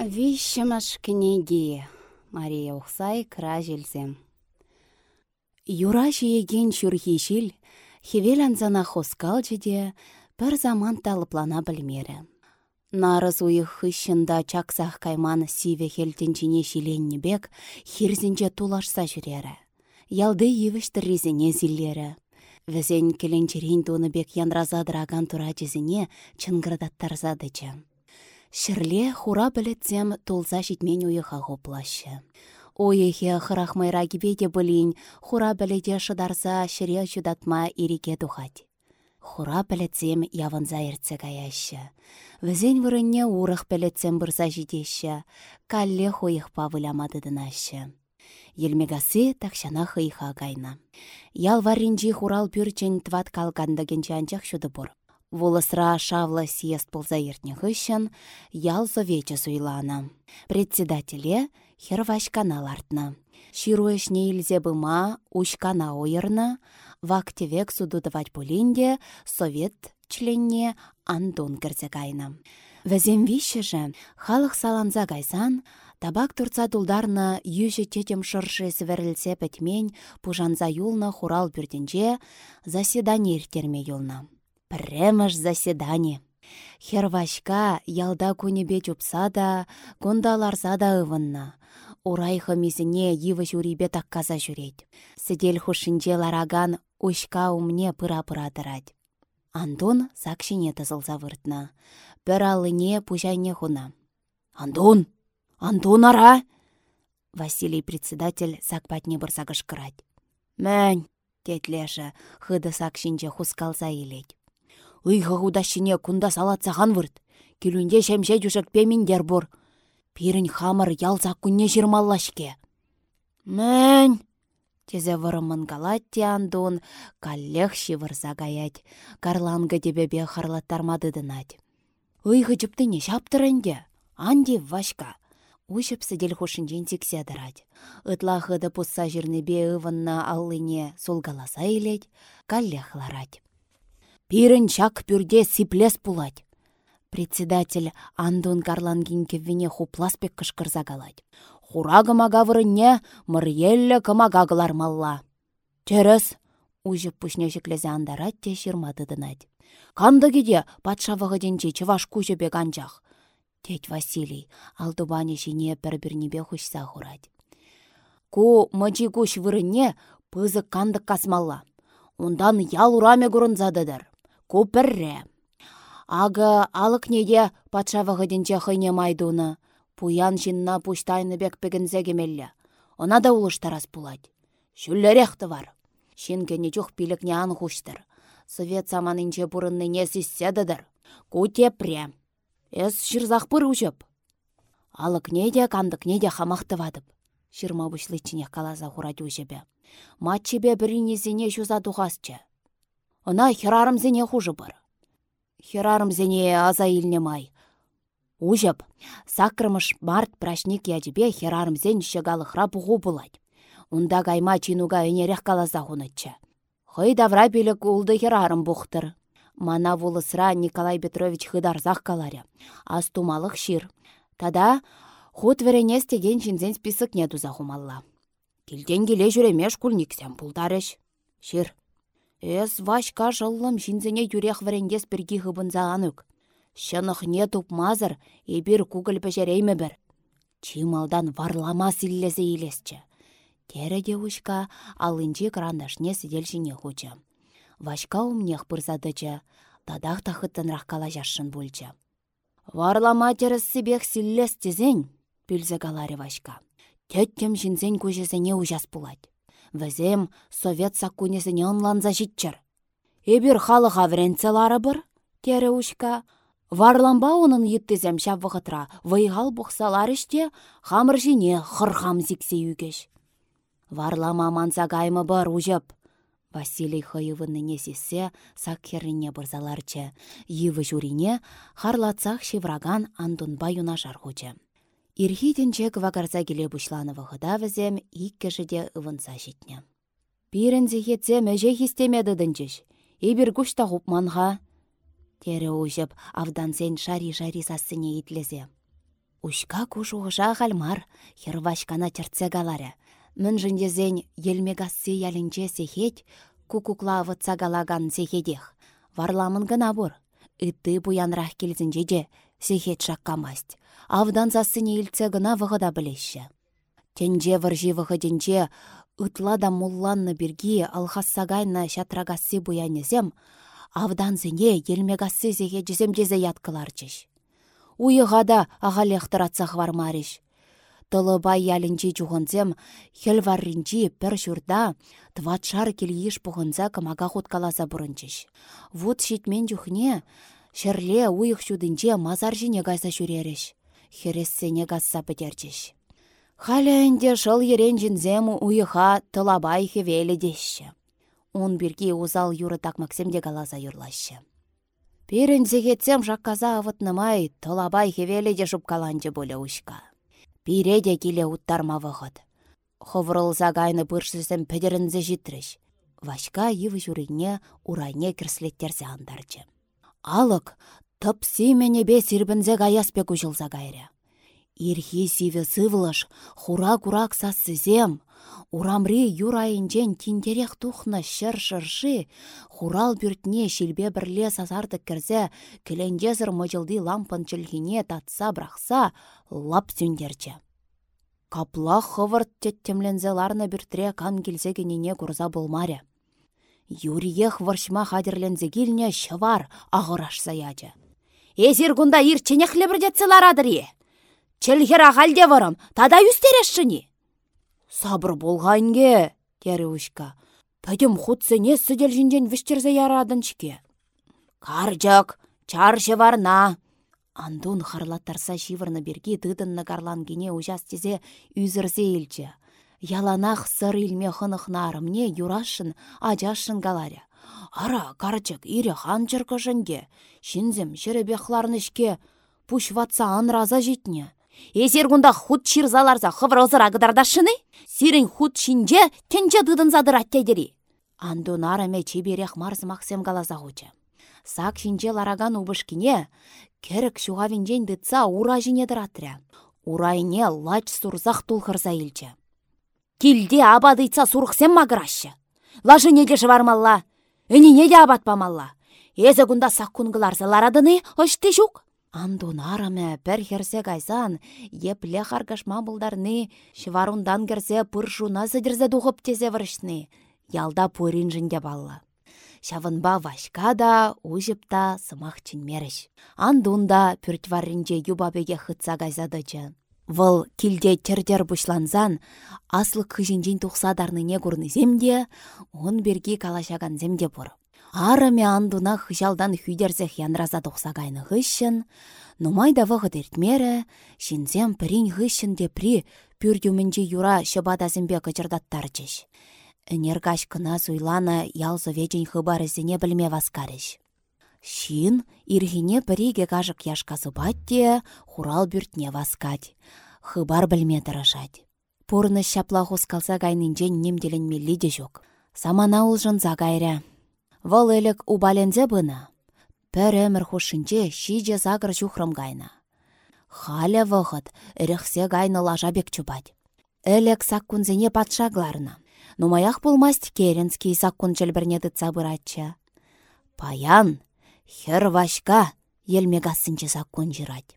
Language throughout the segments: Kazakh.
Вишшімаш кінеге, Мария Ухсай кра желзем. Юра жиеген шүрхешіл, хевел анзана хоскал жеде, бір заман талыплана білмері. Нарыз уйық хыщында чаксах кайман сиве хелтенчине шиленнебек, хирзінже тулашса жүрері. Ялды евіштір резіне зиллері. Візен келенчерін туны бек янраза драган тура. Шірле хура білетсем толза житмен уйыха гоплашы. Ойыхе хырахмайра гибеде білін, хура біледе шыдарса шыре жудатма ирике тухать. Хура білетсем явынза ертсе каяшы. Візен вырынне урых білетсем бұрса жидеші, калле хойықпа выламадыдынашы. Елмегасы такшана хыйха кайна. Ял варинжи хурал пюрчен тват калгандыген чанчах шуды бұр. Волысра шавла съезд полза ертне хыщын, ял совече суйлана. Председателе хервашкана лартна. Шируешне илзе быма ушкана ойырна, вактивек судудывать полинде совет членне Антон кірзе кайна. Візем вишші халық саланза табак турца тулдарна южі тетем шыршы сіверілсе пәтмен пужанза юлна хурал бүрденже заседание иртерме юлна. Пірремыш заседание. Хервашка ялда күнебе чупса да, ларса да ывынна. Урайхы мизіне евы жүребе такказа жүрет. Сідел хушинже лараган ушка умне пыра-пыра дырать. Антон сакшине тызылза выртна. Бір алыне пужайне хуна. Антон! Антон ара! Василий председатель сакпатне бұрса кышкырать. Мән! тетлеші, хыды сакшинже хускалса елет. Ыйхы худашыне кунда салатсахан вырт. Келунде шәмше жүшік пеміндер бұр. Пирін хамыр ялса күнне жирмаллашке. Мән! Тезе вырымын галатти андун, каллех шивырса гаять. Карланғы дебебе харлаттармады дынать. Ыйхы жыптыне шаптырынде. Анди вашка. Ушып сідель хушынжен тексе дырать. Ытла хыды пусса бе ывынна аллыне солгаласа илет, каллех Пирін чак пюрде сиплес пулать. Председатель Андон карлангин кеввене хупласпек кышкырза галать. Хурагы мага вырынне мырьеллі кымага малла. Терес, ужып пушне жеклезе андарать те шырмады дынать. Канды кеде патша вғыденче чываш кужебе ганчах. Теть Василий, алдубане жіне бір-бірнебе хушса хурать. Ку мыжи куш вырынне пызык кандык касмалла. Ундан ял ураме гурынзадыдыр купірре. Ағы алық неде патша вағыдінче хыйне майдуны. Пуян жинна пуштайны бек пегінзе кемелле. Она да улыштарас пулать. Шүллерехті бар. Шинкене чух пилікне ан хуштыр. Совет саманынче бұрынны не сисседідір. Кутепре. Эс шырзақ пыр ұжып. Алық неде кандық неде хамақты вадып. Шырма бұшлычыне қалаза хурать. Матчебе дұғасчы. Ына зене хуже бар. зене аза илне май. Ужып, сакрымыш март прашник ядебе зен шыгалықра бұғу бұлать. Унда гайма чинуга өнерек каласа хунычча. Хый давра билік улды херарым бұқтыр. Мана вулысра Николай Петрович хыдарзақ каларя. Астумалық шир. Тада хут веренес теген шинзен список не туза Килден келе жүремеш пулдарыш. Шир, Эс вашка жыллым жинзене юрех варендес біргі хыбынза анук. Шынық не тупмазыр, ебір кугіл пәжереймі бір. Чималдан варлама силлесе илесчі. Тереде ұшка алынчы крандашне сиделшіне хучы. Вашка умнех пырзадычы, тадақ тахыттынрақ кала жашшын бульчы. Варлама теріс сибех силлес тезен, пүлзе галаре вашка. Теттем жинзен көжесіне ужас пулать. Візем совет саккунесіне онланза житчір. Эбір халық авренцелары бір, тері ұшка. Варланба оның еттізем шап вғытра, вайғал бұқсалар іште, хамыр жіне хырхам зіксе үгеш. Варлама мансагаймы бар ұжып. Василий хыйывынны несесе сакхеррине бұрзаларчы. Йывы жүрине харлатсақ шевраган андунба юна жарғучы. Ирхидінче квагарса келе бұшланы вғыда візем икке жыде ұвынса жетіне. Пирінзе хетсе мәже хистемеді дінчіш. Ебір күшта ғупманға. Тері ұжып, авдан сен шари-шари сассыне етлезе. Ушка кушуғыша ғалмар, хервашкана чертсе галаря. Мін жіндезен елмегассы ялінче сехет, кукукла ватса галаган сехедех. Варламын гына бұр. Үтті бұянрақ келзінже де сехет шаққамаст. Авдан засыне илтсе гына вғыда білеші. Тенже варжи вғыденче ытла да мулланны бірге алхассагайна шатрагассы буянезем, авдан зіне елмегассы зеге жезем-жезе яткыларчыш. Уйыға да ағалектіратсақ вармариш. Тылыбай ялінчи чухынзем, хел варринчи пір шурда, тватшар келгеш бұғынза кымага хуткаласа бұрынчыш. Вуд шитмен жүхне, шерле уйық шудынче мазар жіне гайса шүреріш. Херессене гасса бідерчіш. Халя шыл ерен жінзем уйыха тылабай хевелі деші. Он бірге узал юры такмаксемде галаза юрлашы. Пирінзе кетсем жақказа авытнымай, тылабай хевелі де каланчы болы ұшка. Пире де келе уттарма вғыд. Ховрылза гайны бұршысым пәдерінзе житріш. Вашка евы жүріне урайне кірслеттерзе андарчы. Алық, тып семене бе сирбінзе гаяспек ұжылза гайры. Ирхи сиве сывлыш, хура курак сассызем, урамри юрайынчен тинтерех тухна шыр-шырши, хурал бүртне шилбе бірле сазардық кірзе, кіленжезір мұжылды лампын чілгіне татса брақса, лап сүндерчі. Капла хывырт теттемлензе ларны бүртре кан келсе кенене курза болмаре. Юриех варшма хадерлензе шывар ағыраш. Эзір күнда ирченех лебірдетсе ларадыры. Челхер ағалде варам, тада үстерешшіні. Сабыр болғайынге, тері ұшка. Пәдім худсыне сүдел жінден віштерзе ярадыншке. Каржак, чаршы варна. Андун харлаттарса шивырны берге дыдынны гарлангене ужастезе үзірзе елчі. Яланах сыр илме хынықнарымне юрашын, ажашын галаря. Ара, карчык, ире хан жыркышынге. Шинзем, шеребехларнышке, пуш ватса анраза жетне. Эзер кунда худ чирзаларса хыврылзыр агыдардашыны? Сирин худ шинже тенче дыдын задыр аттедери. Анду нараме чеберех марзымақсем галаза хучы. Сак шинже лараган убышкине, керек шуға винжен дытса ура дыратря. Урайне лач сурзах тулхырса илче. Килде абадыйца сурықсем магырашы. Лажы неде жывармалла, не де абатпамалла. Эзі күнда сақ күнгіларсы ларадыны, ұшты жүк. Андун араме пір херсе кайсан, епле харгашма бұлдарны, шварундан керсе пыршуна сыдерзе духып тезе варышны. Ялда пурин жінде балла. Шавынба вашка да, ужыпта сымақ чынмеріш. Андунда пүрт варринче юбабеге хытса кайзадычы. Вăл килде тердер бұшланзан, аслык хыжинжин тухса дарныне земде, он берги калашаган земде бұр. Араме андуна хыжалдан хүйдерзех янраза тухса кайны хыщын, нумай да вăхăт иртмере, шинзем пірін хыщын депри пүрдюмінче юра шыбадазымбе кычырдаттарчыш. Энергаш кына суйлана ялзы вечен хыбарызіне білме васкарыш. Шин ирхине піриге кажық яшкасы батте, хурал бүртне васкать. Хыбар білме тырышать. Пурны шапла хускалса гайнинчен немделенмелли де жоқ. Самана улжын загайря. Вăл элек убалензе бына. Пір әмір хушинче шиже загыр жухрым гайна. Халя вăхăт, эрехсе гайны лажа бек чубать. Элек саккунзене патшагларна. Нумаях пулмасть керенский саккун челбірне дытса бұратча. Паян, хер вашка, елмегассынче саккун жирать.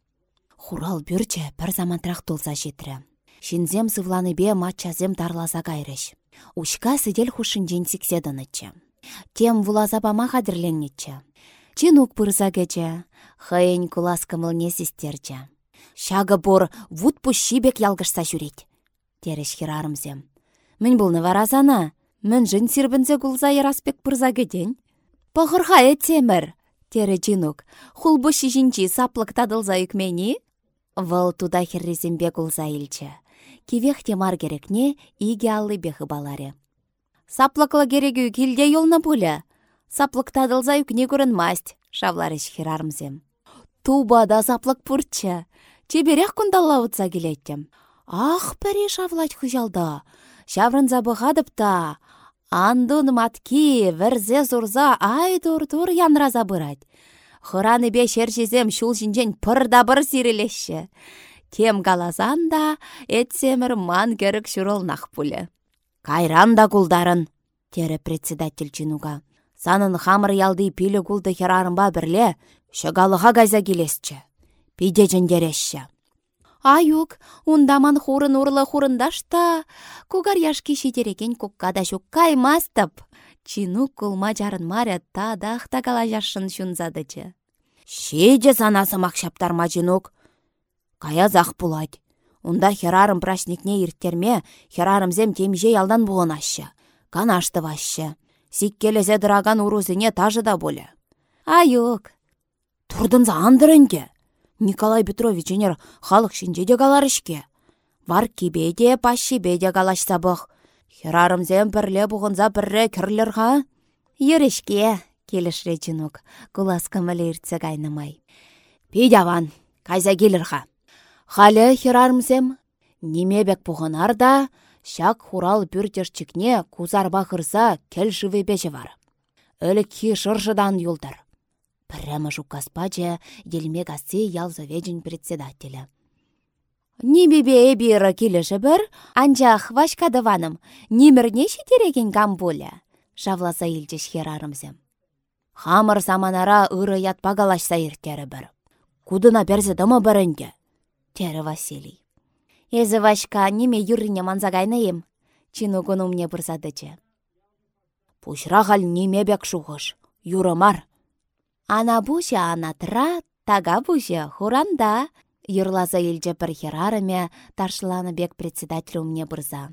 Хурал бүрче пір замантрах тулса жетірі. Шинзем сывланыбе матчазем тарласа кайрыш. Ушка сыдел хушинжен сикседынычы. Тем вулазапама хадірленнетчі. Чинук пырса кече, хăйн кулас кымылне сестерчі. Шагы бұр вуд пұшшибек ялгышса жүрет. Тереш хирарымзем. Мін бұлны варазана, мін жын сирбінзе кулса ераспек пырса кетен. Пахырха темір, тере чинук. Хул бұши жінчи саплык тадылза үкмені? Вăл туда херрезембе кулса илчі. Кивех темар керекне иге аллы бехы баларе. Саплықлы керегі келде елна пуля. Саплықтадылза үкне көрін масть, шавларыш хирармзем. Тубада саплық пұртча. Чеберех күндалла ұтса келеттім. Ах, пәрі шавлать хыжалда. Шаврын забығадып та. Андун матки, вірзе зурза ай тур-тур янраза бұрад. Хыраны бе шершезем шул жинжен пыр да бір сирелеші. Тем галазан да, этсемір ман керік шурылнақ пулі. Кайран да кулдарын, тере председатель чинуга. Санын хамыр ялды пилі кулды херарымба бірле, шыгалыға гайза келесчі. Пиде жіндерешші. Аюк, ундаман хурын урлы хурындашта, кугар яшки шитереген куккада шук каймастып. Чину кулма жарын маря тадах тагала жашын шунзадычы. Шеде санасы макшаптарма жинук. Кая зах пулать. Унда херарым прашникне ирттерме, херарымзем темже ялдан ашы. Канашты вашы. Сиккелесе дыраган урузыне тажы да боле. Аюк. Турдынза андырынде. Николай Петрович енер халық шинже де галарышке. Вар кибеде беде галашса бұқ. Херарымзем бірле бұғынза бірре кірлерға? Ерешке, келішре жинук, куласка мәлертсе гайнымай. Педяван, кайза келірға. Халі херарымзем, немебек бұғынар да, шак хурал бүрдерчікне кузарба қырса кел var. Өлі ки шыршыдан юлдар. Прямо жукаспаче елме гасы ялза веджін председателя. Небебе эбирі келеші бір, анжақ вашкадываным, немірне шетереген гамболя, шавласа илчеш херарымзем. Хамыр саманара ыры ятпагалашса ирттері бір. Кудына берзе дымы бірінде, тері Василий. Эзі вашка неме юррине манзагайнайым, чину мне бұрзадычы. Пушра хал неме бек шуғыш, юрымар, Ана бұжа анатра, тага бұжа хуранда. Юрлаза елже бір херарыме, таршыланы бек председатель умне бұрза.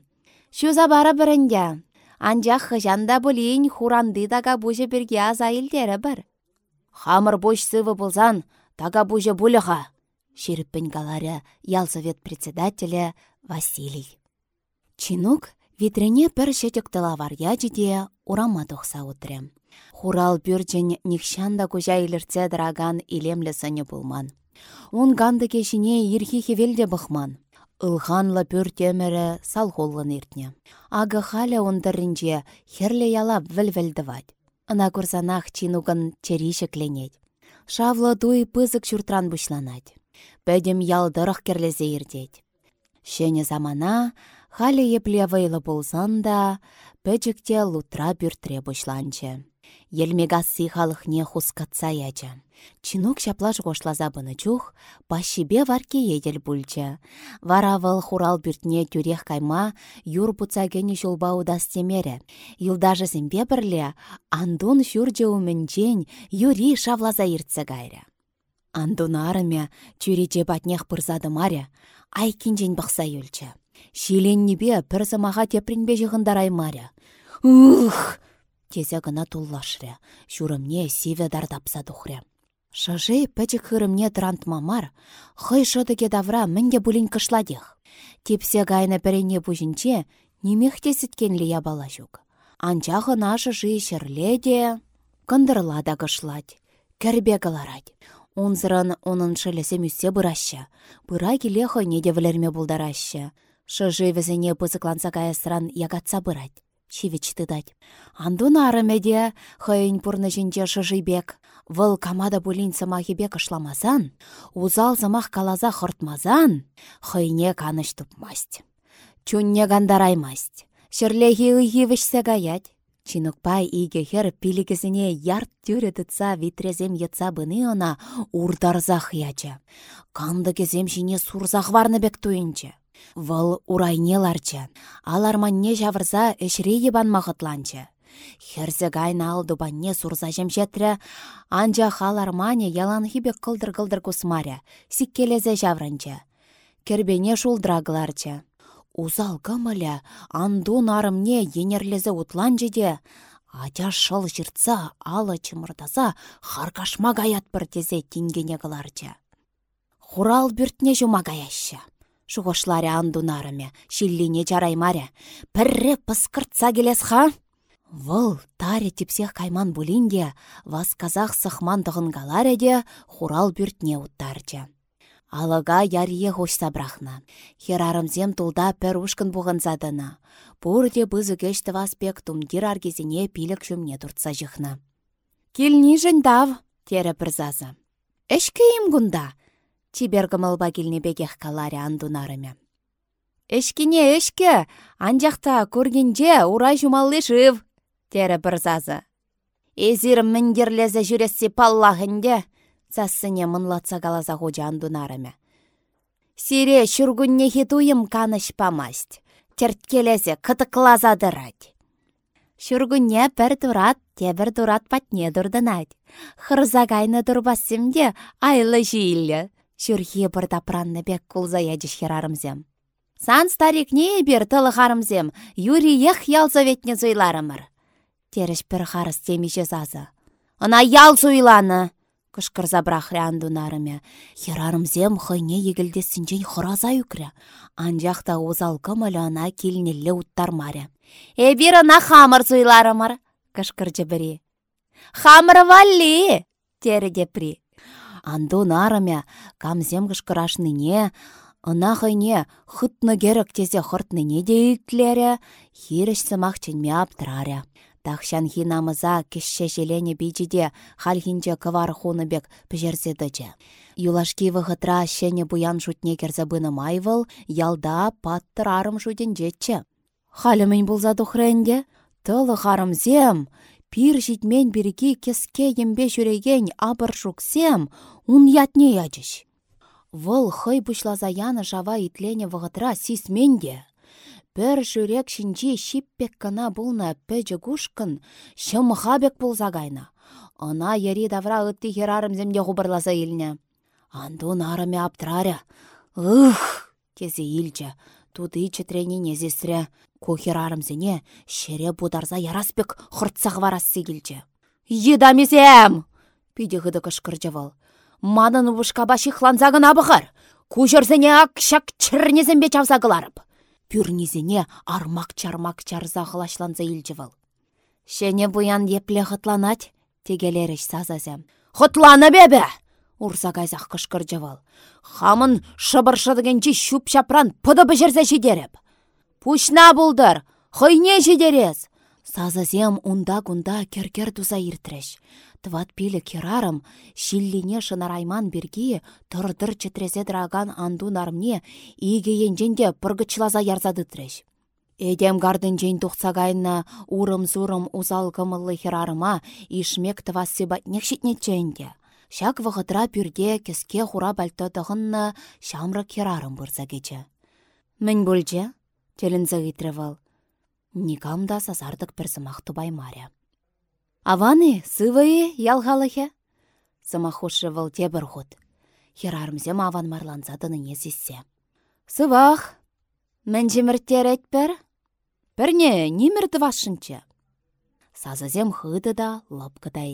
Шуза бары бірінде. Анжақ хыжанда бұлейін хуранды тага бұжа бірге аза елдері бір. Хамыр бұш сывы бұлзан, тага бұжа бұлыға. Шеріппін галары ялсовет председателі Василий. Чинук витрене бір шетік тылавар яжеде урама тұқса ұтырым. Хурал бюрджен нихшанда кужа илерце драган илемлі сыне булман. Он ганды кешіне ирхи хевелде бұхман. Илханла пүр темірі салғолғын иртне. Ағы халя ондырынже херле яла віл-вілдівад. Ына курсанах чинугын чериші кленет. Шавлы дуй пызык чуртран бұшланад. Бәдім ялдырық керлезе ирдет. Шене замана халі епле вайлы болсан да, пәчікте лутра бүртре бұшланчы. Елмегасы халықне хускатса яча. Чинук шаплаш гошлаза бұны чух, пашибе варке едел бүлчі. Варавыл хурал бүртне тюрех кайма, юр бұцагені жолба удас темере. Илдажы зімбе бірле, андун шүрже умінчен, юри шавлаза иртсе гайры. Андун арыме, чүреже батнех пырзады маре, ай кинжен бақса жығындар аймаре. Ух! Тезе гына туллашря, шурымне сиве дардапса тухря. Шыжы пәчік хырымне дрант мамар, хый шыдыге давра мінге бұлін кышладех. Тепсе гайна пәрене бұжынче, немехте сіткенлі ябала жүк. Анчағы нашы жы шерледе, кындырла да кышладь, кәрбе каларадь. Унзырын onun шылесе мүссе бұраща, бұра келе хойне влерме бұлдарашы. Шыжы візіне пызыкланса каясыран ягатса бұрать чивич тыдать. Андун арымеде хыйын пурны жинче шыжибек. Вăл камада булин самахибек ышламазан, узал замах калаза хыртмазан, хыйне каныш тупмасть. Чунне гандараймасть. Шерлехи ыйхивышсе гаять. Чинукпай иге хер пилигізіне ярт тюре тытса витрезем етса быны она урдарзах яча. Канды кезем жіне сурзах бек туйынчы. Вăл урайнеларчы. Аларманне жавырса эшре ебан мағытланчы. Херзе гайна алды банне сурза жемшетрі, анжа халармане ялан хибек кылдыр-кылдыр кусмаря, сиккелезе жаврынчы. Кербене шулдрагыларчы. Узал кымыля, анду нарымне енерлезе утланчы де, Атя шыл жыртса, алы чымыртаса, харкашма гаят бір тезе тингене кыларчы. Хурал бүртне жума гаяшы. Шуғышларе андунарыме, шиллине жараймаре. Пірре пыскыртса келес ха? Вұл таре типсех кайман бұлинде, вас казах сықмандығын галареде хурал бүртне уттарчы. Алыға ярие хошса брахна. Херарымзем тулда пір ушкын бұғын задына. Бұрде бұзы кешті васпек тумдир аргезіне пилік жүмне тұртса жықна. Келні жындав, тері бір зазы. Эшкі им гунда, Чибергімылба келнебегех каларе андунарыме. Эшкине эшке, анжақта көргенже ура жумаллы жив, тері бір зазы. Эзір міндерлезе жүресі паллағынде, сассыне мұнлатса қалаза ғожа андунарыме. Сире шүргүнне хитуйым канышпамасть. Терткелезе кытыклазадырать. Шүргүнне пір турат, тебір турат патне дұрдынать. Хырзагайны дұрбасымде айлы жиілі. Шүрхе бір тапранны бек кулза ядіш херарымзем. Сан старик не бер тылы харымзем, юри ех ялзаветне зуйларымыр. Тереш бір харыс темеше зазы. Ына ял зуйланы! кышкырса брахря андунарыме. Херарымзем хыйне егілдесінжен хыраза үкрі. Анжақта озал кымылана келнелі уттармаре. Эбір ына хамыр зуйларымыр, кышкырчы бірі. Хамыр валли, тері депри. Андунарыме камзем кышкырашныне, ына хыйне хытны керек тезе хыртныне дейлтлері, хиріш сымақ ченме аптыраря. Тахшан хинамыза кішше желене бейджиде хальхинче кывар хуныбек пжерзедіче. Юлашки вғытра шене буян жутне керзабыны майвыл, ялда паттыр арым жуден жетче. Халімін бұлза тухренде, тылы зем, пир житмен бірге кеске ембе жүреген абыр жуксем, ун ятне ячыш. Вăл хăй пучласа яны жава итлене вғытра сисменде, Пір жүрек шинчи шиппек кына бұлна пөжі күшкін, шым хабек бұлза гайна. Она ери давра ытти херарым земде хубырласа илне. Андун арыме аптыраря. Ух! Тезе илче. Туды четрені незесре. Кухерарым зене шере бударза яраспек хұртсақ варасы келче. Едамезем! Пиде ғыды кышкыржывал. Манын ұвышкаба шихланзагын абығыр. Кужырзене ак шак чырнезембе чавса пюрнизене армак-чармак чарза хылашланса илчевал. Шене буян епле хытланать, тегелереш сазазем. Хытланы бебе! Урса кайзақ кышкыржывал. Хамын шыбыр-шыдыгенчі шуп шапран пыды бішірсе жидереп. Пушна булдыр, хыйне жидерез. Сазазем унда-гунда керкер туза иртреш. Тват пилі керарым, шиллине шынарайман берге тұрдыр чітрезе драган анду нармне иге енженде пыргычлаза ярзады треш. Эдем гардын жен тухсагайна урым-зурым узал кымыллы херарыма ишмек твасы батнек шитнеченде. Шак вғытра пюрде кеске хура бальтотығынна шамры херарым бұрза кече. Мен бөлже, телін зағитрывал. Никамда сазардық бір зымақты баймаря. Аваны сывые ялғалыхе? Сымахушы выл тебір ғуд. Херарымзем аван марланзадыны незесе. Сывах, мен жемірттер әйтпір? Бірне, немірді вашынче? Сазызем хыды да, да.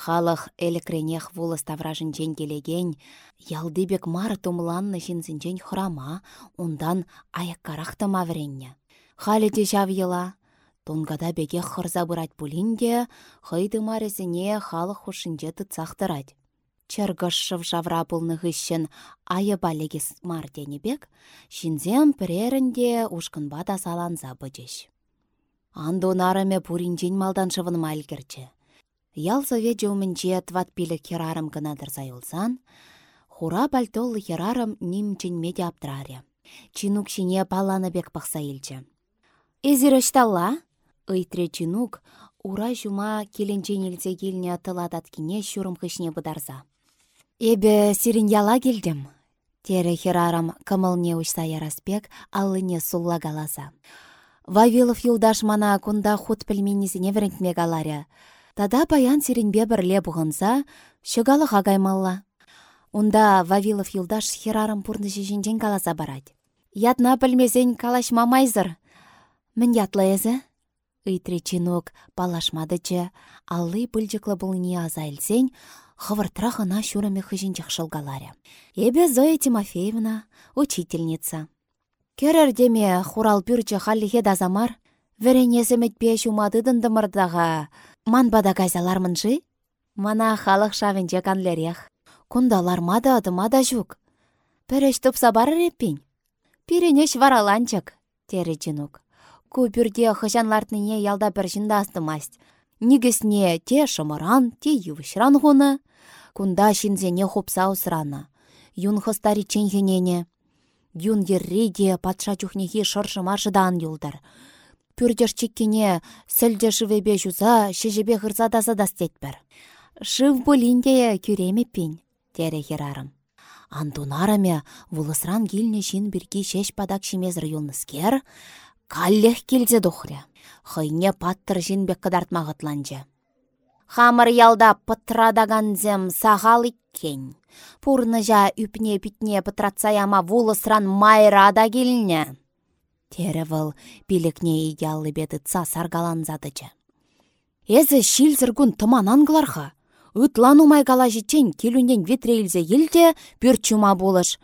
Халық әлікренех вулы ставражын жен келеген, ялдыбек мары тумланны жінзінжен хұрама, ондан аяққарақтыма віренне. Халі де жавйыла, Тонгада беге хырза бұрат бұлінде, хыйды марезіне халық хушынже тұтсақтырад. Чыргышшыв жавра бұлны ғышын айы балегес мартенебек, шинзем пірерінде саланза бұдеш. Анду нарыме пуринжен малдан шывын. Ял совет жөмінже тват пілі керарым гынадыр зайылсан, хура бальтолы керарым нимчен меди аптыраре. Чинук шине паланы бек пақса елчі. Эзір ыйтре чинук ура жума келенчен елзе келіне кине шурым хышне бұдарза. Эбе сирин яла келдім. Тере херарам кымылне учса яраспек аллыне сулла галаса. Вавилов юлдаш мана кунда хут пельменізіне вірінтме галаря. Тада паян сиринбе бірле бұғынса, шыгалы хагаймалла. Унда Вавилов юлдаш херарам пурны жеженжен каласа барад. Ятна пілмезен калаш мамайзыр. Мін ятлы езі? Ыйтречинок палашмадычы, аллы пыльчыклы бұлыне аза илсен, хывыртра хына шураме хыжинчах шылгаларе. Эбе Зоя Тимофеевна, учительница. Керер деме хурал пюрчы халлихе дазамар, веренеземет пеш умадыдындымырдаға манбада кайзалармынжы? Мана халық шавенче канлерех. Кундаларма да адыма да жүк. Пәреш тұпса барыр еппен. Пиренеш вараланчык, тері жинук. Көпірде хыжанлартныне ялда бір жында астымасть. Нигісне те шымыран, те ювышран ғуны. Кунда шинзене хопса усрана. Юн хыстари ченхенене. Юн ерреде патша чухнехи юлдар. Сәлде шывебе жуза, шежебе хырса даса дастетпір. Шыв болинде күреме пен, тере херарым. Антунараме вулысран килне шин бірге шеш падак шимезір юлныскер, каллех келзе духря. Хыйне паттыр жинбек кыдартмағытланчы. Хамыр ялда пытрадаганзем сағал иккен. Пурныжа үпне-пітне пытратсаяма вулысран майра да келіне. Тері выл билікне идеалы беді ца саргаланзадычы. Эзі шилзіргүн тыман аңғыларға. Ытлану майгала житен келунден ветрейлзе елде пүр чума болыш.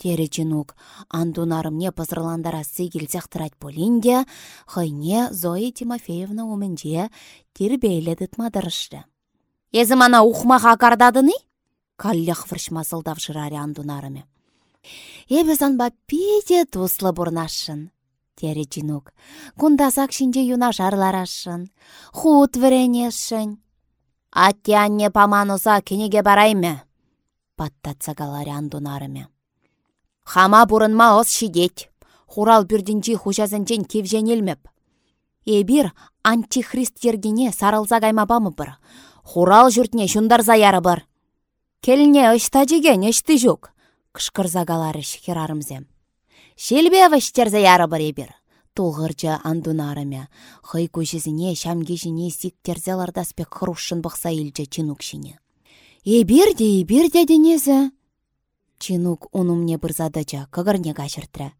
Тері жинук, андунарымне пызырландара сигілзех тұрайт болинде, хыйне Зои Тимофеевна умінде тербейледіт мадырышты. Езі мана ухмаға кардадыны? Каллях вршмасылдав жыраре андунарыме. Эбі занба пиде туслы бурнашын. Тері жинук, кундасак шинже юна жарларашын, хут віренешін. Атте анне памануса кенеге барайме? Паттатса галаре андунарыме. Хама бурынма ос шидет. Хурал бүрдінчі хужазынчен кевженелмеп. Эбир антихрист ергене сарылза бамы бір. Хурал жүртне шундарза яры бір. Келіне ұшта жеген ішті жүк. Кышкырза галары шхерарымзем. Шелбе віштерзе яры бір ебір. Тулғырчы андунарыме. Хый көшізіне шамгешіне сиктерзе лардаспек хрушшын бұқса илчі чинукшіне. Ебір де, ебір де денезі. Чинук унумне бұрзадыча кығырне кашыртра.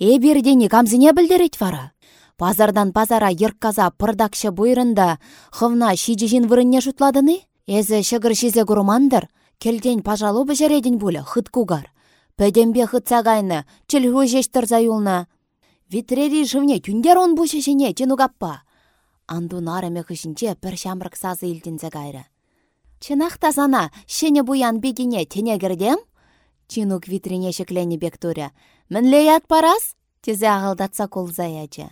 Эбердені камзіне білдерет вара. Пазардан пазара ерказа пырдакшы бұйрында хывна шижижин вырынне жұтладыны? Эзі шығыр шизе күрмандыр, келден пажалу бжередін бұлі хыт кугар. Пәдембе хытса гайны, чілху жештірза юлна. Витрери жывне күндер он бұшешіне чинугаппа. Анду нарыме хышынче пір шамрық сазы илдінзе гайры. Чынақта сана, шене буян бегіне тене кірдем? Чинук витрине шеклене бектуря. Мінле ят парас? Тезе ағылдатса колзаячы.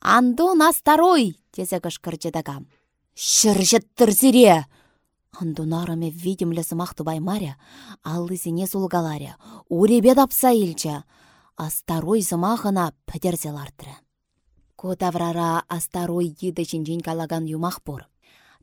Анду настарой! Тезе кышкырчы дагам. Шыржыт тұрзире! Анду нарыме видимлі сымақты баймаря, аллызіне сулгаларя, уребе дапса илчі. Астарой зымахына пәдерзел артыры. Котаврара астарой еді жинжин калаган юмақ бұр.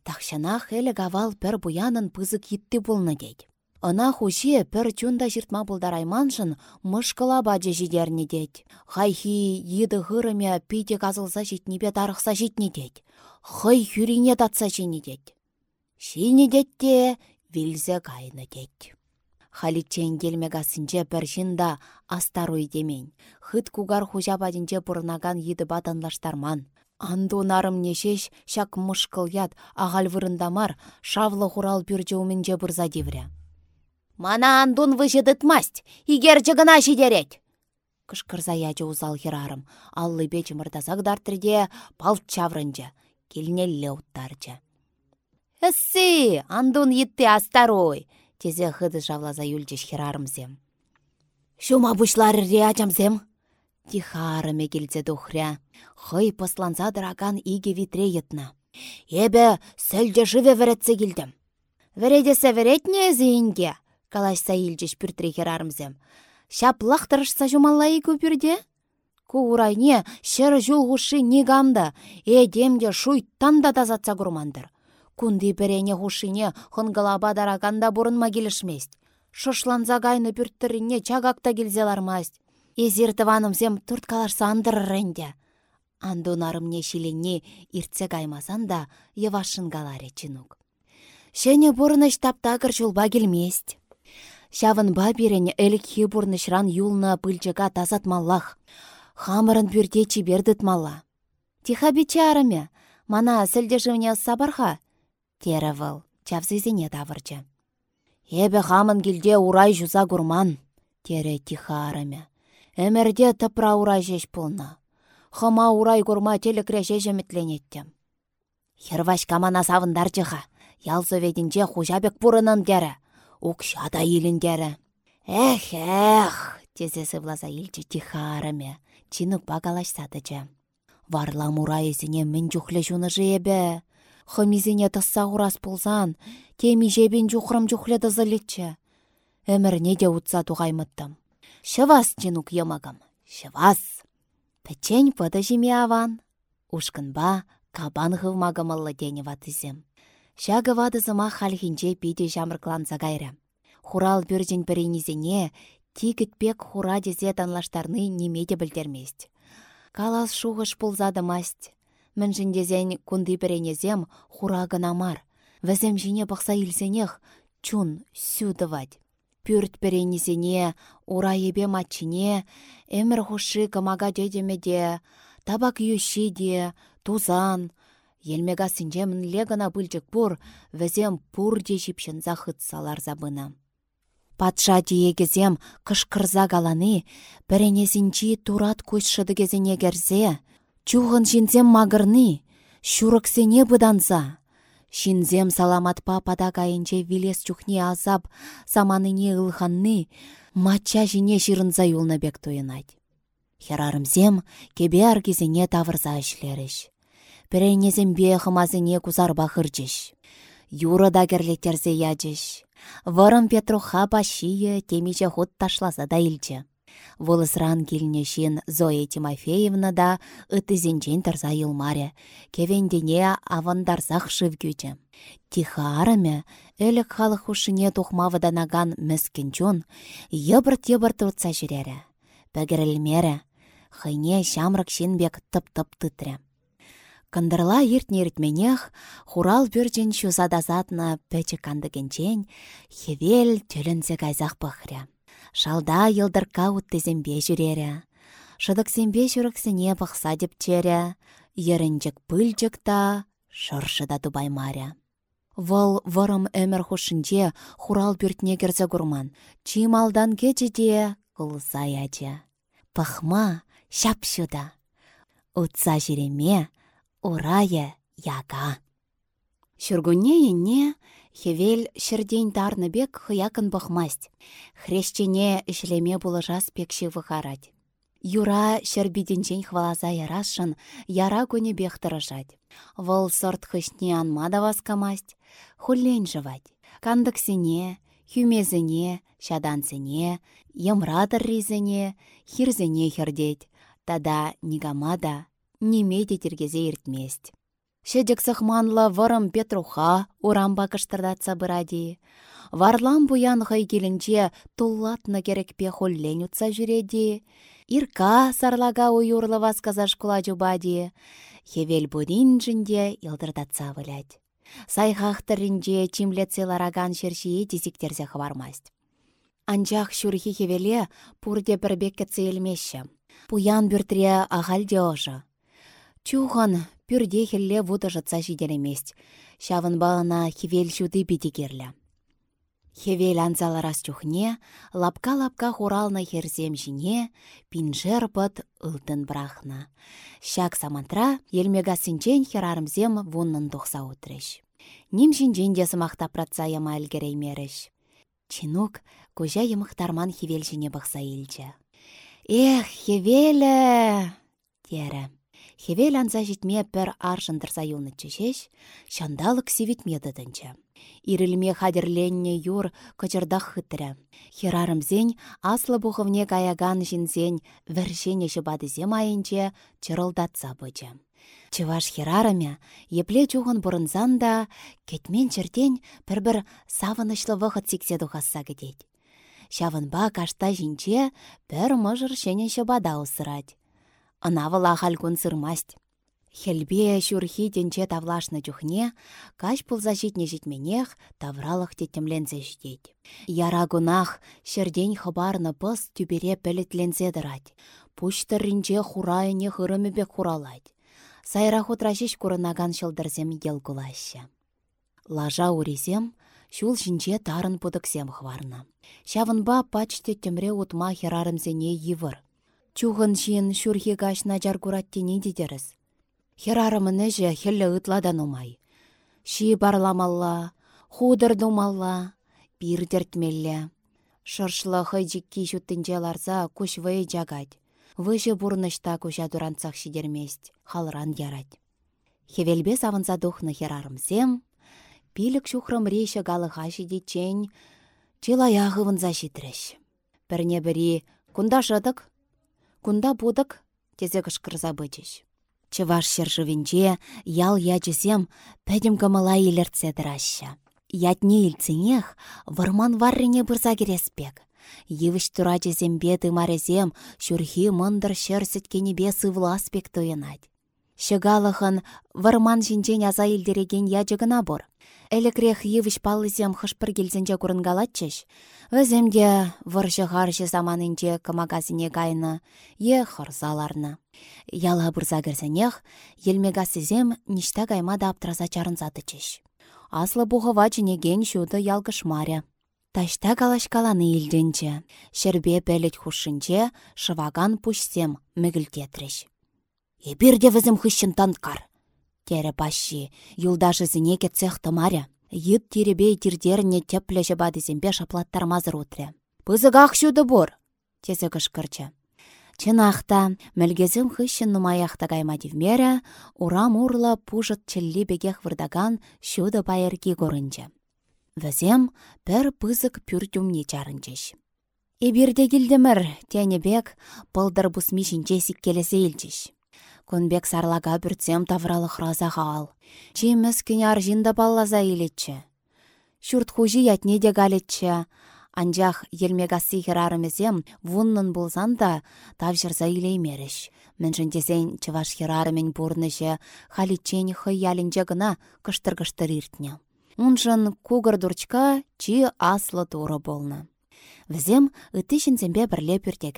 Тақшанақ әлі гавал пір буянын пызык етті болны дейді. Ына хуже пір чунда жыртма бұлдарайманшын мұшқыла баджы жидерні дед. Хайхи еді ғырыме пейде қазылса жетнебе дарықса жетні дед. Хай хүріне татса жені дед. Шені дедте вилзе кайны. Халичен келмегасынче бір жында астарой демен. Хыт кугар хужа бадинче бұрнаган еді баданлаштарман. Анду нарым нешеш шак мұшқыл яд ағал вырындамар шавлы хурал бүрже умінже бұрза девря. Мана андун масть, игер жығына жидерет. Кышкырза ячы узал херарым, аллы бечі мырдазак дартрде палт чаврынчы, келнелле уттарчы. Эсси, андун етті астарой, тезе хыды жавлаза юлчеш херарымзем. Шума бушлары риачамзем? Тихарыме келзе духря. Хый посланса драган иге витре етна. Эбе сәлде живе веретсе келдім. Вередесе веретне зейінге, калашса илчеш пүртре херарымзем. Шап лақтырышса көпірде? Ку урайне шыр жул хуши негамда, эдемде шуйттан да тазатса курмандыр. Кунди берене хушине хынгалаба дараганда бурынма келішмест. Шышланза гайны пүрттіріне чагакта келзелармаст. Езір тыванымзем турт каларса андырырренде. Андунарымне шиленне иртсе гаймасан да евашын галаре чинук. Шене бурыныш таптагыр жулба келмест. Шавынба бирене әлік хибурнышран юлна пыльчыға тазатмаллах. Хамырын бүрде чибердіт мала. Тиха бичарыме, мана сілдешівне сабарха. Тері выл, чавзызене давырчы. Эбі хамын келде урай жуза гурман. Тері тиха арыме. Әмірде тыпра урай жеш пулна. Хыма урай гурма телекре жемітленеттем. Херваш камана савындар жыға. Ялзы ведінже хужабек бұрынын дәрі. укшада иліндері. Эх, эх, тезесі влаза илчі тихарыме, чинук багалашсадычы. Варла мура есіне мін жүхлі жуны. Хымизене тысса урас пулзан, теми жебен жухрым жухле дызылетче. Әмірне де утса туғаймыттым. Шывас жинук йымагам, шывас. Пәчен пыды жеме аван. Ушкынба кабан хывмагымыллы дене ватызем. Шагы вадызыма хальхинче пиде жамыркланса гайры. Хурал бүржін бірінізіне тигітпек хура дезе танлаштарны немеде білдермест. Калас шуғыш пулзадымасть. Міншіндезен кунды біренезем хура гынамар. Візем жіне бақса илсенех чун сюдывать. Пүрт біренезене, ура ебе матчине, әмір хушы кымага дедемеде, табак юши тузан, Елмега сінжемін легана бүлчік бұр, візем пұр де жіпшін захыт салар забына. Патша диегізем кышкырза галаны, біренесінчі турат көз шыдыгезіне герзе, чуғын жинзем магырны, шурықсене бұданза. Шинзем саламатпа падагайынче вилес чухне азап, саманыне ылханны, матча жине шырынза юлны бек тойынать. Херарымзем кебе аргезіне тавырза ішлеріш. Піренезембе хымазыне кузарба хырчыш. Юры да керлеттерзе ячыш. Вырым Петруха пашие темиче ход ташласа да. Волысран килнешин Зоя Тимофеевна да ытызенчен тарса йылмаре, кевендене авандарсах шывгюче. Тиха араме, әлік халық хушыне тухмавыданаган мәскенчон, йыбырт-йыбырт утса жүрере. Пәгірілмере, хыйне шамрак шинбек тып-тып тытры. Кындырла иртне иртменех, хурал бүржен шузадазатна пәчі кандыгенчен, хевел кайзақ пықря. Шалда йылдырка уттезембе жүрері. Шыдықсембе жүріксіне пықса деп чері, ерінжік пыльчік та, шыршы да дубаймаря. Вăл вырым әмір хушинче хурал бүртне керзе гурман. Чималдан кечеде кулса яче. Пăхма çап çута. Утса жиреме, урая яга. Шүргүнне енне хевел шырдень тарныбек хыякын бахмасть. Хрещене ішлеме булыжас пекші вăхарать. Юра шербиденчен хвалаза ярашын, яра көне бехтырышать. Вăл сорт хышне анма да васкамасть, хуллен жывать. Кандыксене, хюмезіне, шадансене, йымрадыр ризіне, хирзене хердеть. Тада нигамада немеде тергезе иртмест. Шедек сахманла варым Петруха урамба кыштырдатса бұради. Варлам буян хай келінче туллатны керекпе холлен утса жүреди. Ирка сарлага уюрлы васказаш кула жубади. Хевел будин жінде илдырдатса вылять. Сайхақтырынже чимлетсе лараган шершие тизиктерзе хвармасть. Анчах шурхи хевеле пурде бірбек кетсе елмеші. Пуян бүртіре ағалде ожы. Чухан пүрде хелле вуды жатса жиделемест. Шавын балына хевел шуды бедегерлі. Хевел анзаларас чухне, лапка-лапка хурална херзем жіне, пинжер пыт ылтын брахна. Шак самантра елмега синчен херарымзем вуннын тухса утреш. Ним жинжен де сымақта пратса яма әлгереймереш. Чинук көжа емықтарман хевел жіне бақса елчі. Эх, хевелі! Тері. Хевел анса житме пір аршындырса юнычы шеш, шандалық севитме дыдынчы. Ирілме хадерленне юр кычырдах хыттыры. Херарымзен аслы бұғывне каяган жинзен віршене жыбадызем айынче чырылдатса бычы. Чываш херарыме, епле чуғын бұрынзан да, кетмен чертен пір-бір савынышлы вғыт сиксе дұғасса кетет. Шавынба кашта жинче пір мұжыр усырать ынавыла хальгун сырмасть. Хелбе шурхи денче тавлашны чухне, каш пулза житне житменех тавралық тетемлензе ждеть. Яра гунах шердень хабарны пыс тюбере пелетлензе дырать. Пуштыр ринче хурайыне бек хуралать. Сайра хутрашиш курынаган шылдырзем ел гулаща. Лажа уризем, шул жинче тарын пудыксем хварна. Шавынба пачте темре утма херарымзене йывыр. Чуғын жин шүрхе кашна жар кураттене дедеріз. Херарымын әжі хелі ұтладан умай. Ши барламалла, худыр думалла, бір дертмелле. Шыршлы хайджикки жүттінже ларза күш жагать. Выжы бұрнышта күша дуранцақ шидермест, халран ярать. Хевелбе савынса тухнă херарымсем, пилік шухрым рейші галыға жидечен, чилая хывынса житреш. Пірне бірі кунда жыдық, кунда будық, тезе кышкырса бычыш. Чываш шыржывенче ял ячысем пәдім кымыла елерtсе дыраща. Ятне илцінех варман варрине бұрса кереспек. Йывыш турачы зембе тымарезем шүрхи мындыр шерсет кенебе сывласпек тойынать. Шыгалыхын варман жинчен аза илдереген яжыгына бор. Элекрех йывыш паллысем хышпыр келзенче курынгалатчыш. Өземде варшы харшы заманынче кымагазине кайны, е хырзаларны. Яла бұрза кірсенех, елмегасызем ништа кайма да аптраза чарынзатычыш. Аслы бұғыва жінеген шуды ялгышмаря. Ташта калашкаланы илденче, шербе пәлет хушынче шываган пушсем мігілтетріш. Ебірде візім хыщын танкар. Тере пащи, юлдашызыне кетсех тымаря. Йыт тиребей тирдерне теплеші бадызембе шаплаттармазыр утре. Пызыгақ шуды бұр, тесе кышкырчы. Чынақта, мәлгезім хыщын нумаяқта кайма дивмері, урам урла пужыт челли бегех вырдаган шуды байырги көрінчі. Візем пір пызык пүртюмне чарынчыш. Эбирде келдімір, тенебек, пылдыр бусмишінче келесе елчіш. Көнбек сарлага бүртсем тавралы храза хал. Чеміз кіняр жинда баллаза елетчі. Шүрт хужи ятне де галетчі. Анжақ елмегасы херарымезем вуннын болсан да тавжырза илеймеріш. Міншін десен чываш херарымен бұрнышы халитчен ялінже гына кыштыр-кыштыр иртне. Уншын кугыр дурчка чи аслы туры болны. Візем үтішін зембе бірле пүрте.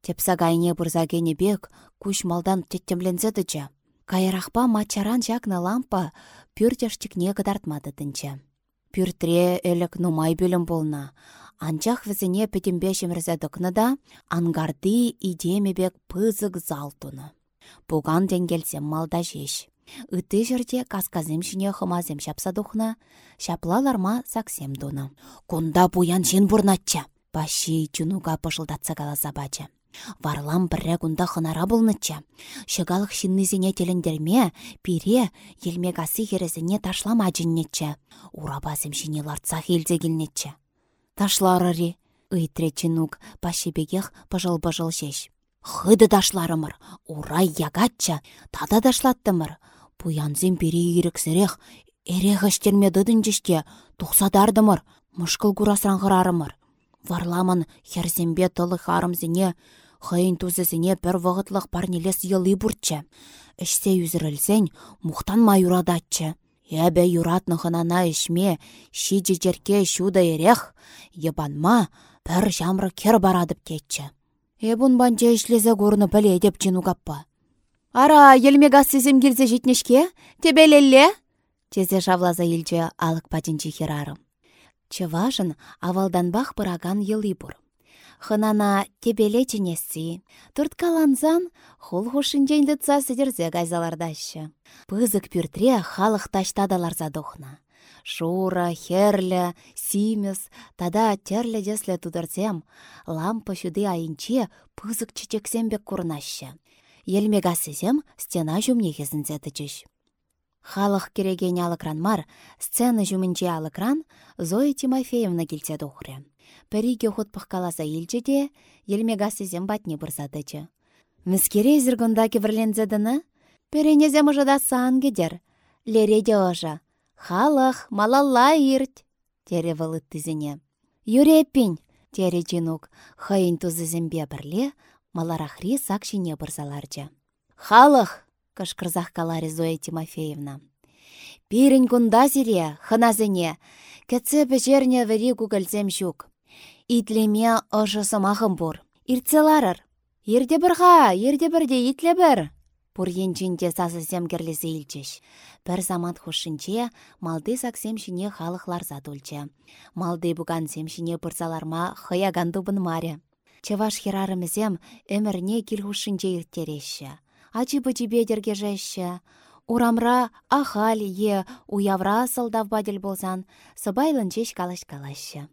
Тепса гайне бұрзагені бек, күш малдан теттемлензедічі. Кайрақпа матчаран жақны лампа пүртештікне кыдартмады тінчі. Пүртре әлік нумай бөлім болна. Анчах візіне петімбе шемірзе дұқны ангарды идемебек пызык зал туны. Бұған денгелсем малда жеш. Үті жерде касказым шіне хымазем шапса дұқны, шаплаларма саксем дуны. Кунда буян жин бұрнатча. Баши чунуга пышылдатса. Варлам бірре кунда хынара болнычча. Шыгалық шиннызіне телендерме, пире, елмек асы херезіне ташлама жиннетчі. Урабазым шине лартса хелзе келнетчі. Ташларыри, ыйтре чинук, пашебегех пыжыл-пыжыл шеш. Хыды ташларымыр, урай ягатча, тада ташлаттымыр. Пуянзым пире ирексірех, эрех іштерме дыдынчыште, тухсадардымыр, мышкыл курасраңғырарымыр. Варламан херзембе тылы харымзіне, Хыйын тузысыне пір вғытлық парнелес йылы бұртчы. Ішсе үзірілсен, мұқтан ма юрадатчы. Эбе юратны хынана ішме, шиджі жерке шуда ерех, ебанма, пір жамры кер барадып кетчі. Эбун банча ішлезе көріні біле деп чыну каппа. Ара, елмега сізім келзе жетнешке? Тебелелле? Тезе жавлаза елче алық патинчі херарым. Чыважын авалданбақ бұраган йылы бұр хынана тебеле ченесси. Турткаланзан хул хушинчен лытса сидерзе гайзалардашы. Пызык пюртре халық таштадаларза духна. Шура, херлі, симес, тада терлі десле тудырзем, лампа шуды айынче пызык чечексембек курнашы. Елмега сізем стена жүмне кезінзе тычыш. Халық кереген алықранмар, сцена жүмінче алыкран Зоя Тимофеевна келсе дұхры. Пәриге хутпық каласа елчеде, елмега сезем батне бұрсадычы. Міскере зіргінда кевірлензедіні? Перенезем ұжыда сан кедер. Лереде ұжа. Халық, малалла ирт. Тере вылыт тізіне. Юреппін, тере жинук, хайын тузызембе бірле, маларахри сакшине бұрсаларчы. Халық, кышкырзақ калари Зоя Тимофеевна. Пирін күнда зире, хыназыне, кәтсі пәжерне вәри күгілзем жүк. Итлеме ұшы сымағым бұр. Иртселарыр. Ерде бірға, ерде бірде итле бір. Енчінде сасы земгерлесі илчеш. Бір заман хушынче малды саксем шине халықлар затульче. Малды бұған семшіне бұрзаларма хыяган дубын маре. Чеваш херарымызем өмірне кіл хушынче ирттереші. Ачы бұчы бедерге жәші. Урамра ахал е уявра сылдав бадел болсан, сыбайлын чеш калаш-калашы.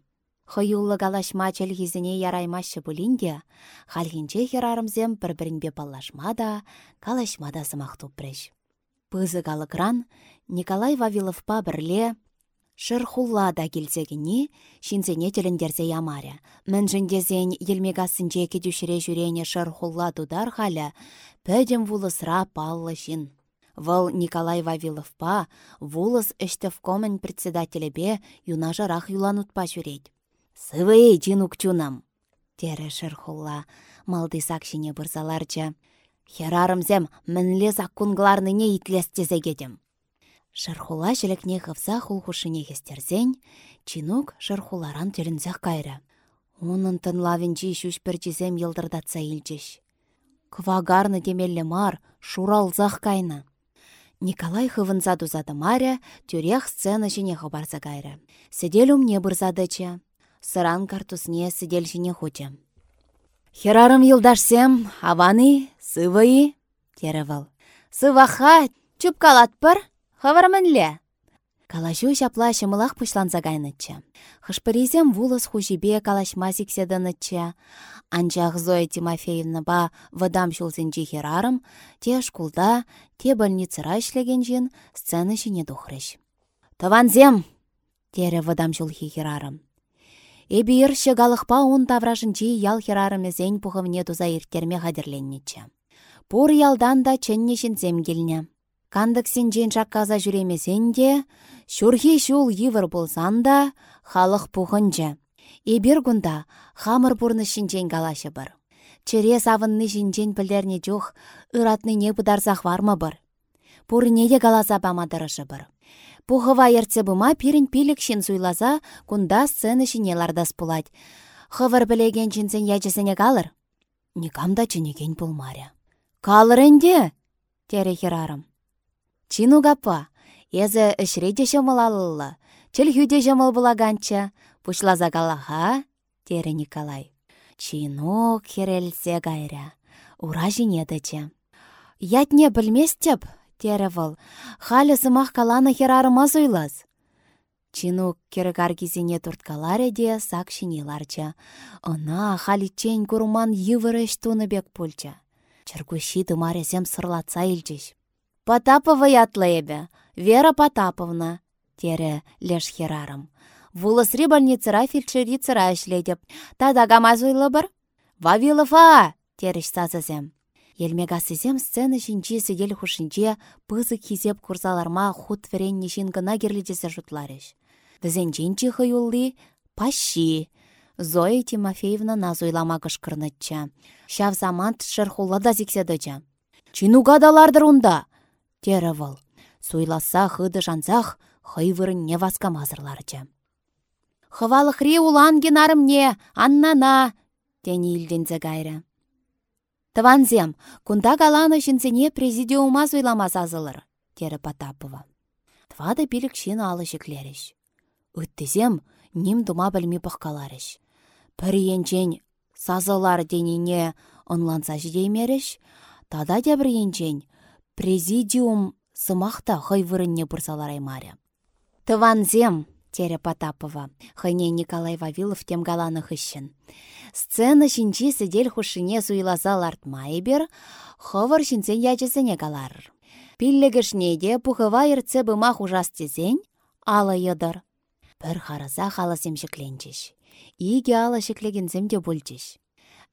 Хыюллы галашма чәлгізіне яраймашы бұлінде, халхинче херарымзем бір-бірінбе баллашма да, калашма да сымақ тупрыш. Пызы Николай Вавиловпа бірле Шырхулла да келзегіні, шинзене тіліндерзе ямаря. Міншіндезен елмегасынже кедюшіре жүрене шырхулла дудар халя, пөдем вулысра паллы жин. Вăл Николай Вавиловпа вулыс ӹштӹвкомын председателебе юнажарах юланутпа жүрет. Сывые жин чунам. Тере шырхулла, малды сакшине бұрзаларча. Херарымзем мінле заккунгларныне итлестезе кетем. Шырхула жілікне хывса хулхушыне хестерзен, чинук шырхуларан тілінзек кайры. Унын тынлавенчи шүш бірчізем елдырдатса илчеш. Квагарны демелле мар, шуралзақ кайны. Николай хывынса дузады маря, тюрех сцена жіне хабарса кайры. Бұрзадычы. Сыран картусне сидел жіне хучы. Херарым йылдашсем, аваны, сывайы, теревал. Сываха, чупкалат пыр, хавармынле. Калашу шапла шымылах пушланса кайнычча. Хышпыризем вулыс хужибе калашма сикседынычча. Анчах Зоя Тимофеевна ба вадам шулсенчи херарым, те шкулда, те больницыра ишлеген сцена шине тухрыш. Таванзем! тере вадам шулхи херарым. Эбі ирші галықпа он тавражынчи ял херарымезен пухывне туза ирттерме ялдан да ченнешін земгелне. Кандык сенжен жақказа жүремесен де, шүрхи шул йывыр болсан да, халық пухынчы. Эбір күнда хамыр бұрны шинчен калашы бір. Чыре савынны шинчен пілдерне жоқ, ыратны не бұдарсақ бір. Каласа бамадырышы бір. Пухыва ерце бұма пирін пилік шин суйласа, күнда сцены шинелардас пулать. Хывыр білеген чинсен яжесене калыр? Никамда чынеген пулмаря. Калыр энде? Тере херарым. Чину гапа, езі ішреде шымыл алылы, чіл хүде жымыл бұлаганча, Пушлаза галаха, тере Николай. Чинок херелсе гайря. Ура жинедычы. Ятне білместеп, тере выл. Халі сымақ каланы херарыма зуйлас. Чинук керігар кезіне турткаларе де сак. Она халичен курман йывырыш туны бек пульча. Чыргущи тымаресем сырлатса илчеш. Потапова ятлы Вера Потаповна, тере леш херарым. Вулысри больницыра фельдшерицыра ішледіп. Тада гамазуйлы бір? Вавилова! теріш сазызем. Елмегасызем сцена жинчи сидел хушинче пызы кизеп курсаларма худ веренне жин гына керлетесе жұтларыш. Візен жинчи хыюлли пащи. Зоя Тимофеевна назойлама кышкырнычча. Шав замант шырхулла да зикседыча. Чинуга далардыр унда! Тері. Суйласа хыды жанзах не васкамазырларча. Хывалықри улан генарымне, аннана, тені илдензе гайры. Тыванзем, кунда галаны жінзене президиума зойламаз азылыр, тері Потапова. Твады билік шин алы жіклеріш. Үттізем, ним дума білмей бұққаларыш. Пір енчен сазылар деніне онланса жидеймеріш, тада де бір енчен президиум сымақта хайвырынне бұрсалар аймаря. Тыванзем, тере Потапова. Хыне Николай Вавилов тем галаны хыщын. Сцена шинчи сидель хушине суйласа лартмайбер, ховар шинсен ячесене галар. Пиллегішнеде пухыва ерце бұма хужас тезен, алы йыдыр. Бір хараса халасем шекленчеш. Иге алы шекленгензем де бульчеш.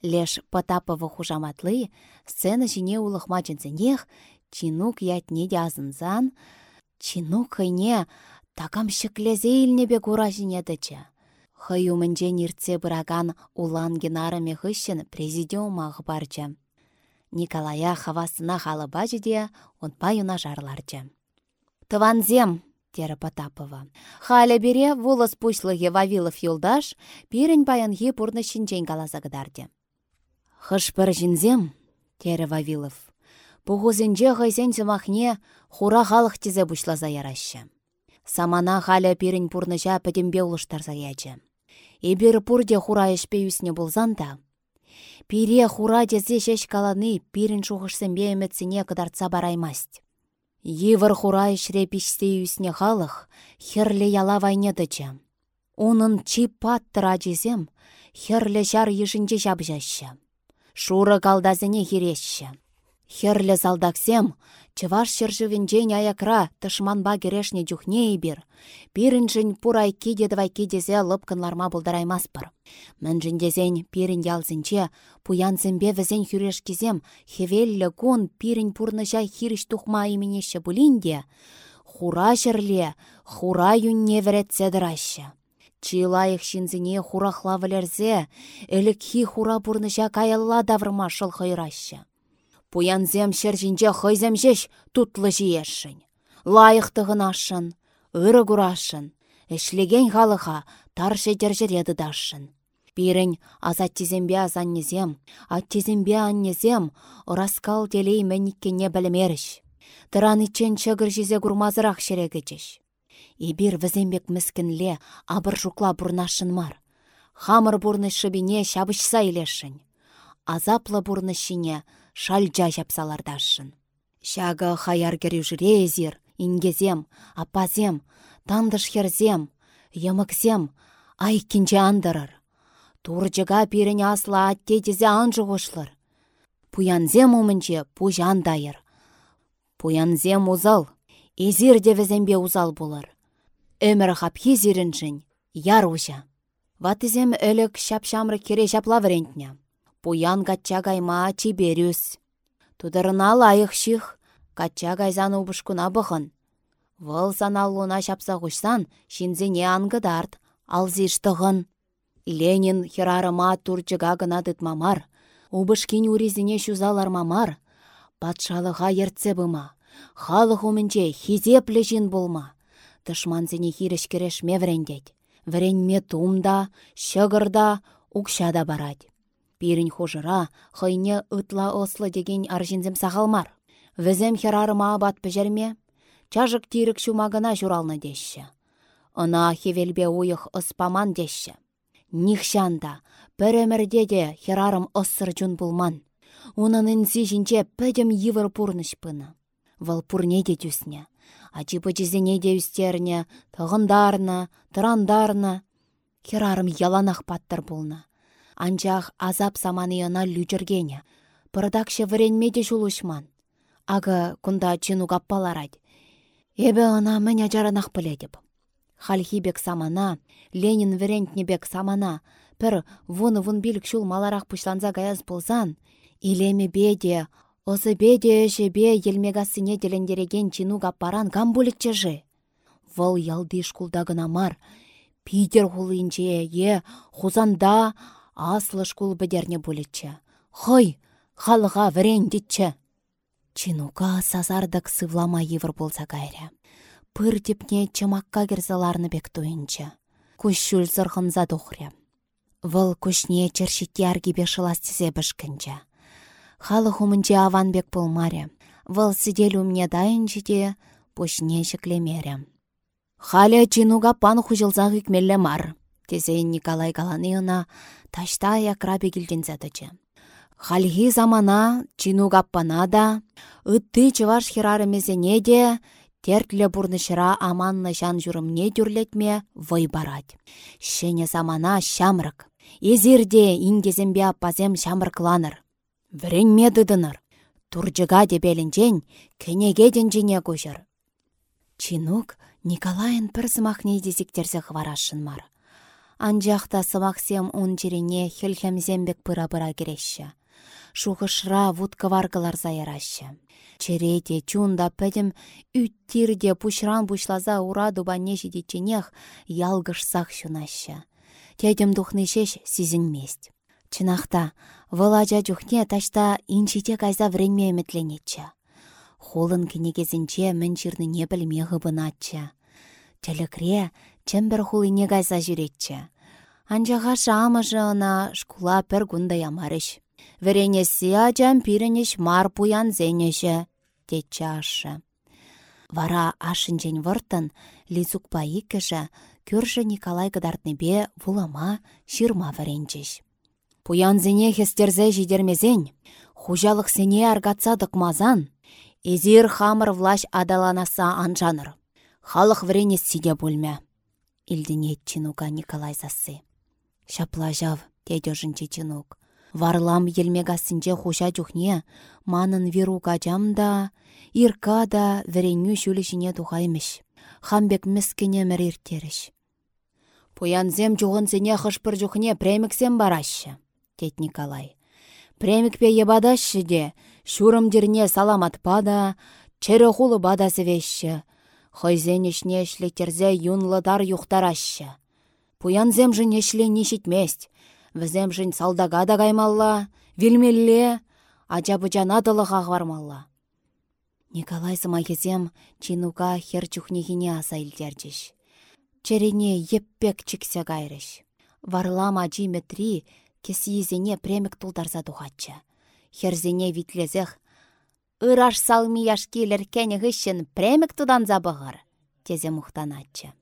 Леш Потапова хужаматлы, сцена шине улықма чинсенех, чинук ятне де азынзан, чинук хыне Такам шіклезе илнебе кура жинедічі. Хый умінже ниртсе бұраган улан генарыме хыщын президиума барчы. Николая хавасына халы бажыде, он паюна жарларчы. Тыванзем, тері Потапова. Халя бере волос пушлығы Вавилов юлдаш, пирін паянхи пурны шинчен каласа гыдарде. Хыш бір жинзем, тері Вавилов. Пухузінже ғайзен хура халық тезе бұшлаза. Самана халя пирін пурныжа пәдембе ұлыштарса ячы. Эбір пурде хура ішпе үсіне болзанда. Пире хура дезе шеш каланы пирін шуғышсенбе әмітсіне кыдартса бараймаст. Евір хура ішре пішсе үсіне халық, херлі яла вайнедычы. Унын чипат тұра жезем, херлі жар ешінче жабжашы. Шуры калдазыне херешші. Херлі залдаксем, чываш шыржывенчен аякра тышманба керешне жүхне бир. Пирінжін пурай киде давай кидезе лыпкынларма бұлдараймаспыр. Міншін дезен пирін ялзінче, пуянзімбе візен хүрешкізем, хевеллі кун пирін пурныша хиріш тухма именеші бұлінде, хура жерле, хура юнне веретсе дырашы. Чилайық шинзіне хурахла хи хура пурныша каялла давырма шыл. Пуянзем шержинче хойземшеш тутлы жиешшін. Лайықтығын ашын, ыры күрашын, эшлеген халыға таршы держіреді дашын. Пирін азат тезембе азаннезем, ат тезембе аннезем, ыраскал телей мәніккене білімеріш. Тыран ичен чығыр жезе күрмазырақ шерегечеш. Ибір візембек міскінле абыр жукла бұрнашын мар. Хамыр бұрны шыбине шабышса илешін. Азаплы шальжа жапсалардашын. Шағы хаяр жүрезір, езір, ингезем, апазем, тандыш херзем, йымыксем, ай кинче андырыр. Туржыға пирін асла аттетезе анжы қошлыр. Пуянзем умынче пуж андайыр. Пуянзем узал, езір девізембе узал болыр. Өмір хапхи зиріншін, яр ужа. Ватызем өлік шапшамры кере варентня. Пуян кача кайма чиберюс. Тудырына лайық ших, кача кайзан убышкуна бұхын. Вăл саналлуна çапса хушсан, шинзене ангыдарт, алзиштығын. Ленин хирарыма турчыга гына мамар, убышкин уризине мамар, патшалыға ертсе бұма, халық умінче хизеплі жин болма. Тышманзіне хиріш кереш меврендет, вренме тумда, шығырда, укшада барать. Пирін хужыра, хыйне ытла ослы деген аржинзем сағалмар. Візем херарыма бат піжерме, чажык тирік шумагына журалны деші. Она хевелбе уйық ыспаман деші. Нихшанда, бір өмірде де херарым ыссыр жүн бұлман. Унын інсі жінче пөдім евір пурныш пыны. Вăл пурне де тюсне. Ачи пычызене де үстерне, тығындарны, тұрандарны. Херарым яланақ паттыр бұлны. Анчах азап саманыйына лүчіргене. Пырдакшы віренмеде жулышман. Ага кунда каппаларать. Эбе ана мӹнь жаранах піледіп. Хальхибек самана, Ленин верентнебек самана, пір вуны вун билік шул маларақ пушланза гаяз болзан, илеме беде, осы беде бе елмегасыне делендереген чину каппаран гам чыжы. Вăл ялды шкулдагына мар, Питер хулинче е, хузанда аслы шкул бідерне бұлітчі. Хой, халыға вірендетчі. Чинука сазардық сывлама евір болса кайря. Пыр тепне чымаққа керзаларны бек туйынчы. Күш шүл зырғынза тухря. Вăл күшне чершитте аргибе шыластізе бішкінчі. Халық умынче аван бек болмаре. Вăл сидел умне дайынчы де пушне шеклемере. Халя чинуга пан хужылзақ икмелле мар. Тезейін Николай Галаныйына ташта якрабе келдензадычы. Хальхи замана чину каппана да, ытты чываш хирарымезене де, тертлі бұрнышыра аманны жан жүрімне дүрлетме вой барать. Шене замана шамрык. Езірде ингезембе аппазем шамрыкланыр. Віренме дыдыныр. Туржыга дебелінчен кенеге денжене көжір. Чинук Николайын пір сымақне дезіктерсе хварашын мар. Анжақта сымақсем он жерене хелхемзембек пыра-пыра кереші. Шуғышра вудка варгылар зайырашы. Черете, чунда пәдім үттірде пушран бушлаза ура дубанне жидеченех ялгышсақ шунашы. Тедім духнышеш мест. Чынақта, вылажа жүхне ташта иншите кайза вренме үмітленетчі. Холын кенегезінче мін не білме ғыбынатчы. Тәлікре чембір хулине кайса жүретчі. Анжаға шамыжы ына шкула пір күнді ямарыш. Веренесі ачам пиренеш мар пуян зенеші, детчі ашы. Вара ашынжен вұртын, лизукпа иккіші, көрші Николай бе вулама ширма варенчеш. Пуян зене хестерзе жидермезен, хужалық сене аргатсадық мазан, Эзир хамыр влаш адаланаса анжаныр. Халық вренес сиде бөлмә. Илденет чинука Николай засы. Шапла жав, дедежін чинук. Варлам елмегасынче хуша чухне, манын виру качам да, ирка да віренню шүлішіне тухаймыш. Хамбек міскіне міріртеріш. Пуянзем сене хышпыр жүхне преміксем барашы, тет Николай. Премікпе ебадашы де, шурымдерне саламатпа да, чері хулы бадасы вешші. Хойзен ішне ішлектерзе юнлыдар юхтарашы. Пуянзем жын ешле нешітмест. Візем жын салдага да каймалла, вилмелле, ача-бычана тылыға ғармалла. Николай сымайхезем чинука хер чухнехине аса илтерчіш. Черене еппек чиксе кайрыш. Варлам ачи метри кесиезене премік тулдарса тухатчы. Херзене витлезех Ыраш салми яшкелер кәне ғышын премік тудан забығыр, тезе мұқтанатчы.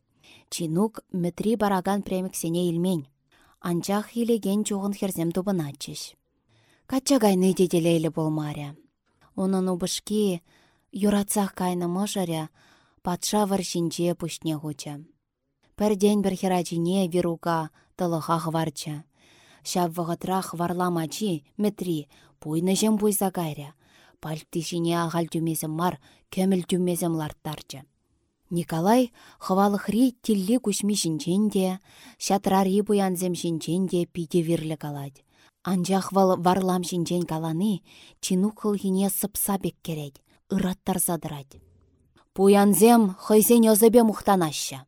Чинук мүтри бараган преміксене илмен. Анчах хилеген чуғын херзем тубынатчыш. Качагайны деделейлі болмаря. Оның убышки юратсақ кайны мұжаря патша варшинче пүшне ғуча. Пәрден бір херачине вирука тылыға ғварча. Шав метри, пуйны жем кайря пальттишине ағал тюмезім мар, көміл тюмезім ларттарчы. Николай хвалыхри тилли кучми шинченде, шатрари буянзем шинченде пиде вирлі каладь. Анжақ вал варлам шинчен каланы, чинук хылхине сыпса бек керет, ыраттар задырать. Пуянзем хыйсен озыбе мұқтанаща,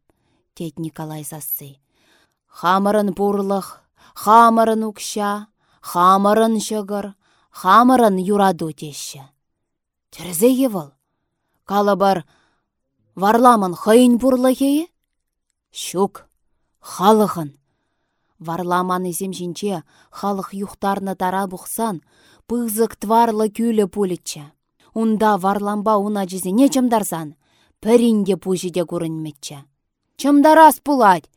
тет Николай сассы. Хамырын пурлық, хамырын укша, хамырын шығыр, хамырын юраду теші. Тірзе евіл. Калабар варламын хыйын хейі? Шук, халықын. Варламан изем жинче халық юхтарны тара бұқсан, пызык тварлы күлі пулетчі. Унда варламба уна не чымдарсан, пірінде пужиде көрінметчі. Чымдарас пулать,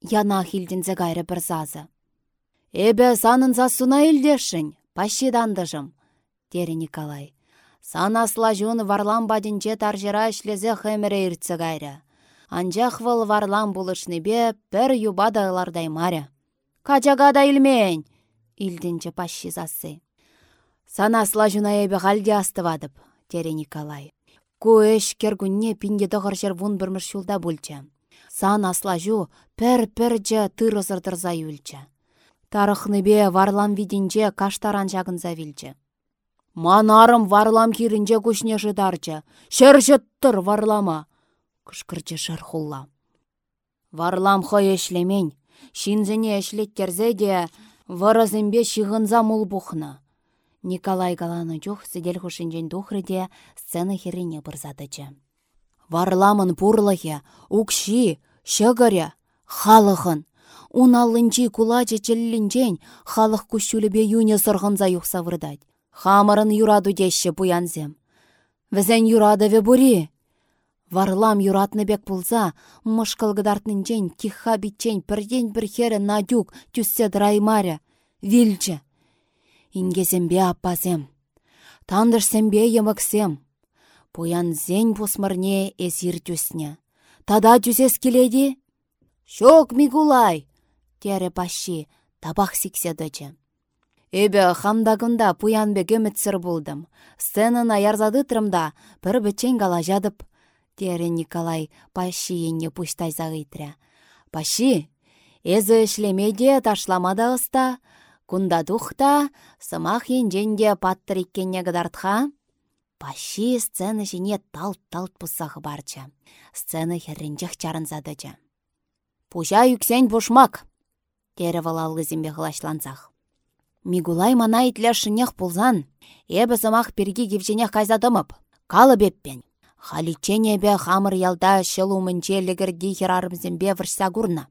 яна хилдінзе гайры бір зазы. Эбе санын засуна илдешін, Пащидандыжым, тері Николай. Санасла жуны варлам бадинче таржыра ішлезе хэмірі иртсі гайры. Анжақ выл варлам бе пір юбадайлардай маря. Качагада илмень, илдінче пащи засы. Санасла жуна ебе ғалде астывадып, тері Николай. Көш кергунне пинде дұғыр вун бірмір шулда бүлчі. Сан асла жу пір-пір жа тырызырдырза юлчі бе варлам видинче каштаран жағынза вилчче. Манарым варлам кирінче күшне жыдарчы. Шер варлама. Кышкырчы шархулла. Варлам хой эшлемень. Шинзіне эшлеттерзе де вырызымбе шығынза мул бұхны. Николай Галаны жоқ сидел хушинчен тухрыде сцена херине бұрзадычы. Варламын пурлығы, укши, шығыря, халығын, Уналлынчи кулачы челлинчен халық күшілібе юне сырғынза юқса вырдать. Хамырын юраду деші буянзем. Візен ве бури. Варлам юратны бек пулса, мышкылгыдартнынчен киха битчен пірден бір хері надюк түссе драймаря. Вилчі. Ингесембе аппазем. Тандышсембе еміксем. Пуян зен пусмырне эсир түсне. Тада түсес келеді? Шок, Микулай! тере пащи табақ сикседычы. Эбе хамдагында пуянбек үмітсір болдым. Сценына ярзадытрымда бір бічен жадып. Тере Николай пащи енне пуштай зағытря. Пащи, эзі ішлемеде ташламада ұста, кунда духта, сымақ енженде паттыр иккенне гыдартха. Пащи сцена жіне талт-талт пұсағы барчы. Сцена херренчех чарынзадычы. Пужа юксен бушмак, Тере валалгызембе хылашлансах. Мигулай мана итлер шынех пулзан, эбі сымақ перге кевженех кайзадымып. Калы беппен. бе хамыр ялда шылу мінче лігірді херарымзембе выршса гурна.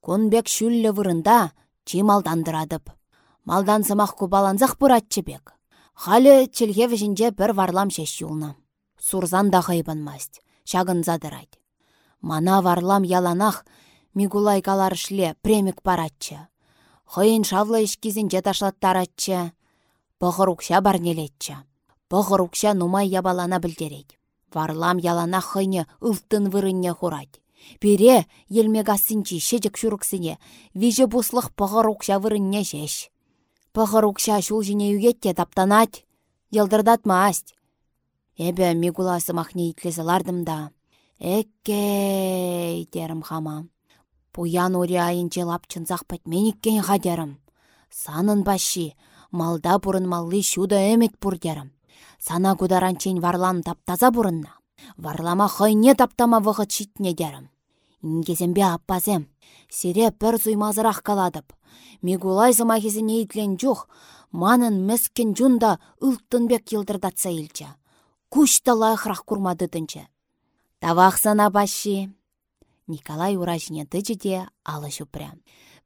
Кунбек шүллі вырында чималдандырадып. Малдан сымақ кубаланзақ бұратчы бек. Халі чілге жінже бір варлам шеш юлна. Сурзан да маст, шагын задырайд. Мана варлам яланах Мигулай каларышле премик паратчы. Хойын шавлы ішкізін таратчы. Бұғыр укша барнелетчі. Нумай ябалана білдерет. Варлам ялана хойны ұлттын вырынне хурать. Пере елмегасынчи шедік шуруксыне, вижі бұслық бұғыр укша вырынне жеш. Пăхăр укша çул çине югетте таптанать, йылдырдатмасть. Эбе Мигула сымахне итлесе лардым да. Эккей, терім хама. Пуян ури айынче лапчынсақ пәтменіккен хадерім. Санын баши, малда бұрын малли шуда әмет бұрдерім. Сана кударанчен варлан таптаза бұрынна. Варлама хайне таптама вғыт шитне дерім. Ингезембе аппазем. Сире пір суймазырақ каладып. Мигулай зымахизіне итлен жух, манын мәскен жунда ұлттынбек елдірдатса илчі. Күш талайықрақ курмадыдынчы. Тавақ сана баши. Николай уражіне тыжыде алы жүпрі.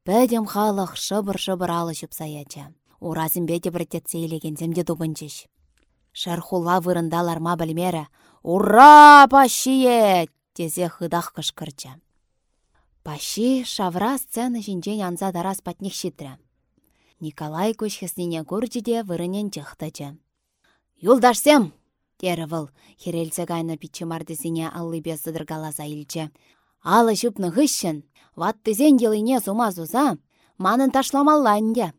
Пәдем халық шыбыр-шыбыр алы жүп саячы. Уразын беде біртетсе елегенземде дубынчыш. Шархула вырындаларма білмері. Ура, башие! Тезе хыдақ кышкырчы. Паши шавра сцена жинжен анза дарас патнех шитрі. Николай көшхісніне көржіде вырынен жықтычы. Юлдашсем! Тері выл, херелсе гайны питчі мардесіне аллыбе сыдыргаласа илчі. Алы жүпні ғышшын, ваттызен еліне сума зуза, манын ташламалланде.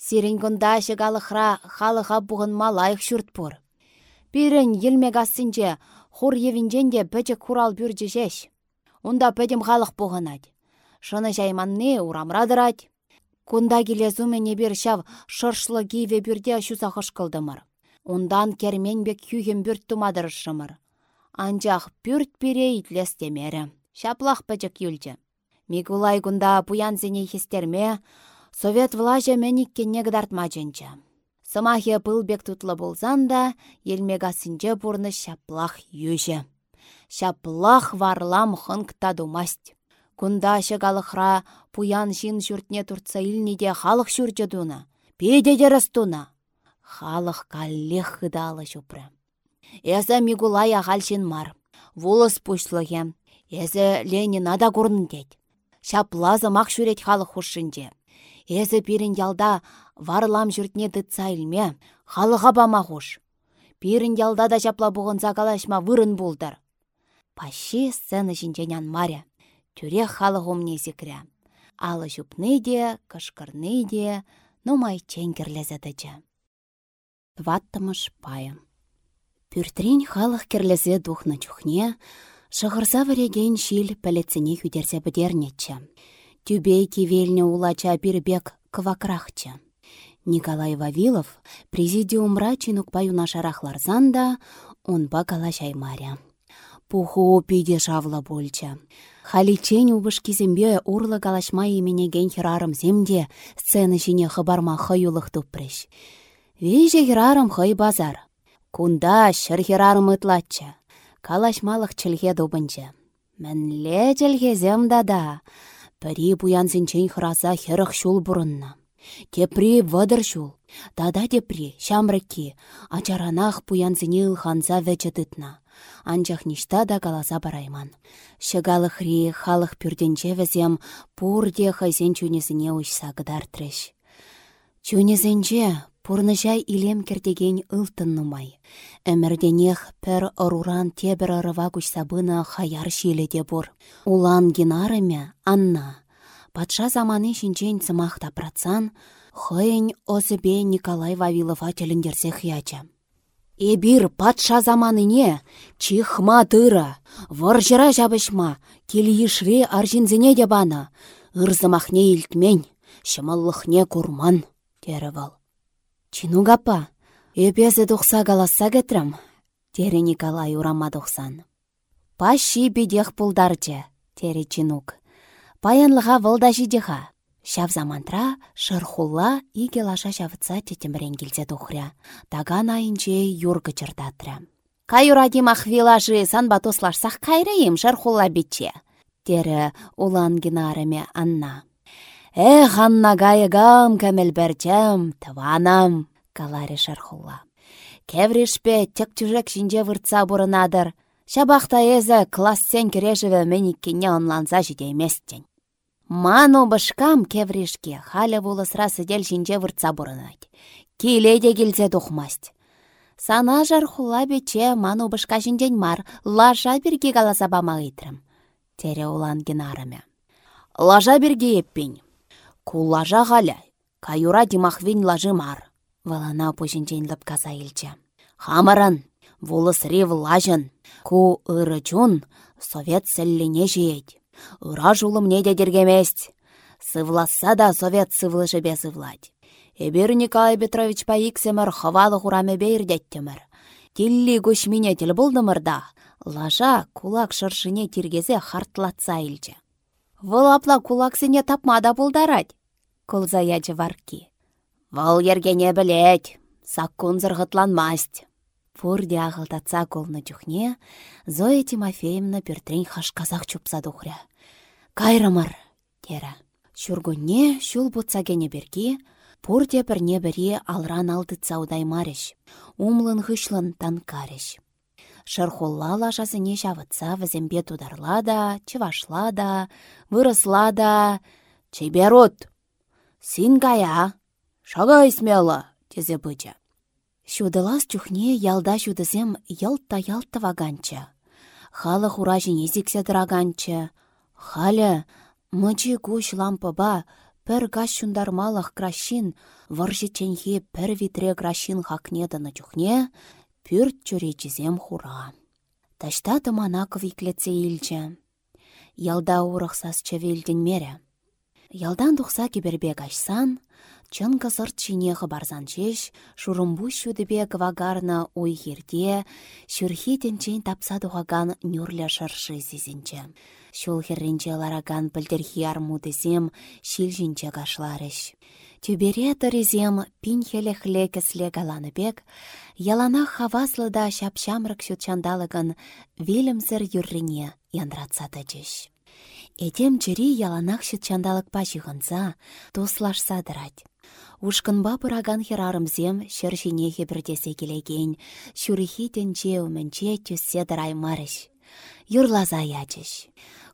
Сирен күнда шыгалықра халыға бұғын малайық шүрт бұр. Бірін елмек асынже, хур евінженде пөчі курал бүржі жеш. Унда пөдім халық бұғынад. Шыны жайманны урамрадырад. Кунда келе зумене бір шав шыршлы гейве бүрде шуза қышқылдымыр. Ундан кермен бек күйген бүрт тумадырышымыр. Анжақ бүрт итлестемері. Шаплақ пөчік юлчы. Мигулай кунда пуян зене хестерме, совет влажа мениккенне гдартма жынчы. Сымахе пылбек тутлы болзан да, елмегасынче бұрны шаплах южы шаплах варлам хынкта думасть. Кунда шыгалықра пуян жин жүртне туртса илнеде халық жүрчі дуна. Педедеріс туна. Халық каллех хыдалы жупры. Эзі Мигулай мар. Волос. Эзі Ленина да дед. Шаплазы мақ жүрет халық хушынде. Эзі пирін ялда варлам жүртне дытса илме. Халыға бама хуш. Пирін ялда да жапла бұғын закалашма вырын болдар. Пащи сцена жинченян маря. Тюре халық умне зікря. Алы жупны де, кышкырны де, нумай ченгерлезе дычы. Тваттымыш. Пүртрен халық керлезе духна чухне, шығырса вареген шил пәлетсіне хүдерсе бідернетчі. Тюбей кивеліне улача бек квакрахчы. Николай Вавилов президиумра чинукпа юнашарахларзан да, онба кала маря. Пуху пиде шавла болча. Халичен убыш кизембе урлы галашма именеген хирарым земде сцена жіне хыбарма хыюлық туппрыш. Веже хирарым хый базар. Кунда шыр хирарым. Калашмалық чілге дубынча. Мәнле чілгезем дада. Пірі буянсенчен хыраса херық шул бұрынна. Кепри вадыр шул. Дада депри, шамрыки, ачаранах пуянсене ылханса вәчі тытна анчах ништа да каласа барайман. Шыгалықри халық пүрденче візем пурде хайсен чунесіне ұшса гыдар треш. Чунесенче пурнышай илем кердеген ылтын нумай. Әмірденех пір ұруран тебір ырыва күшсабына хаяр де бұр. Улан генарыме Анна. Патша заманы шинчен цымақта пратсан, хыйын озыбе Николай Вавилова теліндерсе хияча. Эбир патша заманыне чихма тыра, варжыра жабышма, келиішре аржинзіне де бана, ырзымахне илтмен, шымаллықне курман, тері вал. Чинугапа, эпезі дұқса галаса кетрім, тері Николай урама дұқсан. Паши бедех пулдарчы, тері чинук. Паянлыға вылда жидеха, Шав замантра шырхулла иге лаша шавытса тетемрен келсе тухря. Таган айынче юргы чырдатря. Кайуради махвилажы санба тослашсақ кайрайым шырхулла битче. Тері улан генарыме Анна. Эх, Анна гайыгам кәміл бәрчәм, тыванам, калари шырхулла. Кеврешпе тек чужек жинже выртса бұрынадыр. Шабақта езі класс сен кережіві меніккене онланса жидейместен. Ману бышкам кевришке халя волысра сыдел жинже выртса бұрынать. Келе де келзе тухмасть. Сана жар хула бече ману бышка жинжен мар, лажа бірге галаса бама. Тере улан. Лажа бірге Кулажа ғаля, Каюра димахвин лажы мар. Валана пұжінчен лыпказа илчі. Хамырын, вулысри влажын, ку ыры совет сәллене жейд. Ыра жулым не дедергемест. Сывласа да совет сывлышы бе сывладь. Эбір Николай Петрович паиксемір хавалы хураме бейірдеттімір. Тилли көшмине тіл болдымырда, лажа кулак шыршыне тиргезе хартлатса илчі. Вылапла кулаксыне тапмада болдарад, кулза ячы варки. Выл ергене білет, саккун зырғытланмасть. Пурде ағылтатса колны чухне, Зоя Тимофеевна піртрен хашказақ чупса духря. Кайрымыр, тері. Шүргүнне шул бұтсагене берге, Пурте пірне бірі алран алды цаудаймарыш, умлын хышлын танкарыш. Шырхулла лажасыне шавытса візембе тударла да, чывашла да, вырысла да. Чеберут! Син гая! Шага смело! тезе быча. Шудылас чухне ялда шудызем ялта-ялта ваганча. Халы хура жіне зіксе дыраганча. Халі, мычы куш лампыба, Пір гаш шундармалах кращин, варжы ченхе пір витре кращин хакнеданы чухне, пүрт чүречізем хура. Ташта тыманаков иклетсе илчі. Ялда чевелден мере. Ялдан тухса кибербек ашсан, чын кызырт чинеғы барзан чеш, шурымбу шудыбе гвагарна ойхерде, шүрхи тенчен тапса дұғаган нүрлі шыршы зізінчі. Шул херринче лараган пілдерхи армудызем шил жинче кашларыш. Тюбере тырызем пин хелехле кісле галаны бек, ялана хаваслы да шапшамрык шутчандалыгын вилімсір юррине яндратса тачыш. Эдем чири яланах шутчандалык пачығынса, тослашса дырать. Ушкынба пыраган херарымзем жинехе бірдесе келеген, шүрихи тенче өмінче түссе дырай марыш. Юрлаза ячыш.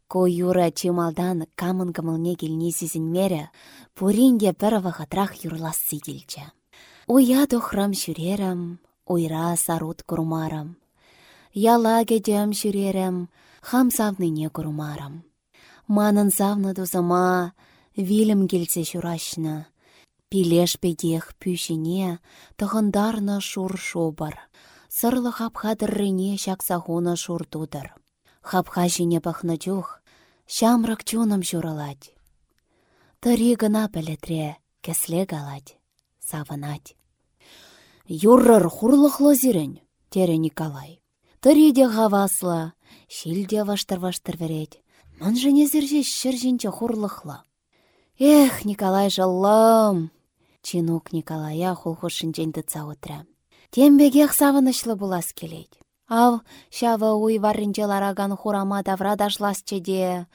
Ко юра чималдан камын кымылне келне мере, пуринге бір вағатрах юрласы келчі. Уя дохрам шүрерім, ойра сарут курмарам. Яла кедем шүрерім, хам савныне курмарам. Манын савны дузыма, вилім келсе шурашны. Пилеш пегех пүшіне, тұғындарны шур шобар. Сырлы хапхадырыне шақсағуны шур тудыр. Хапха жіне пахны чух, Шамрак чуным журалать. Тыри гына пілетре, кәсле галать, савынать. Юррыр хурлықлы зірін, тере Николай. Тыри де ғавасла, шилде ваштыр-ваштыр верет. Ман жіне зірже шыржінче хурлықлы. Эх, Николай жылым! Чинук Николая хулхушынчен дыца утра. Тембегех савынышлы булас келейді. Ав, шавы уй варринче лараган хурама даврадашласче де.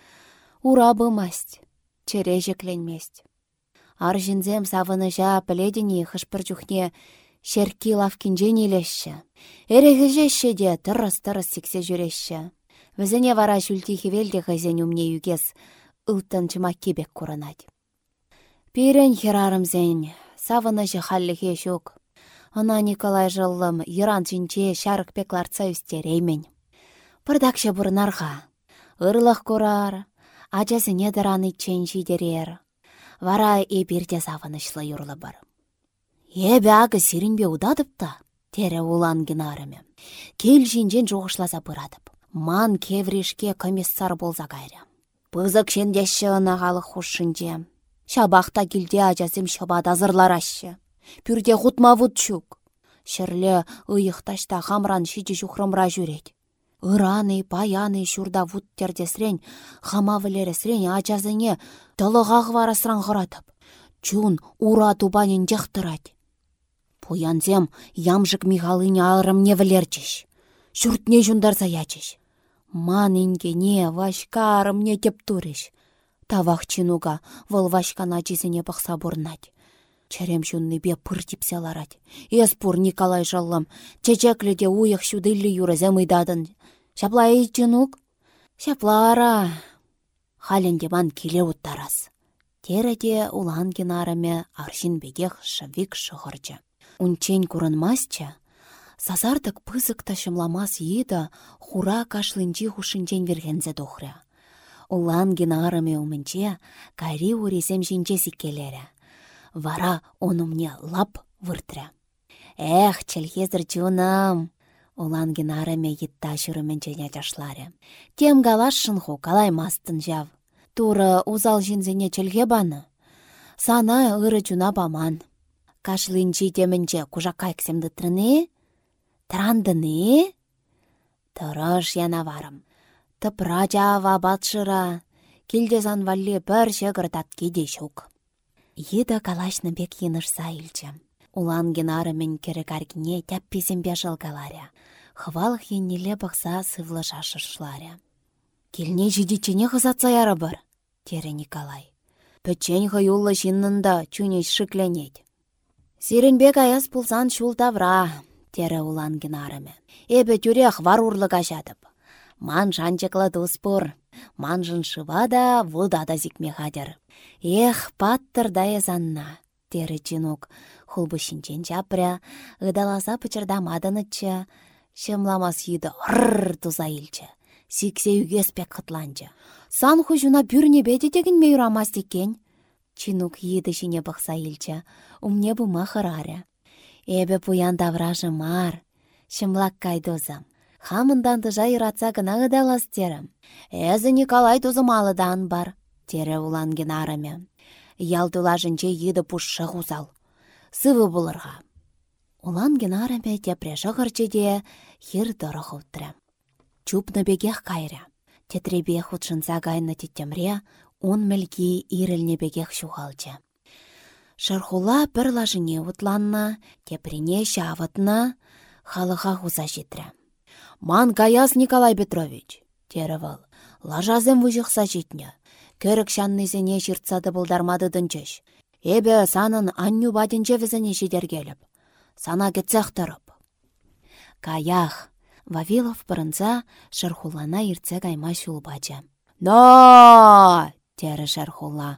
Ура бымасть, чере жекленмест. Аржинзем савыныжа піледіне хышпыр жүхне шерки лавкинжен елешші. Эрегіжешші де тырыс-тырыс сіксе жүрешші. Візіне вара жүлтихи велде ғызен умне югес ұлттан чымак кебек куранать. Пирен херарымзен, савыныжы халліге жүк. Ана Николай жылым Иран чинче шарық пекларца үстереймен. Пырдакшы бұрнарға. Ырлық көрар, ачасыне дыраны чен жидерер. Вара эбирде савынышлы юрлы бар. Ебе ағы сирінбе удадыпта, тере улан. Кел жинжен жоғышласа бұрадып. Ман кевришке комиссар болза кайры. Пызык шендеші ынағалы хушшынже. Шабақта келде ажасым шабада зырлар ашы пүрде хутма чук. Шерле ыйықташта хамран шиді жухрымра жүрет. Ыраны, паяны шурда вуд тердесрен, хама вілересрен ачазыне тылығақ варасран ғыратып. Чун ура тубанин жақтырать. Пуянзем ямжык Михалыне алырым не вілерчіш. Шүртне. Ман не вашкарым не теп турыш. Тавах чинуга выл вашкана чизіне пақса бурнать. Чәрем бе пыр типсе ларать. Эспур Николай жаллам. Чечеклі де уйық шудылі юрызе мыйдадын. Шапла ейтінук? Шаплара. Халенде ман келе уттарас. Тереде улан генараме аршин бегех шавик шығырчы. Унчен курынмасча, сазардық пызык ташымламас еді хура кашлынчи хушынчен вергензе дохря. Улан генараме умінче, кари уресем жинче сиккелері. Вара онумне лап выртря. Эх, челхезір чунам! Улан йытта çырымен ченя чашларе. Тем галашшын ху калай мастын жав. Туры узал жинзене челге баны. Сана ыры чуна баман. Кашлинчи темінче кужакайксемді трыне? Трандыне? Тұрыш яна варым. Тыпра жава батшыра. Килдезан валли бір жығыр татки шук. Йыда калашны бек йынышса илчем. Улан генары мен керек аргіне тәппезембе жылгаларя. Хвалық еннеле бақса сывлы шашышларя. Келне жидичене хызатса яры бір, тері Николай. Пөтчен хыюллы жиннында чүнеш шыкленет. Сиренбек аяс пулсан шул тавра, тері улан генарыме. Эбі тюрех варурлы кажадып. Ман жанчықлы дуспур, манжын шыва да вуда да зикме хадер. Эх, паттыр да езанна, тері чинук, хулбы шинчен жапря, ыдаласа пычырдамадынычча, шемламас еді ырррр туза илчче. Сиксе үгеспек қытланчы. Сан хужуна бюрне беде деген мейрамас декен. Чинук еді жіне бұқса илчче, умне бұма хыраря. Эбе пуян давражы мар, шымлак кайдозам. Хамындан тыжа иратса гына ыдалас терім. Эзі Николай тузымалыдан бар, тере улан генараме. Ялдулажынче еді пушшы ғузал сывы булырға. Улан генараме тепре де хир дұрық ұттыры. Чупны бегех кайры. Тетребе худшынса гайны теттемре, он мілгі ирілне бегех шуғалчы. Шархула бір лажыне ұтланна, тепрене шавытна, халыға хуза житрі. Ман каяс Николай Петрович, тері вал, лажазым вұжықса житне. Көрік шаннызене жыртсады бұлдармады дынчыш. Эбе санын анню бадинче візіне келіп. Сана кетсех тұрып. Каях, Вавилов бұрынса шырхулана иртсе кайма бачы. Но! тері шырхула.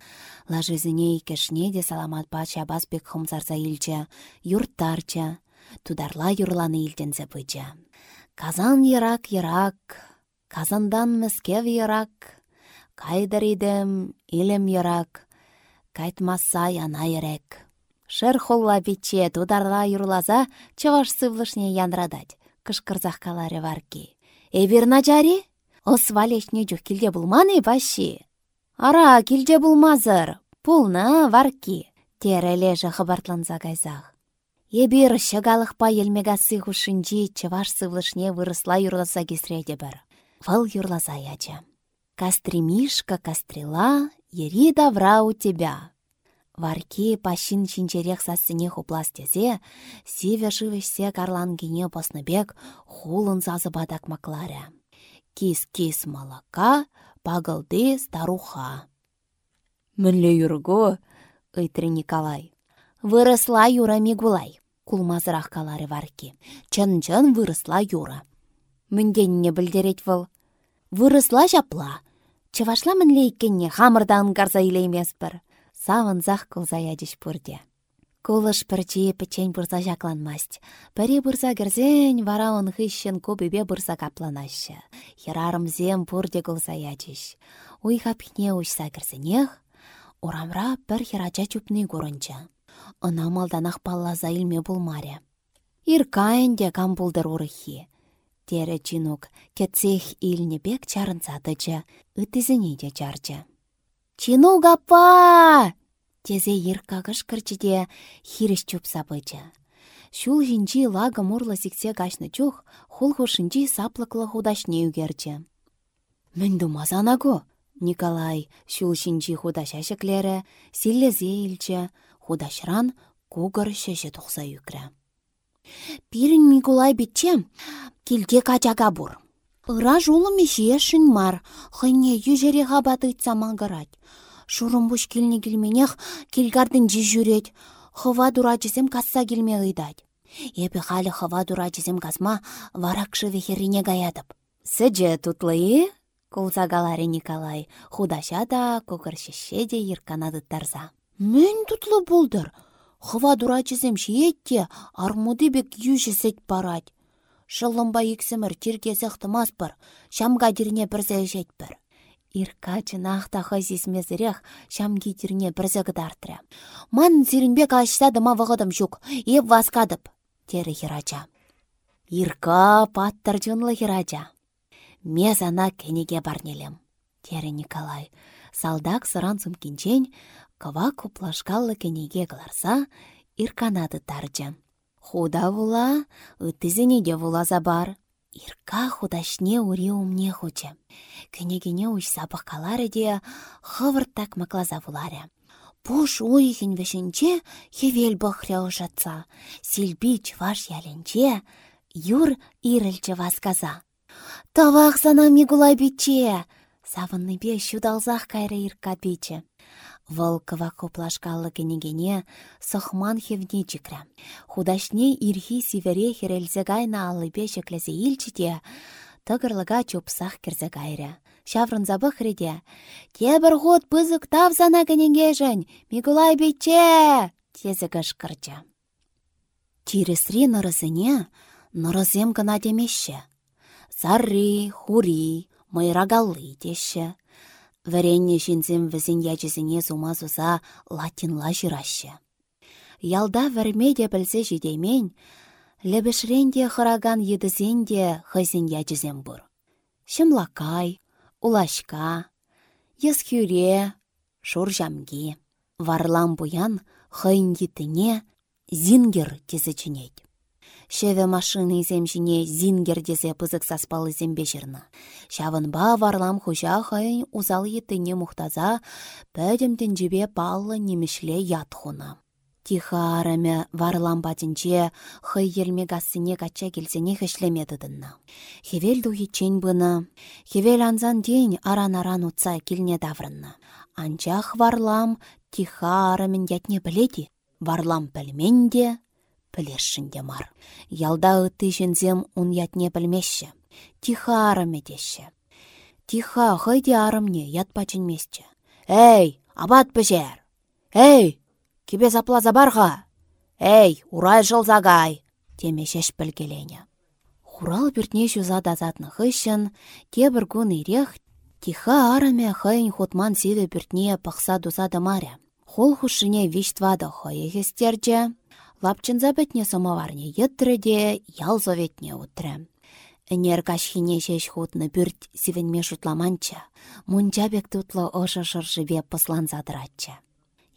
Лажызіне икешне де саламат бача басбек хымзарса илче, юрттарча, тударла юрланы илтензе бычы. Казан ерак ерак, казандан мәскев ерак, кайдар идем, илем ерак, кайтмасса яна. Шыр холла биче тударла юрлаза чаваш сывлышне янрадать. Кышкырзах каларе варки. Эверна жари? Ос валешне жүх килде булманы баши. Ара килде булмазыр. Пулна варки. Терележе хабартланса кайзах. Ебір па елмегасы хушинчи чаваш сывлышне вырысла юрласа кесреде бір. Вал юрлаза яча. Кастремишка, кастрела, ери давра у тебя. Варки пашин шинчерех сассыне хупластезе, сиве живешсе карлангене посныбек хулын зазы бадак макларя. Кис-кис молока, пагылды старуха. Мінле юрго, ыйтры Николай. Вырысла юра мигулай, кулмазырақ калары варки. Чын-чын вырысла юра. Мінденне білдерет выл. Вырысла жапла, Чывашла мінле иккенне хамырдан карса илеймес бір. Савын зах кылза ядеш пұрде. Кулыш пірче печень бұрза жақланмасть. Пәрі бұрза кірзен, вара он хыщен көбебе бұрза капланашы. Херарымзем пұрде кылза ядеш. Уй хапхне ұшса кірзенех, урамра бір херача чупны көрінчі. Ына малданақ паллаза илме бұлмаре. Иркайынде кам бұлдыр урыхи. Тере чинук, кетсех илне бек чарынсадычы, ытызыне де чарчы. Чинук апа! Тезе еркагыш кірчіде хиріш чупса бычы. Шул жинчи лага мурлы сиксе кашны чух, хул хушинчи саплыклы худашне үгерчі. Мін думазанагу, Николай шул шинчи худаша шеклері, силлезе илчі, худашран кугыр шеше тұқса үкрі. Пирін Миколай бітчем, келге качага бур. Ыра жулым ешін мар, хыне южере ғабаты маңғырат. Шурым бұш келіне келменех келгардын жи жүрет, хыва дура жесем касса келме ыйдать. Эпі халі хыва дура жесем казма варакшы вехерине гаядып. Сәже тутлы, Кулзагаларе Николай, худаша да, көгіршеше де ерканады тарза. Мен тутлы болдыр, Хыва дурачызем шиетте, армуды бек южесет барать. Шылымба иксімір тирге сықтымас бір, шамға бір зәжет бір. Ирка чынақта хызисмезірех шам китерне бірзі гыдартря. Ман зирінбе калашса дыма вғыдым жүк, еп васкадып, тері хирача. Ирка паттыр жынлы хирача. Мез ана кенеге барнелем, тері Николай. Салдак сыран сумкинчен, кыва куплашкаллы кенеге кыларса, ирканады тарчы. Худа вула, ыттызене де вулаза бар. Ирка худашне ури умне хуче. Кенегене учса пахкалары де хывырт маклаза вуларе. Пуш уйхін вешінче хевел бұхря ұшатса, силби чваш яленче, юр ирілче васказа. Тавақ сана мигулай біче, савынны бе шудалзақ кайры ирка біче. Вăлкăва коплашкаллы кенегене сăхман хевне чикрä. Худашне ирхи сивере херелсе гайна аллипе çеклесе илчче те, тăгăрлăга чупсах керсе кайрă. Çаврынса пăхрре Тебір хут пызык тавсана кененгешӹн, Миколай биче! тесе кышкырччă. Чиресри нырысыне нырысем кына темеще. Сарри, хури, майрагалли тешші. Вәренне шинзем візін ячізіне сума суза латинла жирашы. Ялда вәрмеде білсе жидеймен, лебешренде хыраган едізенде хызін ячізем бұр. Шымлакай, улашка, ескюре, шуржамги. Варлам буян хыйн зингер тезечінет. Шеве машины земшине зингердезе пызык саспалы зембе. Шавынба варлам хужа хайын узал еттіне мұқтаза, пөдімден жібе паллы немішле ятхуна. Тиха араме варлам батинче хый елме гассыне кача келсене хешлемедыдынна. Хевел духичен бұны, хевел анзан день аран-аран утса келне даврынна. Анчах варлам тиха арамен ятне біледи, варлам пілменде пілешшінде мар. Ялда ытты жінзем ұн ятне білмешші. Тиха арым. Тиха хыйде арымне ятпа жінмесші. Эй, абат бежер! Эй, кебе заплаза барға! Эй, урай жылзагай! Темешеш білгелене. Хурал бүртне жуза дазатны хыщын, тебір күн ирех, тиха араме хыйын хутман сиве бүртне пақса дуза маря. Хол хушыне виштвада хойы Лапчынза бітне самоварне еттіріде ял советне утры. Энер кашхине шеш хутны бүрт сивенме шутламанча, мунча бек тутлы ошы шыршыбе пыслан задыратча.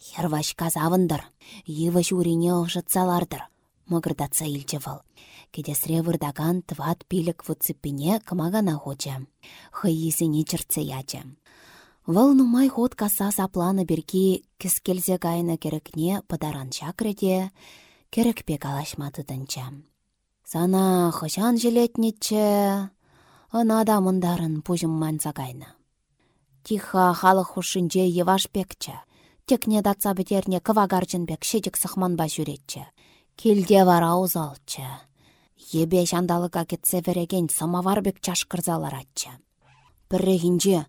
Херваш казавындыр, йывыш урине ошытсалардыр, мығырдатса илче выл. Кедесре вырдаган тват пилік вуципине кымагана хоча. Хыйисіне чыртсы яча. Вăл нумай ход каса сапланы берки кіскелзе кайны керекне пыдаран чакреде, керекпе калашматыдынча. Сана хышан жилетнечче, ына да мындарын пужым манса кайна. Тиха халық хушинче еваш пекче, текне датса бітерне кывагарчын бек шедік сықманба жүретче. Келде вара узалчы. Ебе шандалыға кетсе вереген самавар бек чашкырзалар атчы. Біррегінже,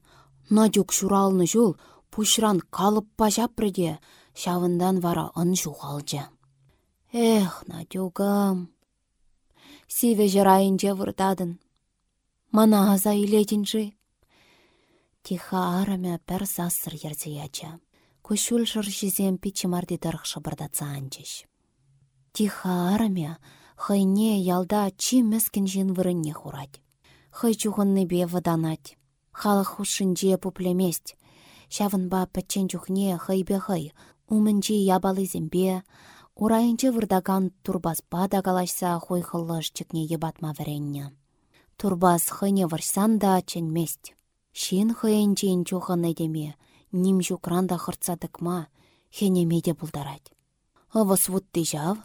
надюк шуралны жул, пушран калып пажапрыде, шавындан вара ын. Эх, Надюгам! Сиве жырайынче выртадын. Мана аза илетінжі. Тиха араме пәр сассыр ерзе яча. Көшіл шыршизем пичі марди дырықшы бұрдатса анчыш. Тиха араме хайне ялда чи мәскін жин вырынне хурать. Хай чухынны бе ваданать. Халық хушынже пуплемест. Шавынба пәтчен чухне хайбе хай. Умынчи ябалы зембе, Урайынче вырдаган турбаспа да калашса хойхыллыш чекне ебатма вәренне. Турбас хыне варсан да ченмест. Шин хыйынчен чухын эдеме, ним жукран хырца дыкма, хенеме де бұлдарать. Ывыс вутты жав,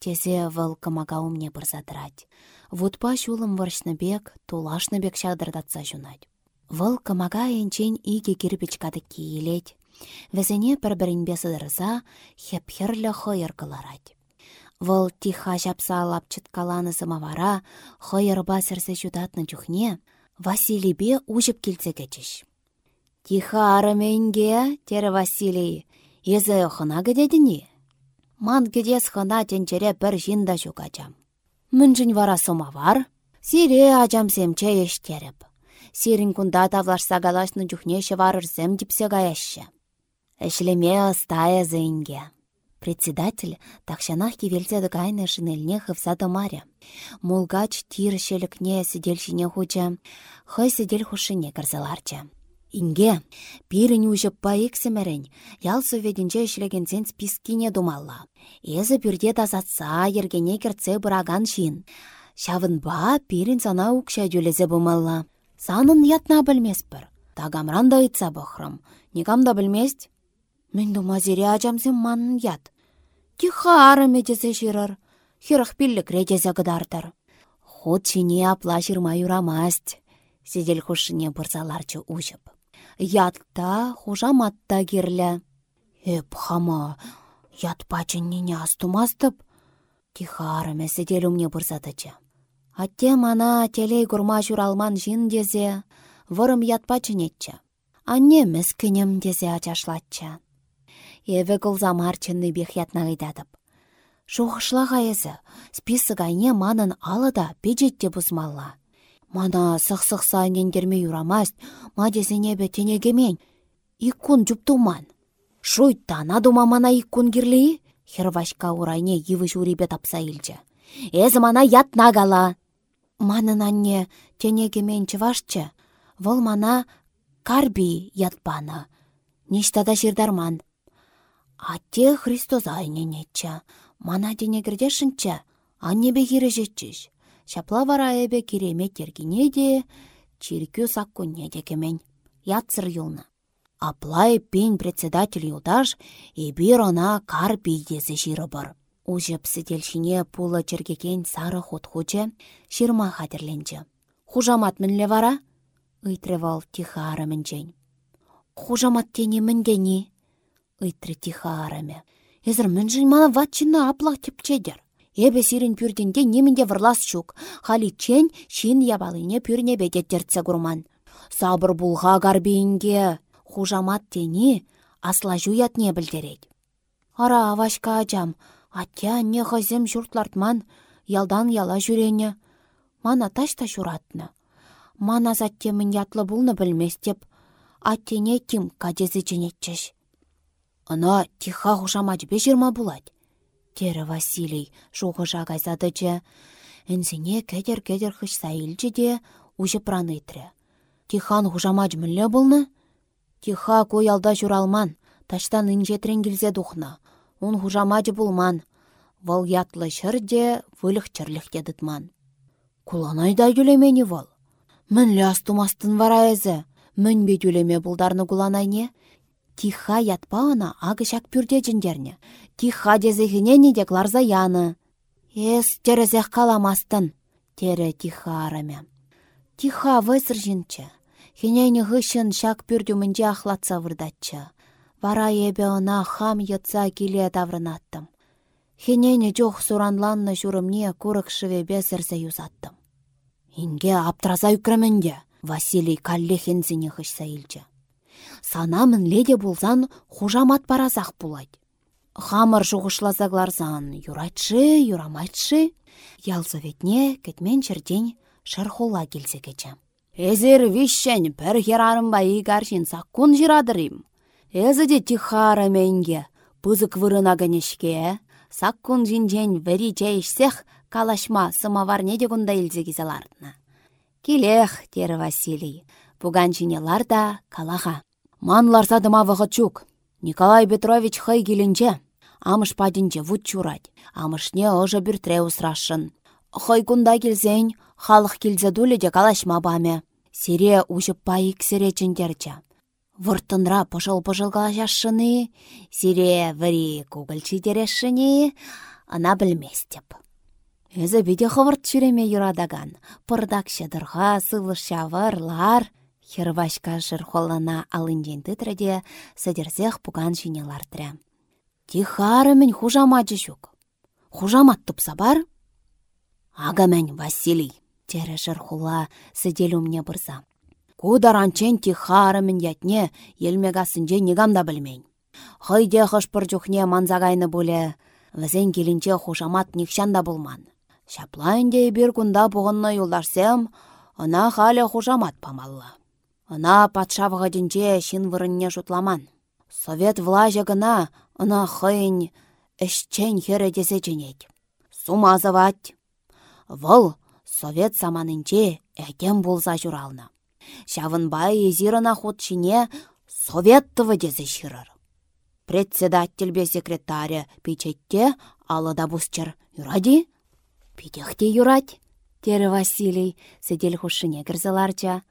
тезе вăл кымага умне бұрзадырать. Вутпа шулым бек, тулашны бек шадырдатса жунать. Вăл кымага енчен иге кирпичкады киелет, Візіне бір-бірінбе сыдырса, хеп-херлі хойыр кыларать. Вăл тиха жапса алап чыткаланы самавара, хойыр басырсы жудатны чухне, Василийбе ужып келсе кечіш. Тиха арыменге, тері Василий, езі хына гедедіні? Ман гедес хына тенчере бір жинда жугачам. Мүнжін вара самавар, сире ажам семче ештеріп. Сирин кунда тавлашса галашны жүхне шыварырсем дипсе гаяща. Эшлеме ыстая зейнге. Председатель такшанах кивелзеді кайны шинеліне хывсады маря. Мулгач тир шелікне сиделшіне хуча, хай сидел хушыне кірзаларча. Инге, пирін ұжып байық сімерін, ял сөветінче ішлегенсен спискине думалла. Езі пүрде тазатса, ергене керце бұраган шин. ба, пирін сана ұқша жүлезе бұмалла. Санын ятна білмес бір. Тагамран да айтса бұқрым. Негам да білмест? Мен думазире ажамсен манын ят. Тиха арым едесе жирар. Хирах пиллік редезе гыдартыр. Ход чине апла жирма юрамаст. Сидел хушыне бұрзаларчы ұжып ятта хужаматта кирлі. Эп хама, ятпачыннене астумастып, тихарыме седелумне бұрсатычы. Атте мана телей гурма алман жин дезе, вырым ятпачынетчі. Анне міскінем дезе ачашлатчы. Еве кылза марчынны бех ятна гайдадып. Шухышла гайызы, список айне манын алыда педжетте бұзмалла. Мана сық-сық сайнендерме юрамаст, ма десенебе тенегемен. Иккун жуптуман. Шуйттана дума мана иккун кирлі? Хервашка урайне евы журибе тапса илчі. Эзі мана ят нагала. Манын анне тенегемен чывашчы. Вол мана карби ятпана. Ништада шердарман. Атте Христос айненетчі. Мана денегірдешінчі. Аннебе хирежетчіш. Шапла вара эбе кереме тергене де, чиркю саккунне де кемен. Яцыр юлна. Аплай пен председатель юлдаш, эбир она кар пейдесі жиры бар. Ужып сіделшіне пулы чергекен сары ход хуче, ширма хатірленчі. Хужамат мінле вара? Үйтревал тихо арымынчен. Хужамат тені міндені? Тихо арыме. Эзір мінжін мана ватчына аплақ тепчедер. Эбе сирин пюртенде немінде вырлас чук. Хали чен шин ябалыне пюрне бедеттерце гурман. Сабыр булға гарбейінге хужамат тени асла жуятне білдерет. Ара авашка ажам, атя не хызем журтлартман, ялдан яла жүрене. Мана ташта журатны. Мана заттемін ятлы бұлны білмес деп, аттене тим кадезі женетчеш. Ана тиха хужамат бежірма булать. Тері Василий шуғы жағайзадычы. Әнсіне кәдер-кәдер хыш сайылчы де ұжы пранытры. Тихан хужамач мүлі бұлны? Тиха кой алда жүралман, таштан инжетрен келзе дұхна. Он хужамачы бұлман. Вал ятлы шырде вылық чырлық дедітман. Куланайда юлемені вал. Мінлі астумастын вара әзі. Мін бет юлеме бұлдарны куланайне. Тиха ятпауына ағы шак пүрде жіндерне. Тиха дезехіне де кларза яны. Эс терезех каламастын, тере тиха араме. Тиха вайсыр жінчі. Хенейні ғышын шак пүрдімінде ахлатса вырдатчы. Вара ебе она хам йытса келе таврынаттым. Хенейні жоқ суранланны жүрімне курық шывебе сірзі юзаттым. Инге аптраза үкірімінде Василий калле хензіне хышса илчі санамын леде болзан хужамат паразақ булать. Хамыр жуғышлазагларзан юрайтшы, юрамайтшы, ялзаветне кетмен черден шархола келсе кече. Эзер вишшен пір херарымба игаршин саккун жирадырым. Эзі де тихара менге, пызык вырына гынешке, саккун жинжен вәри жайшсех калашма самовар де гунда илзе кизалардына. Келех, тері Василий, бұған жинелар да калаға. Манларса дыма чук. Николай Петрович хай келінче. Амыш падинче вуд чурать. Амышне ожа бүртре усрашын. Хай кунда келсен, халық келзе дулі де калашма баме. Сире ужып пайик сире чендерче. Вұрттынра пожыл-пожыл калашашыны, сире вари кугылчы дерешыны, ана білместеп. Өзі биде хывырт жүреме юрадаган, пырдак шедырға, сылыш шавырлар, Хервашка холлана алынжен тытреде сәдерзех пуган жинелартыры. Тихары мен хужамаджы жүк. Хужамат тұпса бар? Ага мен Василий, тері жырхула сәделумне бұрза. Кударанчен тихары мен ятне елмегасынже негамда білмейн. Хайде хышпыр жүхне манзагайны бұле, візен келінче хужамат никшанда бұлман. Шаплайынде бір күнда бұғынны юлдарсем, Ына халя хужамат памалла. Ына патша вғадинче шин вырынне жутламан. Совет влажа гына ына хыйн эшчен хередесе женет. Сумазывать. Вăл совет саманынче әкем болса журална. Шавынбай езирына хутчине советтывы дезе шырыр. Председатель бе секретаря печетте алыда бусчыр. Юради? Питехте юрать. Тері Василий седел хушыне кірзіларча.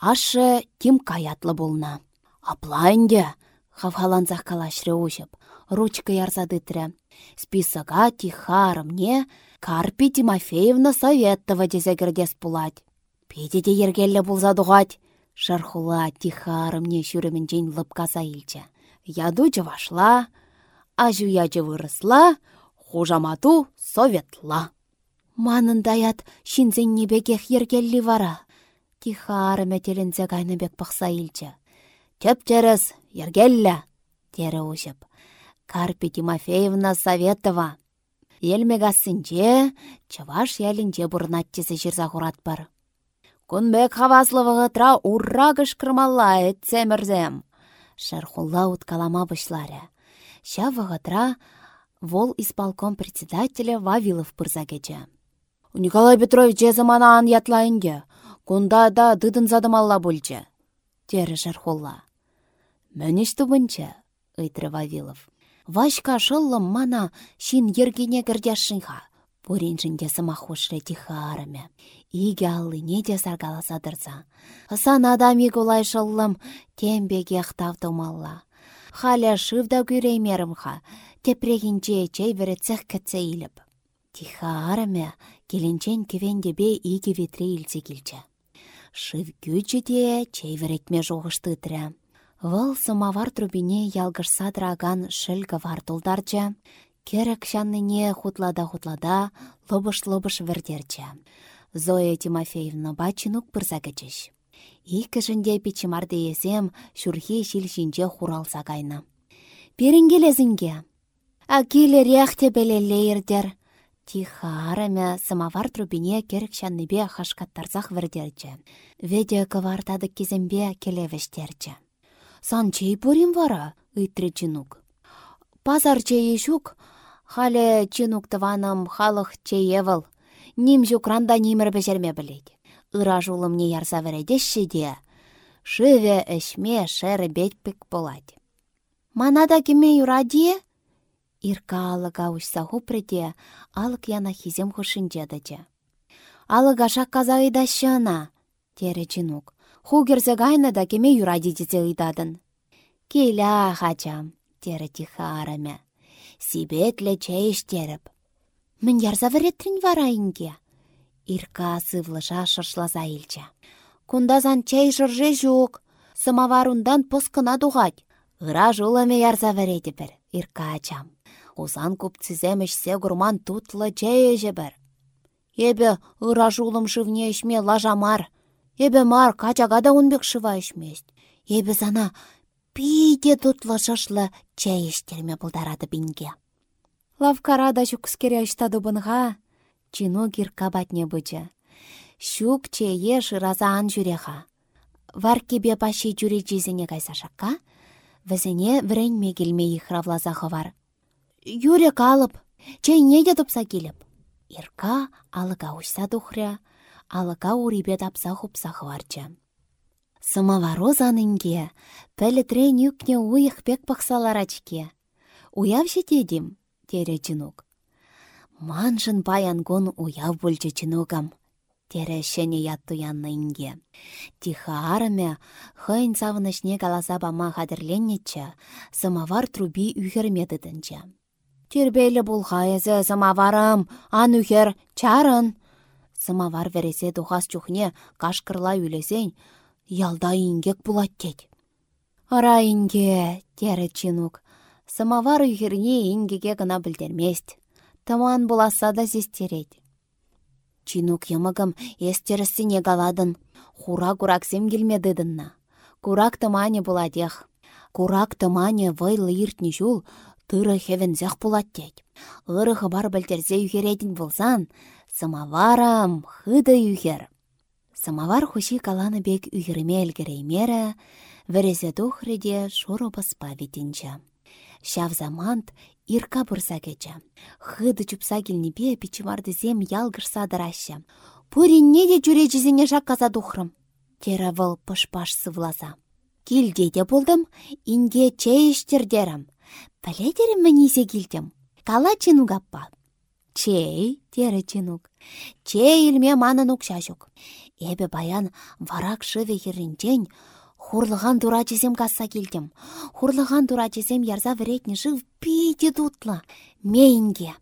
Ашы тим каятлы болна. Аплайнде, хавхаланзах калашры ушып, ручка ярзадытры. Списага тихарымне Карпи Тимофеевна Советова дезегірдес пулать. Педе де ергеллі бұлза дұғать. Шархула тихарымне шүрімінжен лыпказа илчі. Яду вашла, а жуячы вырысла, хужамату советла. Манын даят шинзен небекех ергелли вара. Тихарыме телензе бек пықса илчі. Теп терес, ергеллі, тері ұшып. Карпи Тимофеевна Советова Елмегассынче, чаваш ялінче бұрнаттесі жерза бар. Күнбек хаваслывығы урра кышкырмалла этсемірзем. Шархулла уткалама бұшлары. Ша вғытра вол исполком председателя Вавилов пырза кече. Николай Петрович замана ан ятлайынде. Кунда да дыдын задымалла бульче. Тері Шархулла. Мәнеш тубынче, ыйтры Вавилов. Вашка шыллым мана шин ергене кірдяшынға. Пуринжінде сымахушры тихарыме. Иге аллыне де саргаласадырса. Асан адами гулай шыллым тембеге ақтавдымалла. Халя шывда күреймерімха, тепрегінче чейвері цех кәтсе иліп. Тихарыме келінчен кевендебе иге ветре илсе келчі. Шыв күчі де чейверетме жоғышты Вăл самавар трубине ялгышса драган шӹлгă вартулдарчче, керек çаннине хутлада-хутлада, лобыш-лобыш вӹртерчче. Зоя Тимофеевна бачинук пырса кӹчӹш. Иккӗшінде пичемарде есем шурхи шил шинче хуралса кайнă. Перен келесінге. А келерек белеллейірдер. Тихарымя самавар трубине керек шанныбе хашкаттарзах вірдерчі. Веде кывартадык кезембе келевештерчі. Сан чей пурим вара, ыйтрре чинук. Пазар чей шук, хале чинук тываным халық чейевыл. Ним жукран да нимір бәжерме білет. Ыра жулымне ярса вередешші де. Шыве әшме шәрі бетпік болад. Манада кеме юради? Ирка алыға ұшса хупреде, алык яна хизем хушынже дәче. Алыға шаққаза ыдашына, тере чинук. Хугерзе гайна да кеме юради дизе ыйдадын. Келя хачам, тері тиха араме. Сибетле чейш теріп. Мін ярза вереттрін вара инге. Ирка сывлыша шыршлаза илче. Кундазан чей жырже жук. Самаварундан пыскына дуғать. Ыра жуламе ярза вереті бір, Ирка ачам. Узан купцизем се гурман тутлы чейже бір. Ебе ыра жулым шывне ішме лажамар. Эбе мар качагада унбек шыва ишмест. Эбе зана пиде тутлы шышлы чай іштерме бұлдарады бинге. Лавкара да жүкіскере аштады бұнға, чину кирка батне бычы. Шук чее шыразаан жүреха. Вар кебе баши жүре жезіне кайса шаққа, візіне віренме келме ихравлазағы бар. Юрек алып, чей неде тұпса келіп. Ирка алыға ұшса дұхря, алыка урипе тапса хупса хварча. Самоварозанынге, пәлітре нүкне уйық пек пақсаларачке. Уяв жетедім, тере чынук. Маншын гон уяв бөлчі чынугам, тере шәне ятты янны инге. Тиха араме, хыйн савынышне каласа бама хадырленнетче, самовар труби үйхермедідінче. Тербелі бұлға езі самоварым, ан үйхер, чарын, Сымавар вересе тухас чухне кашкырла үлесен, ялда ингек булат тет. Ара инге, тере чинук. Самавар үйхерне ингеге гына білдермест. Таман буласа да зестерет. Чинук ямагам естерісіне галадын. Хура кураксем келмедідінна. Курак тымане буладех. Курак тымане вайлы иртні жул, тыры хевензех булаттет. Ырығы бар білдерзе үйхередін болсан, Самаварам хыды юхер. Самавар хуши каланы бек үйірме әлгіреймері, вірезе тухреде шуры баспа ветінчі. Шав замант ирка бұрса кечі. Хыды чупса келнебе пичеварды зем ялгырса дыраща. Пурин неде жүречізіне жақ каза тухрым. Тері выл пышпаш сывлаза. Килде де болдым, инге чейіштердерім. Мінесе келдім. Кала чынугаппа. Чей, тері чынук. Чей илме манын укшашук. Эбе баян варак шыве херінчен, Хурлыған дура чесем касса келдім. Хурлыған дура чесем ярза віретні жив пейте дутла. Мейінге.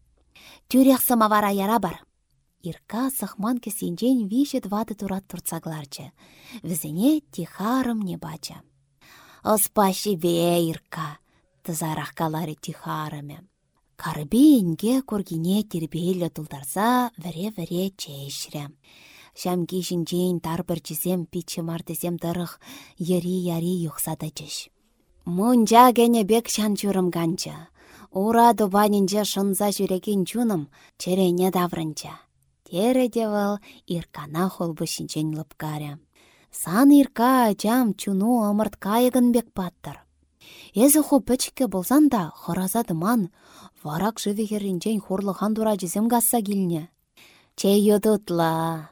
Тюрек самавара яра бар. Ирка сахман кесенжен вишет вады турат турцагларчы. Візіне тихарым не бача. Оспаши ве, Ирка, тызарах калари тихарыме. Карби инге кургине тербейлі тулдарса віре-віре чейшрі. Шам кишін жейін тарбір жізем пичі мартызем дырық ери-яри юқсада жеш. Мұнжа гене бек шан жүрім ганча. Ура дубанинже шынза жүреген чуным черене даврынча. Тере девал иркана холбышинчен лыпкаря. Сан ирка жам чуну ымырт кайығын бек баттыр. Эзі ху пічке болсан да хораза дыман, варак живегерінчен хорлыған дура жізем гасса келіне. Чей йодутла,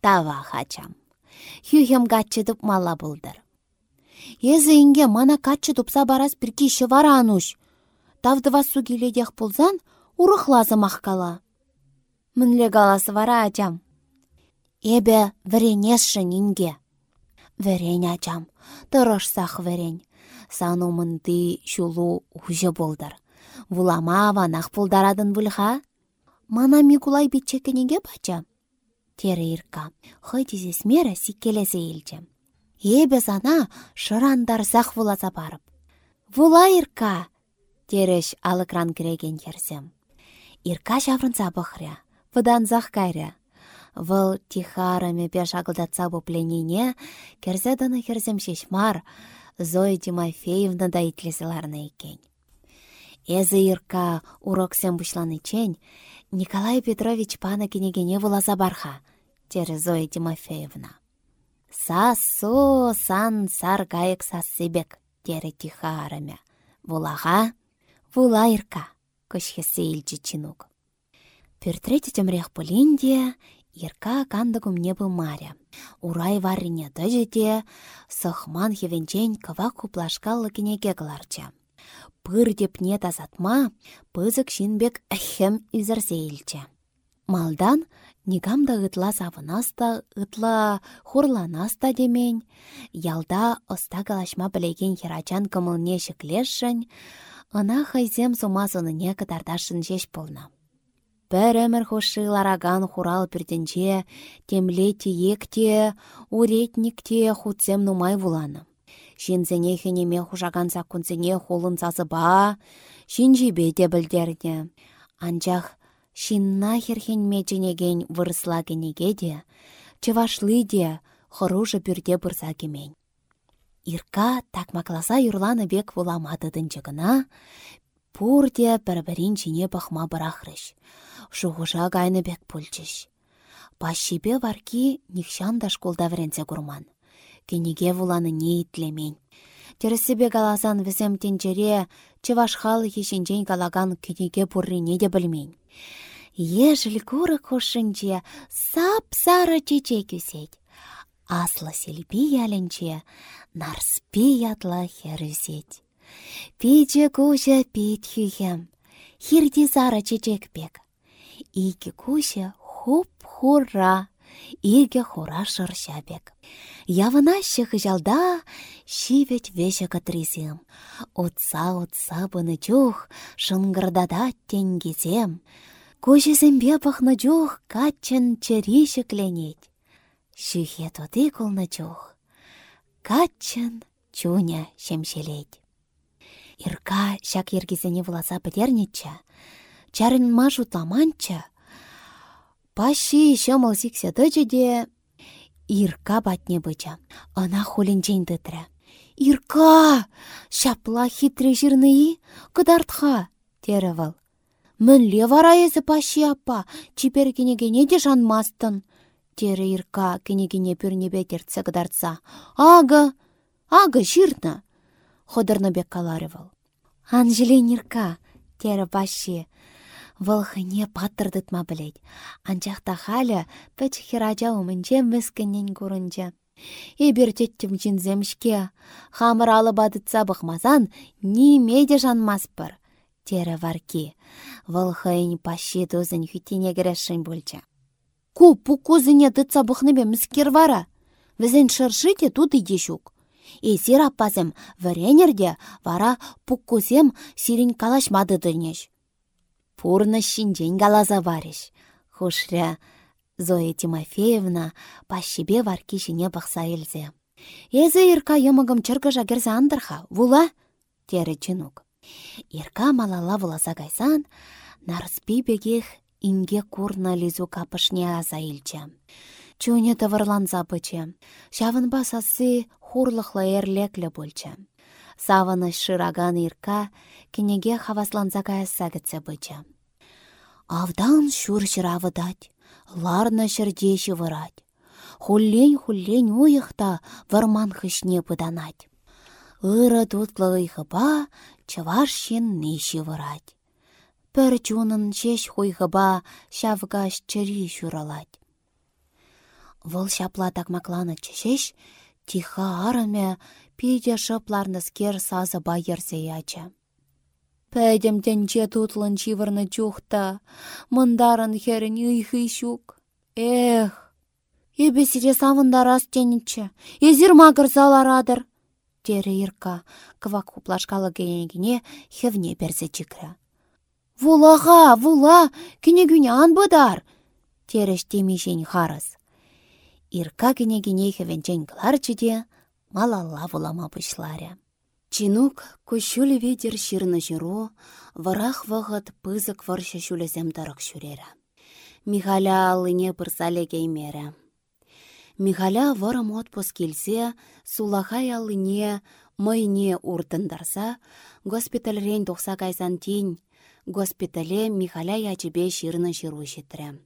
тава хачам. Хюхем гатчыдып мала булдыр. Езі инге мана катчы тупса барас біркі вара ануш. Тавдыва су келедех пулзан, урықлазы маққала. Мінле галасы вара ачам. Эбе віренесшін инге. Вірен ачам, сақ вірен. Сану мынды шулу ұжы болдыр. Вулама ванақ пулдарадын бұлға? Мана Микулай бітчекенеге бачам тері ирка. Хый мера сиккелесе илчем. Ебе сана шырандар зах вуласа барып. Вула ирка! Тереш алыкран кіреген керсем. Ирка шаврынса бұхря, выдан зах кайря. Выл тихарами пеш агылдатса пленіне, керзе даны керсем шешмар, Зоя Тимофеевна да итлеселарны екен. Эзі ирка уроксем чен, Николай Петрович пана кенегене вуласа барха, тері Зоя Тимофеевна. Сасо сан сар гайык сассыбек, тері тиха арымя. Вулаға, вула ирка, көшхесі илчі чинук. Полинде, Ирка кандыгым небы маря. Урай варрине дыжеде, сăхман хевенчен кыва куплашкаллы кенеге кыларча. Пыр депне тазатма, пызык шинбек әхем изірсе Малдан Нигамда ытла савынаста, ытла хурланаста демень, ялда оста калашма білеген херачан кымылне шіклешшін, ына хайзем сумасыныне кытардашын жеш болна. Бір әмір хошы лараган хурал бірденче, темле тиекте, уретникте худзем нумай вуланы. Шинзене хенеме хужаган сакунзене холын сазыба, шинжибе де білдерне. Анчах Шинна херхенме женеген вырысла кенеге де, чывашлы де, хоружы пюрде бұрса кемень. Ирка такмакласа юрланы бек вуламадыдынчы пурде бір-бірін жіне бақма бірахрыш. Шуғыжа гайны бек пульчыш. Пашшипе варки нихшан да школда вренсе курман. Кенеге вуланы не итлемень. Тересібе галасан візем тенчере, чывашхалы хешенчен калаган кенеге пуррине де білмень. Ежіл куры хушынче сап-сары чече күсет. Аслы селпи ялінче нарспи ятла херюсет. Пиче куша пит хюхем, хирди сары чечек пек. Икі куша хуп-хура, иге хура шыршапек. Явына шық жалда шивет веше катризем. Отса-отса бұны чух, шынгырдада тенгезем. Көжесембе пахны жух, качын череші кленет. Шүхе колны жух. Качын чуня шемшелет. Ирка шак ергезене власа бідернетчі. Чарын мажу таманча. Паши шымыл сиксе де Ирка батне быча. Ана хулинчен дытры. Ирка! Шапла хитры жирны, кыдартха! Мін вара езі паши аппа, чипергенеге де жанмастын. Тері ирка кенегіне пүрнебе терце кыдарца. Ага, ага, жирна. Ходырны бек каларывал. Анжелен ирка, тері башы. Вăлхыне паттырдытма білет. Анчахта халя пӹч хиража умынче міскіннен курынча. Эбір теттім жінземшке. Хамыр алып адытса бұқмазан, немеде жанмаспыр. Тері варки. Вăлхăйн пащи тузын хүтине керешшін бульча. Ку пукузыне тытса бұқныбе міскер вара. Візен шыршыте тут иде шук. Эсир аппазым віренерде вара пуккузем сирин калашмады дырнеш. Пурны шинжен галаза вариш. Хушря Зоя Тимофеевна пащибе варки жіне бақса елзе. Эзі ирка йымығым чыргыжа керзе андырха, вула? Тері чынук. Ирка малала вуласа кайсан, нарыспи бегех инге курна лизу капышне аза илче. Чуне тавырланса быче. Шавын басасы хурлықлы эрлеклі болче. Саваны шыраган ирка кенеге хавасланса каяса кетсе быче. Авдан шур шыравыдать, ларна шырдеші вырать. Хуллен-хуллен уйықта варман хышне пыданать. Ыры тутлы ыйхыба чываш шен неші вырать. Пір чунын шеш хуйхыба шавгаш чыри шуралать. Вăл çапла такмакланы чешеш, тиха арыме пиде шыпларныскер сазы байырсе яча. Пәдем тенче тутлын чивырны чухта, мындарын херін үйхи шук. Эх, ебе сире савындар ас теніче, езір магыр заларадыр. Тері ирка, кывак хуплашкалы генегіне хевне берзе чикрі. Вулаға, вула, кенегіне анбыдар. Тереш темешен харыз. Ирка кенегіне хевенчен кыларчы де, малалла вулама пышларя. Чинук кущулі ветер ширны жыру, варах вағыт пызык варша шулезем тарық шүрері. Михаля алыне пырсале кеймері. Михаля варым отпуск келсе, сулахай алыне майне уртындарса, госпитальрен тоқса кайсан тень, госпитале Михаля ячебе ширны жыру жетрі.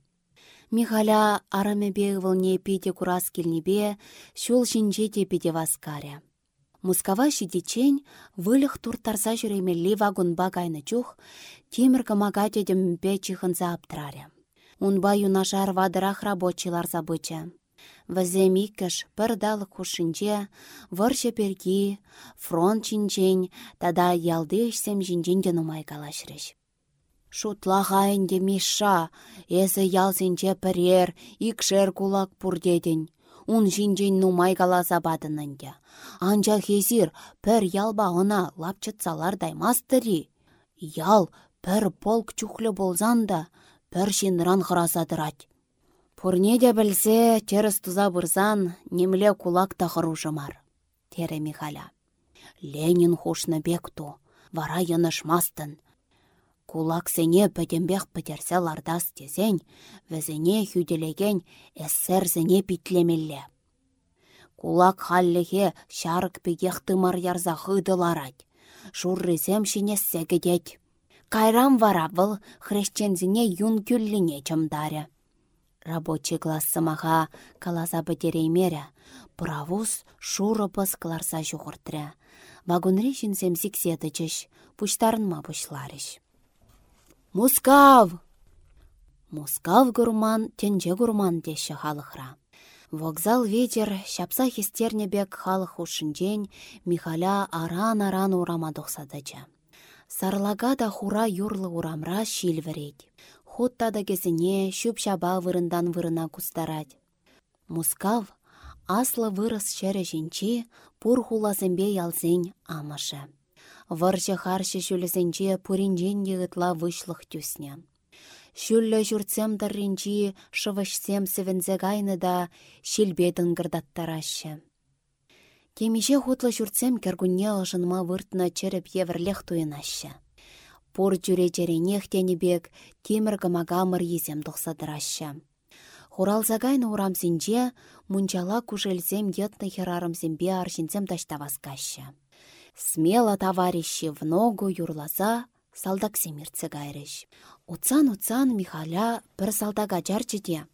Михаля арамебе вылне пете курас келнебе, шул шинче тепеде васкаря. Мускава шидечен вылых туртарса жүремелли вагонба кайны чух, темір кымага тедемпе чихынса аптраре. Унба юнашар вадырах рабочилар забыча. Візем иккіш пір далық хушинче, перги, фронт чинчен, тада ішсем жинжен нумай калашрыш. Шутла де миша, эзі ялсенче пірер, икшер кулак пурдеден. Ун жинжен нумай каласа бадынынде. Анча хезір пір ялба ына лапчытсалар даймастыри. Ял пір полк чухлі болзанда, пір шинран хыразадырать. Пурне де білсе, теріс туза бұрзан, немле кулак та хырушымар. Тере Михаля. Ленин хушны бекту, вара янышмастын. Кулак сене пөтембек пітерсе лардас тезен, візіне хүделеген әссерзіне питлемелле. Кулак халлехе шарык пегех тымар ярза хыдыларать. Шуррысем шинессе кедет. Кайрам вара бұл хрещензіне юн күлліне чымдаре. Рабочий класс самаха каласа бітереймері, правус шуры пыс кларса жуғыртыры. Вагонри жінсем сиксеті чыш, пұштарынма пұшларыш. Мускав! Мускав гурман, тенже гурман деші халықра. Вокзал ветер, шапса хестернебек халық ушынжен, Михаля аран-аран урама дұқсадыча. Сарлага да хура юрлы урамра шил верет. Хутта да кезіне шаба вырындан вырына кустарать. Мускав аслы вырыс шәрі жінче пур хуласымбе ялзен амышы. Варшы харшы шүлісінче пуринжен егітла вышлық тюсне. Шүллі жүртсем дарринчи шывышсем севензе гайны да шилбетін гырдаттарашы. Кемеше хутлы жүртсем кергунне ылжынма выртна череп еврлех туйынашы. Пур жүре жеренех тенебек темір гамагамыр езем тұқсадырашы. Хуралзагайны урамсенже мунчала кушелсем етны херарымсембе аршинсем таштаваскашы. Смело товарищи в ногу юрласа салдаксемирце гайрыш. Уцан-уцан Михаля бір салдага жарчыде.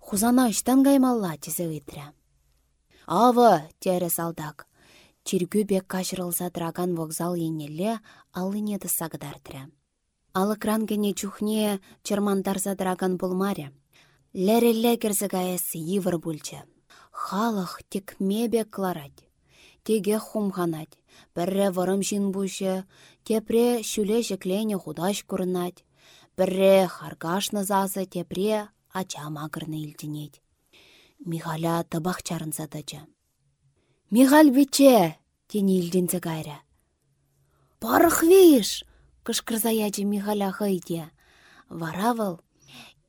Хузана ыштан каймалла тесе ыйтря. Авы, тере салдак. Чиргү бек кашырылса драган вокзал енелле алыне сагдартря. Алыкран гене чухне чермантарса драган булмаре. Ләрелле керзі гаясы йывыр бүлчі. Халық тек кларать. Теге хумханать. Бірре вырым жин бұшы, тепре шүле жеклене худаш күрінать. Бірре харгашны зазы тепре ача магырны илтінет. Михаля табақ чарын задачы. Михаль биче, тені илдензе гайря. Парық виш, кышкырза ячы Михаля хыйде. Варавыл,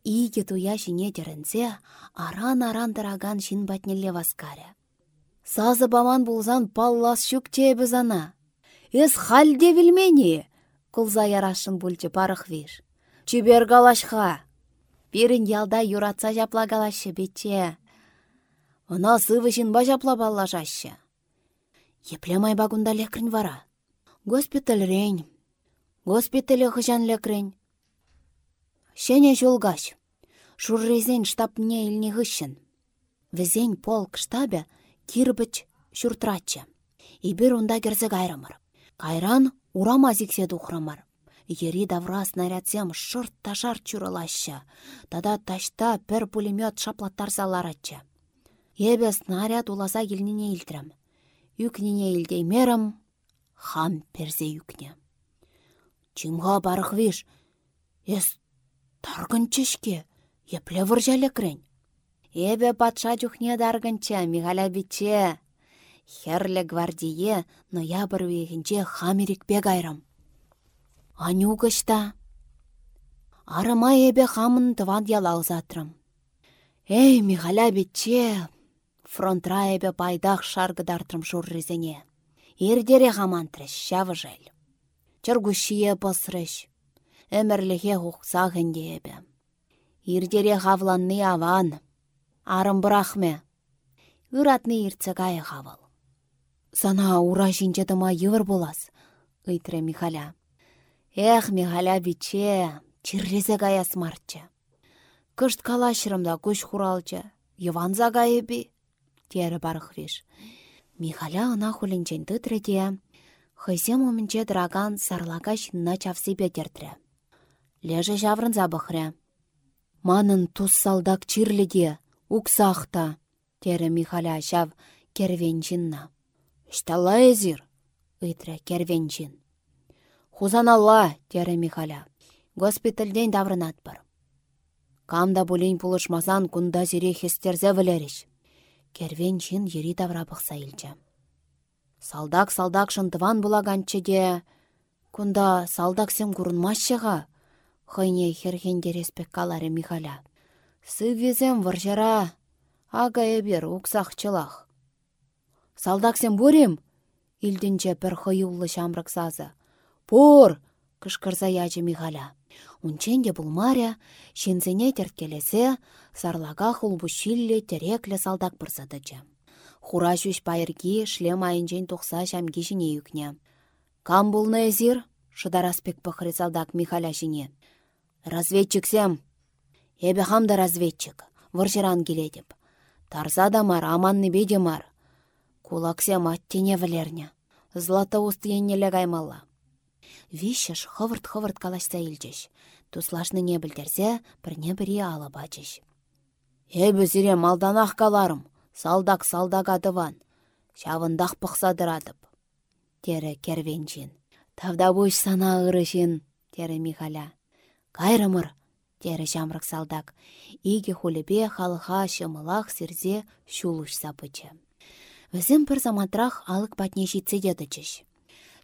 иге туя жіне дерінзе, аран-аран дыраган жин батнелле васкаря. Сазы баман булзан паллас шүк тебі зана. Эс халде білмені, кулза ярашын бүлчі парық виш. Чибер галашха. Бірін ялда юратса жапла галашы бетче. Она сывы жинба жапла балла жашы. Еплемай багунда лекрін вара. Госпиталь рейн. Госпиталі хыжан лекрін. Шене жолгаш. Шуррезен штабне илне гыщын. Візен полк штабе кирбіч шуртрачы. Ибір унда керзі гайрамыр. Кайран урама зиксе духрамар. Ери давра снарядсем шырт ташар чурылаща. Тада ташта пір пулемет шаплаттар саларатчы. Ебе снаряд уласа елніне илтрім. Юкніне илдеймерім, хам перзе юкне. Чимға барық виш, ес таргын чешке, епле выржалі крен. Эбе патша чухне даргынча, Михаля биче. Херле гвардие, но я бір вегінче хамерик бег айрым. Анюгышта. Арыма эбе хамын тыван ялау затрым. Эй, Михаля биче, фронтра эбе пайдах шаргыдартрым шуррезене. Ирдере хамантрыш, шавы жел. Чыргушие пысрыш. Әмірліге хұқса гінде эбе. Ирдере хавланны аван. Арым бұрахме. Үратны иртсе гайы хавал. Сана ура жинчетыма йывыр болас, ыйтре Михаля. Эх, Михаля биче, чирлезе гая смартчы. Кышт калашырымда күш хуралчы, Йыванза гайы би, тері барық виш. Михаля ына хулинчен тытреде, хыйсе момынче драган сарлага жинна чавсы бедердірі. Леже жаврынза бұхря. Манын тус салдак чирледе, уксахта, тері Михаля шав кервенчинна. Штала эзир, ыйтре кервенчин. Хузаналла, тері Михаля. Госпитальден даврынат бар. Камда булин пулышмасан кунда зире хестерзе вілеріш. Кервенчин ери давра бұқса илчі. Салдак салдак шынтыван булаганчы де, кунда салдак сем курынмашчыға, хыйне хергендереспек калары Михаля. Сыввезем варжара, ага эбер уксахчылах. Салдак сем бурем, илдінче пір хыюллы шамрық сазы. Пор! кышкырза ячы Михаля. Унченде булмаря, шинзене терткелесе, сарлага хулбушилле терекле салдак пырсадычы. Хура жүш пайырги шлем айынчен тухса шамги жіне юкне. Кам булны эзир? Шыдараспек пăхри салдак Михаля жіне. Разведчиксем. Эбе хамда разведчик. Выржыран келедіп. Тарса да мар, аманны беде мар. Кулаксем аттене вілерне. Златоуст еннеле гаймалла. Вишеш хывырт-хывырт калашса илчеш. Туслашны не білдерсе, бірне бірі алы бачыш. Эбі зіре малданақ каларым, салдак салдак адыван. Шавындақ пықсадырадып. Тері кервенчен. Тавда бұш сана ырышын, тері Михаля. Кайрымыр, тері жамрық салдак. Иге хулебе халыға шымылақ сірзе шулыш сапычы. Візім бір заматрах алық патне житсе дедічіш.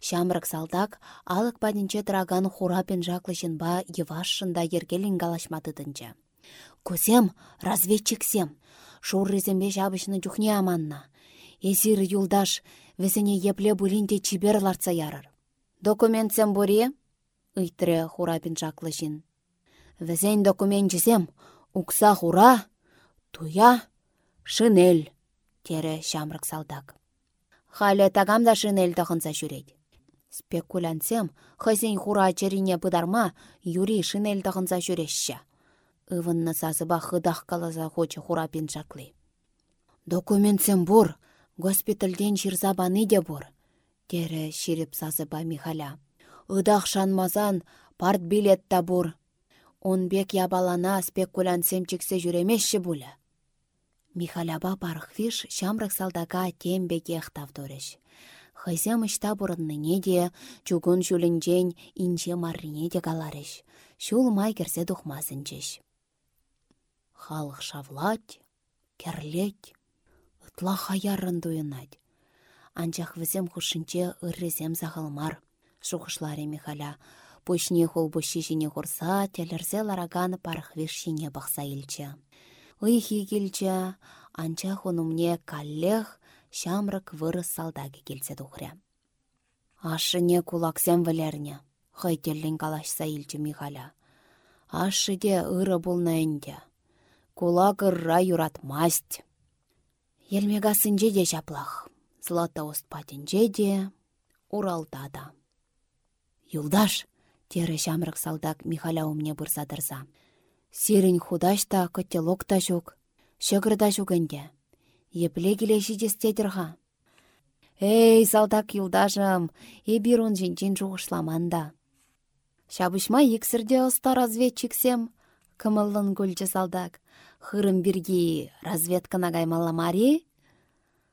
Шамрак салдак алық падінче тұраган хурапен жаклы жынба евашшында ергелін галашматыдынча. Көзем, разведчиксем, шуррезембе жабышыны жүхне аманна. Эзир юлдаш, візіне епле бұлінде чибер ларца ярыр. Документсем бұре? Үйтірі жаклы жын. Візен документ жізем, укса хура, туя, шинель, тері шамрак салдак. Халі тагамда шинель тағынса жүреді. Спекулянтсем, хызен хура черине пыдарма, юри шинель тағынса жүрешші. Ывынны сазыба хыдах каласа хоча хурапин жаклы. Документсем бур, госпитальден çирсабаны де бур, тере çиріп сазыба Михаля. Ыдах шанмазан парт билет та бур. Онбек ябалана спекулянтсем чиксе жүремешші бұлі. Михаляба парықвиш шамрық салдаға тембеге ықтавдорыш. Хызем ышта бұрынныне де, чугун жүлінжен инче маррине де каларыш. Шул май керсе дұхмазынчыш. Халық шавлать, керлет, ытла хаярын дуйынать. Анчах візем хушынче ыррезем захалмар, шухышларе Михаля. Пушне хул буши жіне хурса, телерзе лараган пархвиш шине бақса илче. Ыйхи келче, анча хунумне каллех, шамрак вырыс салдаги келсе тухря. Ашыне кулаксем вілерне, хайтеллин калашса илче Михаля. Ашы де ыры болна энде кулак ырра юратмасть. Елмегасынже де жаплах, Златоуст патинже де, Уралда да. Юлдаш, тере шамрық салдак Михаля умне бұрсадырса. Сирін худаш та котелок та жүк, шығырда жүгінде. Епле келеші жестедірға. Эй, салдак юлдашым, ебір он жинчен жуғышламанда. Шабышма ексірде ұста разведчиксем, кымылын гүлчі салдак хырым бирги разведкана мари?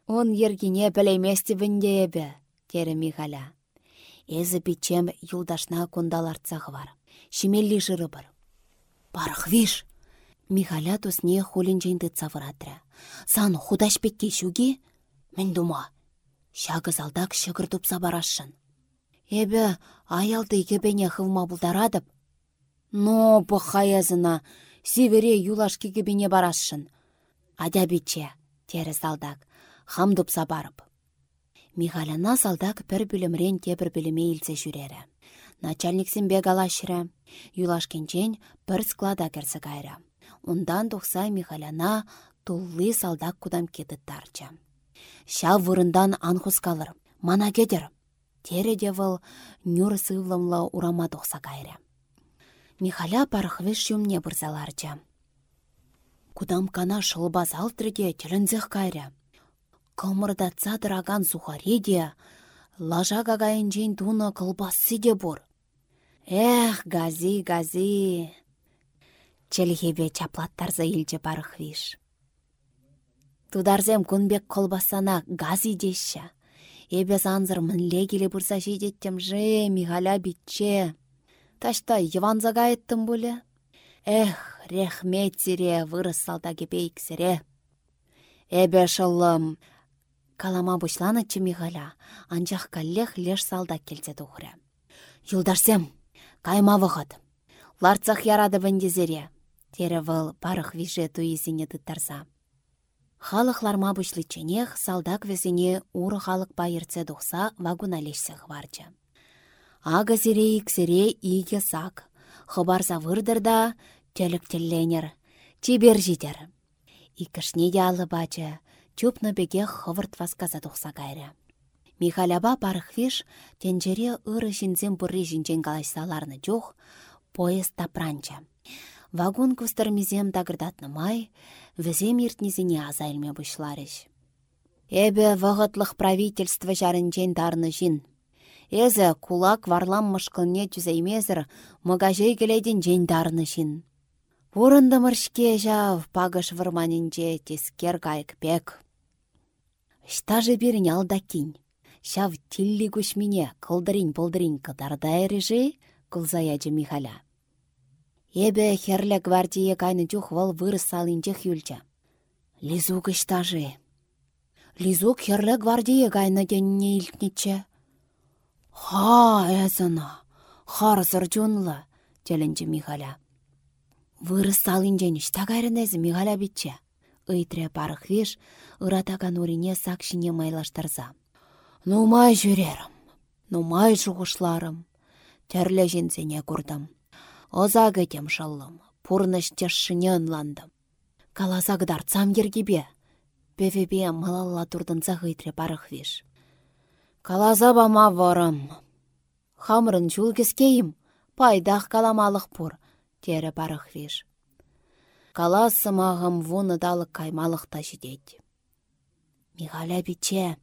Он ергине пілейместі вінде ебі, тері Михаля. Эзі пичем юлдашна кундаларцағы бар. Шимелли жыры бар. Барық виш! Михаля тусне хулинчен цавыратра. Сан худаш петке шуги? Мен дума. Шагы залдак шығыр тупса барашын. Эбі аялды егебене хывма бұлдарадып. Но бұқаязына севере юлашки кебене барасшын. Адя бече, тері салдак, хамдупса барып. Михаляна салдак пір білімрен тебір біліме илсе жүрері. Начальниксен бек алашыры, юлашкенчен пір склада керсі кайры. Ундан тұқса Михаляна туллы салдак кудам кеті тарчы. Ша вырындан анхус калыр, мана кедір. Тере девыл нюр сывлымлы урама тұқса кайры. Михаля пархвеш юмне бұрзаларча. Кудам кана шылба залтрыде тілінзех кайря. Кылмырдатса дыраган сухари де, лажа жейн туны кылбасы де бұр. Эх, гази, гази! Челхебе чаплаттарза илче пархвиш. Тударзем күнбек колбасана гази дешші. Эбе занзыр мінле келе бұрса жедеттім же, Михаля битче. Ташта йыванзага айттым бұлі. Эх, рехмет сире, вырыс салда кепейксіре. Эбе шылым. Калама бұшланы чымиғаля, анчах каллех леш салда келсе тухры. Юлдарсем, кайма вғыт. Ларцах ярады вендезере. Тере выл парых виже туизіне тұттарса. Халықларма бұшлы ченех салдак везіне уры халық байырце дұқса вагуналешсе хварчы. Ага зире иксере иге сак. Хыбар завырдырда тәлік тілленер. Чибер жидер. Икішне де. Чупны беге хывырт васказа тұқса кайры. Михаляба парықвиш тенжере ыры жинзен бұрри жинжен калашсаларны жоқ, поезд тапранча. Вагон күстірмезем дагырдатны май, візем иртнезіне азайлме бұшларыш. Эбе вағытлық правительство жарынчен дарны жин, Эзі кулак варлам мышкылне түзеймезір, мұгажей келеден жейндарны шин. Урындымыршке жав пагыш вырманинче тескер кайк пек. Штажы бірін алдакин. Шав тилли күшмине кылдырин-болдырин кыдарда әрежі кылзаячы Михаля. Эбе херлі гвардия кайны чух вал вырыс салынчых юлча. Лизук иштажы. Лизук херлі гвардия кайны денне илтнече. Ха, әзіна, харысыр жонлы, телінчі Михаля. Вырыс салынжен ішта кайрынезі Михаля бітче. Ыйтре парық веш, ыратаган урине сакшине майлаштарса. Нумай жүрерім, нумай жуғышларым. Тәрлі женсене күрдім. Оза кетем шаллым, пурныш тешшіне ынландым. Каласагдар цам ергебе. Бевебе малалла турдынса ыйтре парық веш. Калаза бама варым. Хамрын жүлгізкейім, пайдақ каламалық пұр, тері барық веш. Каласы мағым вуны далық каймалық та жидет. Михаля биче.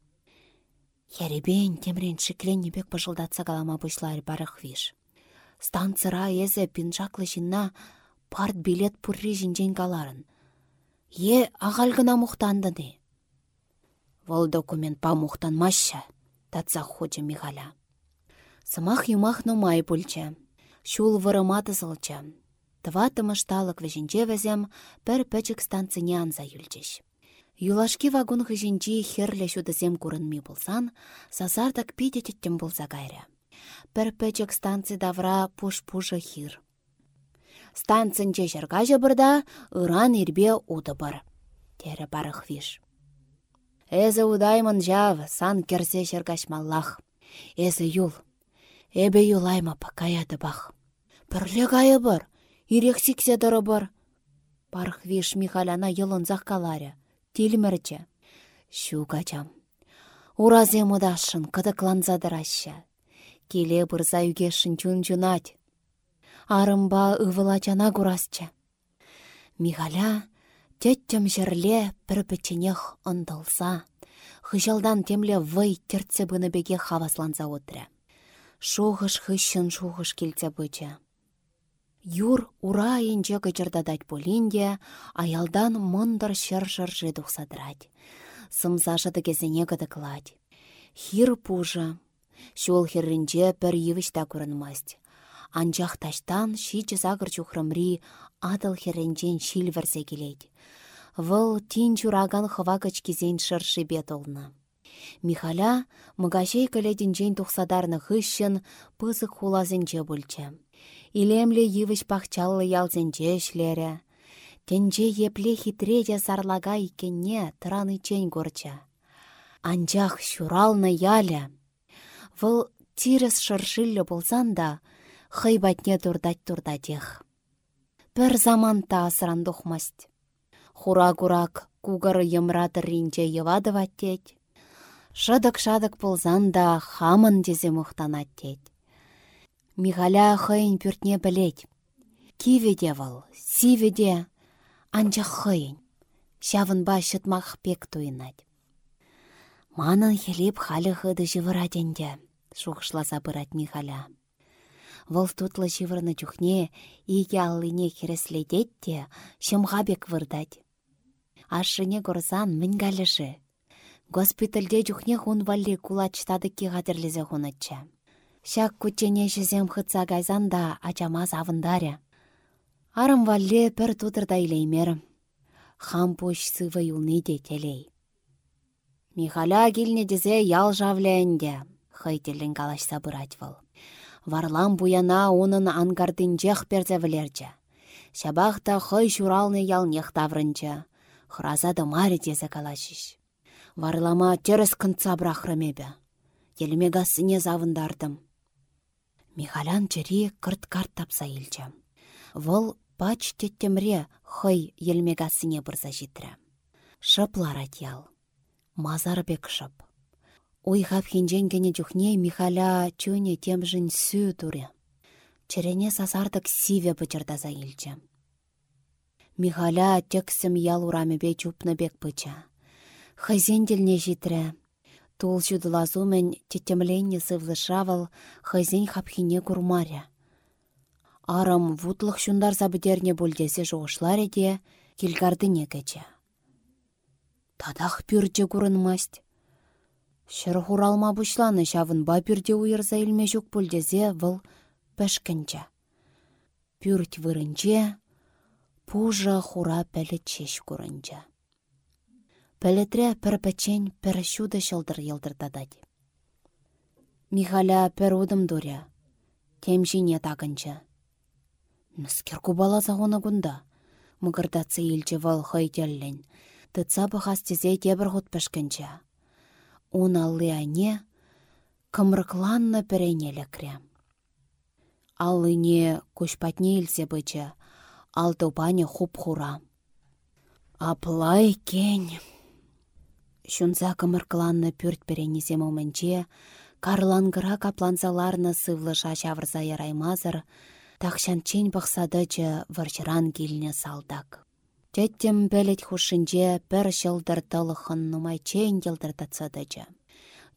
Херебен темрен шикленне бек пыжылдатса калама бұшлары барық виш. Станцыра езе пинжаклы жинна парт билет пурри жинжен каларын. Е ағалгына мұқтандыны. Вол документ па мұқтанмашы, татса ходжа Михаля. Сымах юмах нумай пульча. Шул вырыма тызылча. Тва тымышталык вежінче візем пір пәчік станцине анза юлчеш. Юлашки вагон хыжинчи херле шудызем курынми болсан, сазардак пиде теттім болса кайры. Пір пәчік станци давра пуш-пужы хир. Станцинче жыргажы бұрда ыран ирбе уды бар. Тері барық виш. Эзі удаймын жав, сан керсе маллах. Эзі юл. Эбе юлайма пакаяды бах. Пірле гайы бар, Ирексиксе дыры бар. Парх виш Михаляна йылынзақ каларя. Тилмірче. Шу качам. Уразе мудашын кыдыкланзадыраща. Келе бұрза үгешін чун чунать. Арымба ывылачана курасча. Михаля теттем жерле бір печенех ындылса. Хыжалдан темле вый терце беге хавасланса отря. Шухыш хыщын шухыш келце быча. Юр ура енче кычырдадать полинде, аялдан мындыр шыр-шыржы тухсадырать. Сымзашы кезене кыдыкладь. Хир пужа. Шул хирринче пір евішта көрінмасть. Анчах таштан шичі загыр чухрымри адыл хирринчен шил келейд. Вăл тин чураган хыва кычкизен шыршы бет олны. Михаля мыгашей кіледінчен тухсадарны хыщын пызык хулазынче илемле йывыш пахчаллы ялзенче шлере. Тенче епле хитреде сарлага икенне тыраны чень горча. Анчах шуралны яля. Вăл тирес шыршиллле болсан да, хăйбатне турдать турдатех. Пір заманта асыран тухмасть. Хура-курак кугары йымратыр ринче ваттеть. Шыдык-шадык болсан да хамын дезе мұқтанаттеть. Михаля хыйын пүртне білет. Киведе вал, сиведе, анча хыйын. Шавынба шытмақ пек туйынат. Манын хелеп халі хыды жывыратенде, шухшласа бұрат Михаля. Вăл тутлы живырны чухне иге аллине хереследет те, бек вырдать. Ашыне горсан мін галышы. Госпитальде чухне хун валли кулачтады ки ғадірлізе хунатча. Шак күтчене жезем хытса гайзан да ачама завындаря. Арым валле пір тутырда илеймерім. Хам пуш сывы юлны де телей. Михаля килне дезе ял жавленде, хайтелін калашса бұрать выл. Варлам буяна унын ангардынчех перзе вілерчі. Шабахта хый шуралны ял нех таврынчы. Храза да мари дезе калашыш. Варлама терес кынца брахрымебе. Елмегасыне завындардым. Михалян чери кырт-карт тапса илчі. Вăл пач теттемре хый елмегасыне бұрза житрі. Шыпларат ял. Мазар бек шып. Уйхап хинжен кене жүхне Михаля чөне темжін сü туре. Черене сасардык сиве пычырдаса илчі. Михаля тексім ял урамебе чупны бек пыча. Хызенделне житрі, Тул çутыласу мӗн теттемленне сывлышавыл хăйсен хапхине курмаря. Арым вутлых çундарса пӗтернне пульдесе жоғышлар те килгардыне кече. Тадах пюрче курынмасть. Шыр хуралма бұшланы ба пюрте уйырса илме жүк пульдесе вăл пәшкінче. Пюрт вырынче, пужа хура пәлі курынче. Пәлетре пір пәчен пір шуды шылдыр елдірдадад. Михаля пір удым дұря. Темжине тағынчы. Мүскер кубала зағуны күнда. Мұғырдацы елчі вал хайтеллен. Тыца бұхас тезе тебір ғұт пішкінчі. Он аллы ане кымрыкланны піренелі крем. Аллыне күшпатне илсе бычы, алтубане хуп хура. Аплай кень. Шунса кымыркыланны пүрт перенесе момынче, карлангыра капланзаларны сывлы шавырса яраймазыр, тахшанчен бақсадычы варчыран келіне салдак. Теттем бәлет хушинче пір шылдыр тылықын нумай чейін елдірдатсадычы.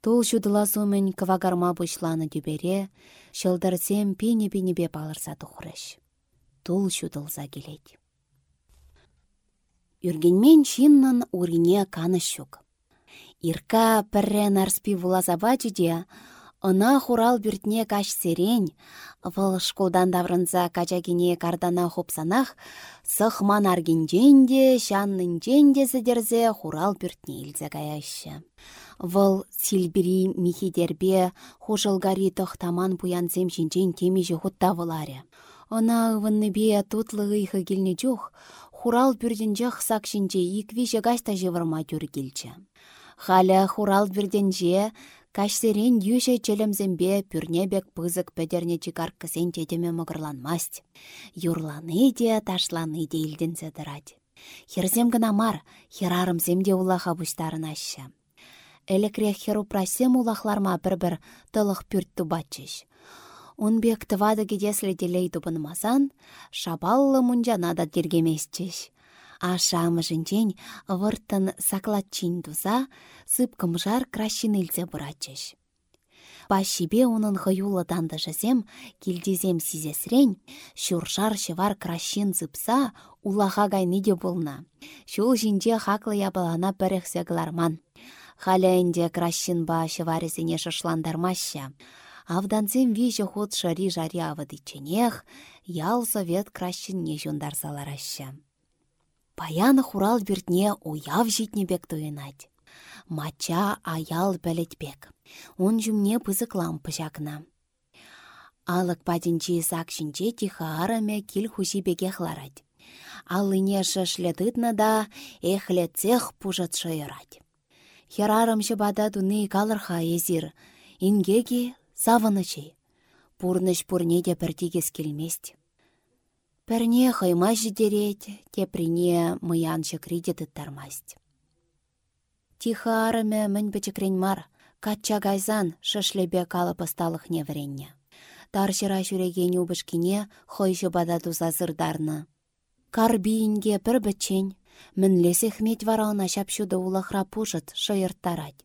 Тул шудыласумен кывагарма бұшланы дүбере, шылдырсем пені-пені балырса тұхырыш. Тул шудылса келет. Үргенмен шиннан урине канышук. Ирка пірре нарспи вулазаба де, Ына хурал бүртне каш серен, вăл шкулдан даврынса качакине кардана хопсанах, сăхман аргинчен де, çаннинчен де хурал бүртне илсе каяща. Вăл силбири михидербе хушылгари тăхтаман пуянсем çинчен темиже хутта вăларя. Ына ывынныбе тутлы ыйхы килнне чух, хурал пүрденчех сакшинче иквише кашта жевырма тюр килчче. Халя хурал пүрденче Кашсерен юше челемзембе пүрнебек пызык пәдерне чикар кісен тетеме мығырланмасть. Юрланы де, ташланы де илденсе дырать. Херзем гына мар, херарымзем де улаха бұштарын ашша. Элекре херупрасем улахларма бір-бір тылық пүрт тубатчыш. Унбек тывады кедеслі делей тупынмасан, шабаллы мұнжана да. Аша жінчен выртын саклатчин туза, сыпкым жар кращин илзе бұрачыш. Пашибе унын хыюлы дандыжызем, килдезем сизесрен, шуршар шывар кращин зыпса, улаха гайны де болна. Шул жинже хаклы ябылана піріхсе гыларман. Халя инде кращин ба шываресіне шышландармаща. Авданзем вижі ход шари жари авыдыченех, ял совет кращин не жундарсалараща. Паяны хурал бертне уяв бек туйынать. Мача аял бәлетбек. Он жүмне пызыклам пыжакна. Алық падинчи тиха араме кил хуши беге хларать. Алыне шышлетытна да эхле цех пужат шайырать. Херарым бада дуны калырха езир. Ингеги савынычей. Пурныш пурнеде бірдегес келмест. Пәрне хайма жидерет, теприне мыянчы кредиты тармасть. Тихо арыме мін бічікрен мар, катча гайзан шышлебе калы пысталық невренне. Таршыра жүреген убышкине хойшы бада туза зырдарны. Карбиінге бір бічен, мінлесе хмет варауна шапшуды улахра пушыт шайырттарад.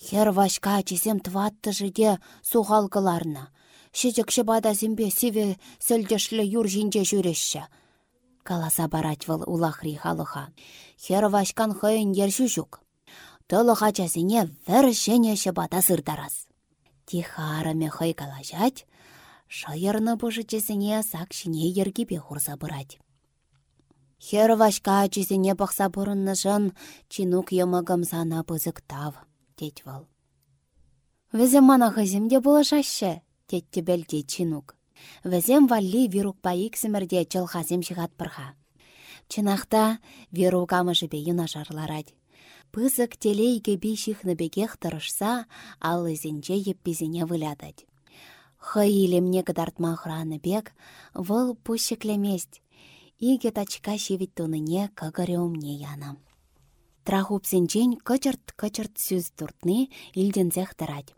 Хер вашка чесем тватты жиде суғалғыларны, Шечекші бада зембе сиве сілдешлі юр жинже жүрешші. Каласа барать выл улахри халыха. Хер вашкан хойын ерші жүк. Тылы хачасыне вір женеші бада сырдарас. Тихараме хой калажать, шайырны бұжычесіне сакшине ергебе хурса бұрать. Хер вашка чесіне бақса бұрынны жын, чинук емігім сана бұзық тав, дет вал. Візім мана хызімде бұлышашы, тетті бәлде чинук. Візем валли чылхазем шығат бірға. Чынақта вирук амыжы бейін ажарларад. Пызык телейге бей шихны бегех тұрышса, ал ізінже еппезіне вылядад. Хы илемне кыдартма храны бек, выл пущеклемест. Иге тачка шевит туныне кыгырёмне янам. Трахупсенчен кычырт-кычырт сүз туртны илдензех тырать.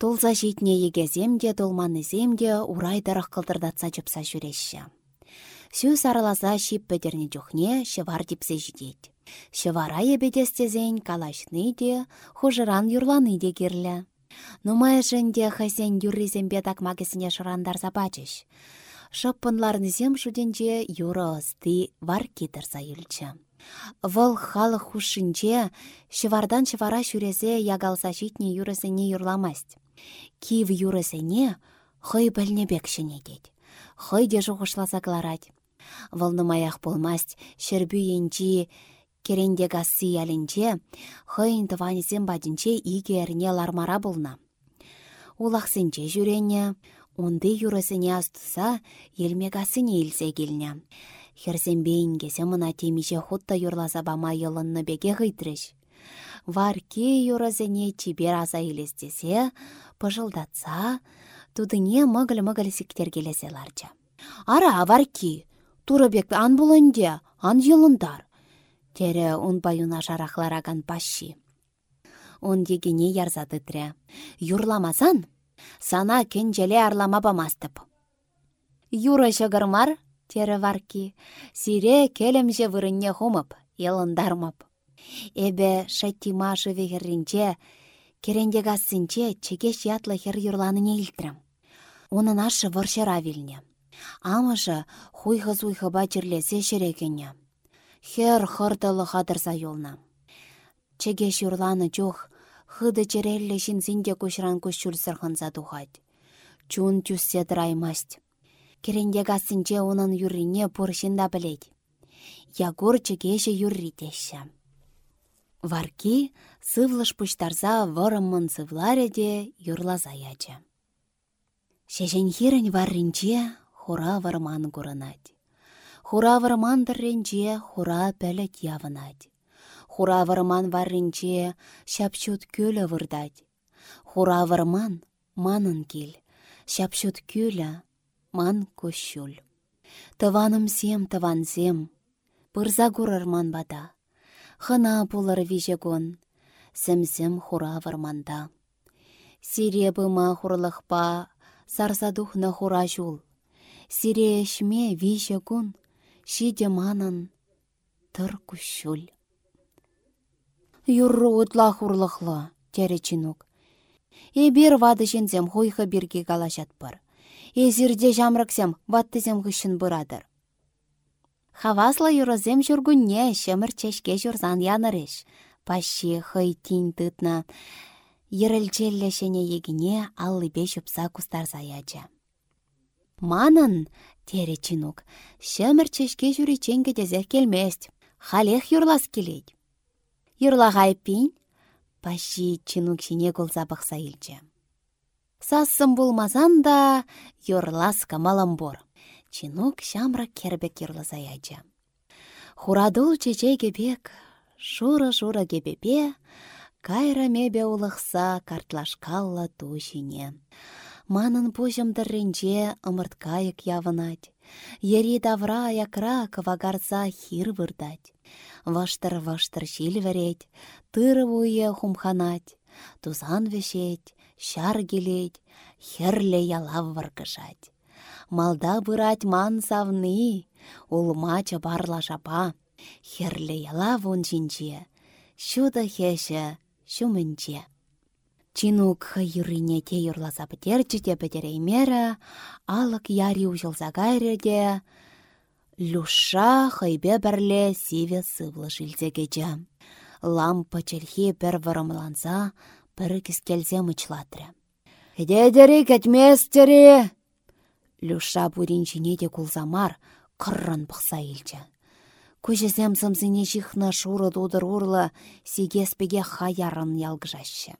Тулза житне егезем де толманызем де урайдарық қылдырдатса жыпса жүрешші. Сюз араласа шип бедерне жүхне шывар дипсе жидет. Шывара ебедестезен калашны де, хужыран юрланы де керлі. Нумай жінде хазен юрризембе такмагесіне шырандар забачыш. Шыппынларнызем шуденже юры ысты вар кетірса үлчі. Вăл халық хушинче шывардан шывара шүрезе ягалса житне юрысыне юрламасть. Кив юрысене хый бәлнебек шенедет. Хый де жуғышласа кларать. Вăлнымаях болмасть, шербü енчи, керенде гасси ялінче, хыйын тыванесен бадінче иге әрне лармара болна. Улақсенче жүрене, онды юрысыне астыса, елме гасыне илсе келне. Херсенбейінгесе мына темише хутта юрласа бама йылынны беге ғытрыш. Варке юрасене чибер аса илестесе, пыжылдатса, тудыне мыгыл-мыгыл сиктер келесе ларча. Ара, варки, турыбек ан булынде, ан йылындар. Тере он баюна жарахлараган пащи. Он дегене ярзады тірі. Юрламасан, сана кенжеле арлама бамастып. Юра шығырмар, тері варки. Сире келемже вырынне хумып, елындармап. Эбе шаттимашы вегерринче, керенде гассынче чекеш ятлы хер юрланыне илтрім. Онын ашы варшара вилне. Амышы хуйхы-суйхы бачырлесе шерекене. Хер хырдылы хадырса юлна. Чекеш юрланы чух, хыды черелле шинзинде кушран кушчул сырхынса тухать. Чун тюссе драймасть. Керенде гассынче онын юрине пуршинда білет. Ягур чекеше юрри. Варки сывлыш пуштарса вырыммын сывларе де юрлаза. Шешен варринче хура варман курынать. Хура варман дырренче хура пәлет явынать. Хура варман варринче шапшут көлі вырдать. Хура варман манын кил, шапшут көлі ман кощул. Тываным сем тывансем, пырза гурарман бада хына пулар вижегон, сімсім хура варманда. Сире бұма хурлықпа, сарсадухна хура жул. Сире ішме вижегон, шиде манын тұр күшіл. Юрру хурлықлы, тәрі чинук. Эбір вады жензем хойхы бірге калашат бар. Эзірде жамрықсем ваттызем ғышын бұрадыр. Хавасла юрозем жүргүнне шемір чешке жүрзан янырыш. Пащи хый тин тытна. Ерілчелле шене егіне аллыбе шупса кустарса яча. Манын, тере чинук, шемір чешке жүрі ченге дезех келмест. Халех юрлас келейд. Юрлагай пин, пащи чинук шине кулса бақса илче. Сассым булмазан да юрлас камалам бор. Чинук çамрак кербек йырласа. Хурадул чече кепек, шура-шура кепепе, кайра мебе улықса картлашкалла тушине. Манын пушымдырринче ымырткайык явынать. Ери давра якра кывагарса хир вырдать. Ваштыр-ваштыр тыры вуе хумханать. Тузан вешеть, шар келеть, херле ялав варкышать малда бырать ман савны, улма чабарла жапа, херле яла вон жинче, шуда хеше, шумынче. Чинук юрине те юрласа пітерчі те пітереймері, алық яри ұжылса де, люша хайбе бірле сиве сывлы жилзе Лампа челхи бір вырымланса, бір кискелзе мычлатры. Дедері кетместері! Люша буринчине де кулзамар, кыррын пықса илчі. Көжесем сымсыне жихна шуры дудыр урлы, сегеспеге хаярын ялгыжашы.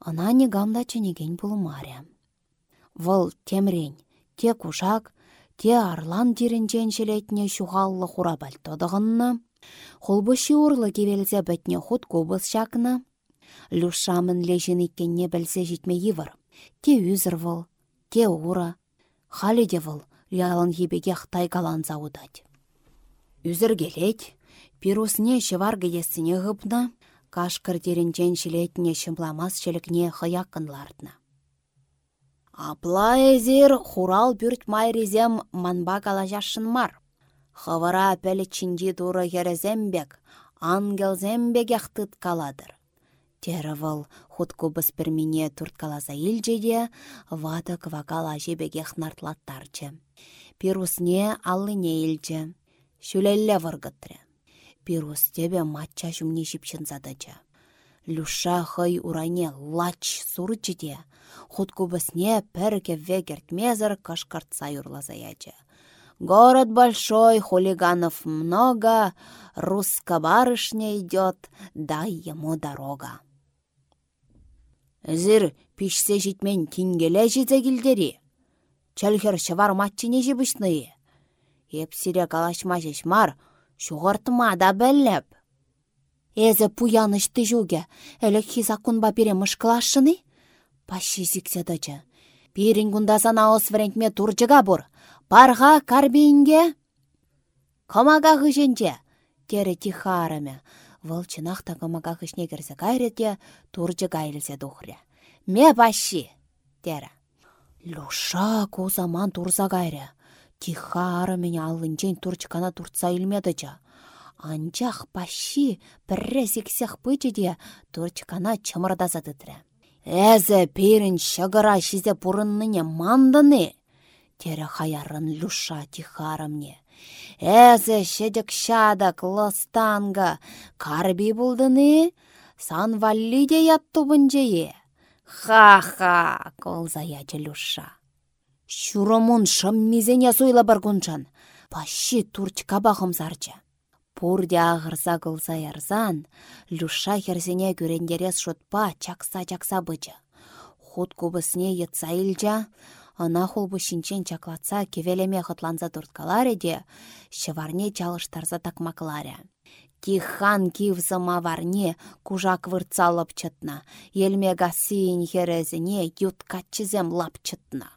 Ана негамда ченеген бұлмаря. Вұл темрен, те кушак, те арлан тирінчен шелетіне шуғаллы хурабал тодығынны, Холбышы урлы кевелзе бәтне худ кубыз шакны. Люшамын лежін иккенне білсе житме евір. Те үзір те ура, Халі де вұл, ялын ебеге Қытай каланса удать. Үзір келет, пирусне шыварғы есіне ғыпна, кашкыр терінчен шілетіне шымламас шілікне хыякынлардна. Апла әзір хурал бүрт майрезем манба калажашын мар. Хывыра пәлі чинди туры херезембек, ангелзембек яқтыт каладыр. Тервал хутку бірміне турткаласа илжеде, вады квакала жебеге хнартлаттарчы. Пирусне аллыне илчі. Шүлелле выргытры. Пирус тебе матча жүмне жіпшін задача. Люша хый урайне лач сурчыде. Хутку бісне пір кевве кертмезір кашкартса юрласа Город большой, хулиганов много, русско барышня идет, дай ему дорога. Әзір пішсе житмен тингеле жизе келдері. Чәлхер шывар матчыне жібішныя. Епсіре калашма жешмар, шуғыртыма да бәлләп. Эзі пуянышты жүге, әлік хизакун бапире мұшқылашыны? Паши зікседачы. Пирин гундасан ауыз вренкме туржыға бұр. Барға карбейінге? Комага ғыженче, тері тихараме. Вăл чынах тагымака хышне кірсе кайрете, турчы кайрылсе тухрре. Ме баши, тері. Люша кузаман турса кайрре. Тиха арымен аллынчен турчкана туртса илмедыча. Анчах пащи пірре сексех пычыде турчкана чымырдаса тытры. Әзі перін шығыра шизе пұрынныне мандыны. Тері хаярын люша тихарымне. Әзі шедік шадак лыстанга карби булдыны, сан валлиде ятту бұнжее. Ха-ха, колзаячы люша. Шуромун шыммизене суйла баргунчан, пащи турчка бахымзарчы. Пурде ағырса кылса ярзан, люша херсене күрендерес шутпа чакса-чакса бычы. Худ кубысне етса ана хулбу шинчен чаклатса кевелеме хытланса турткаларе де, шыварне чалыштарса такмакларе. Тихан кив самаварне кужак вырцалып чытна, елме гасиин херезіне юткатчызем лап чытна.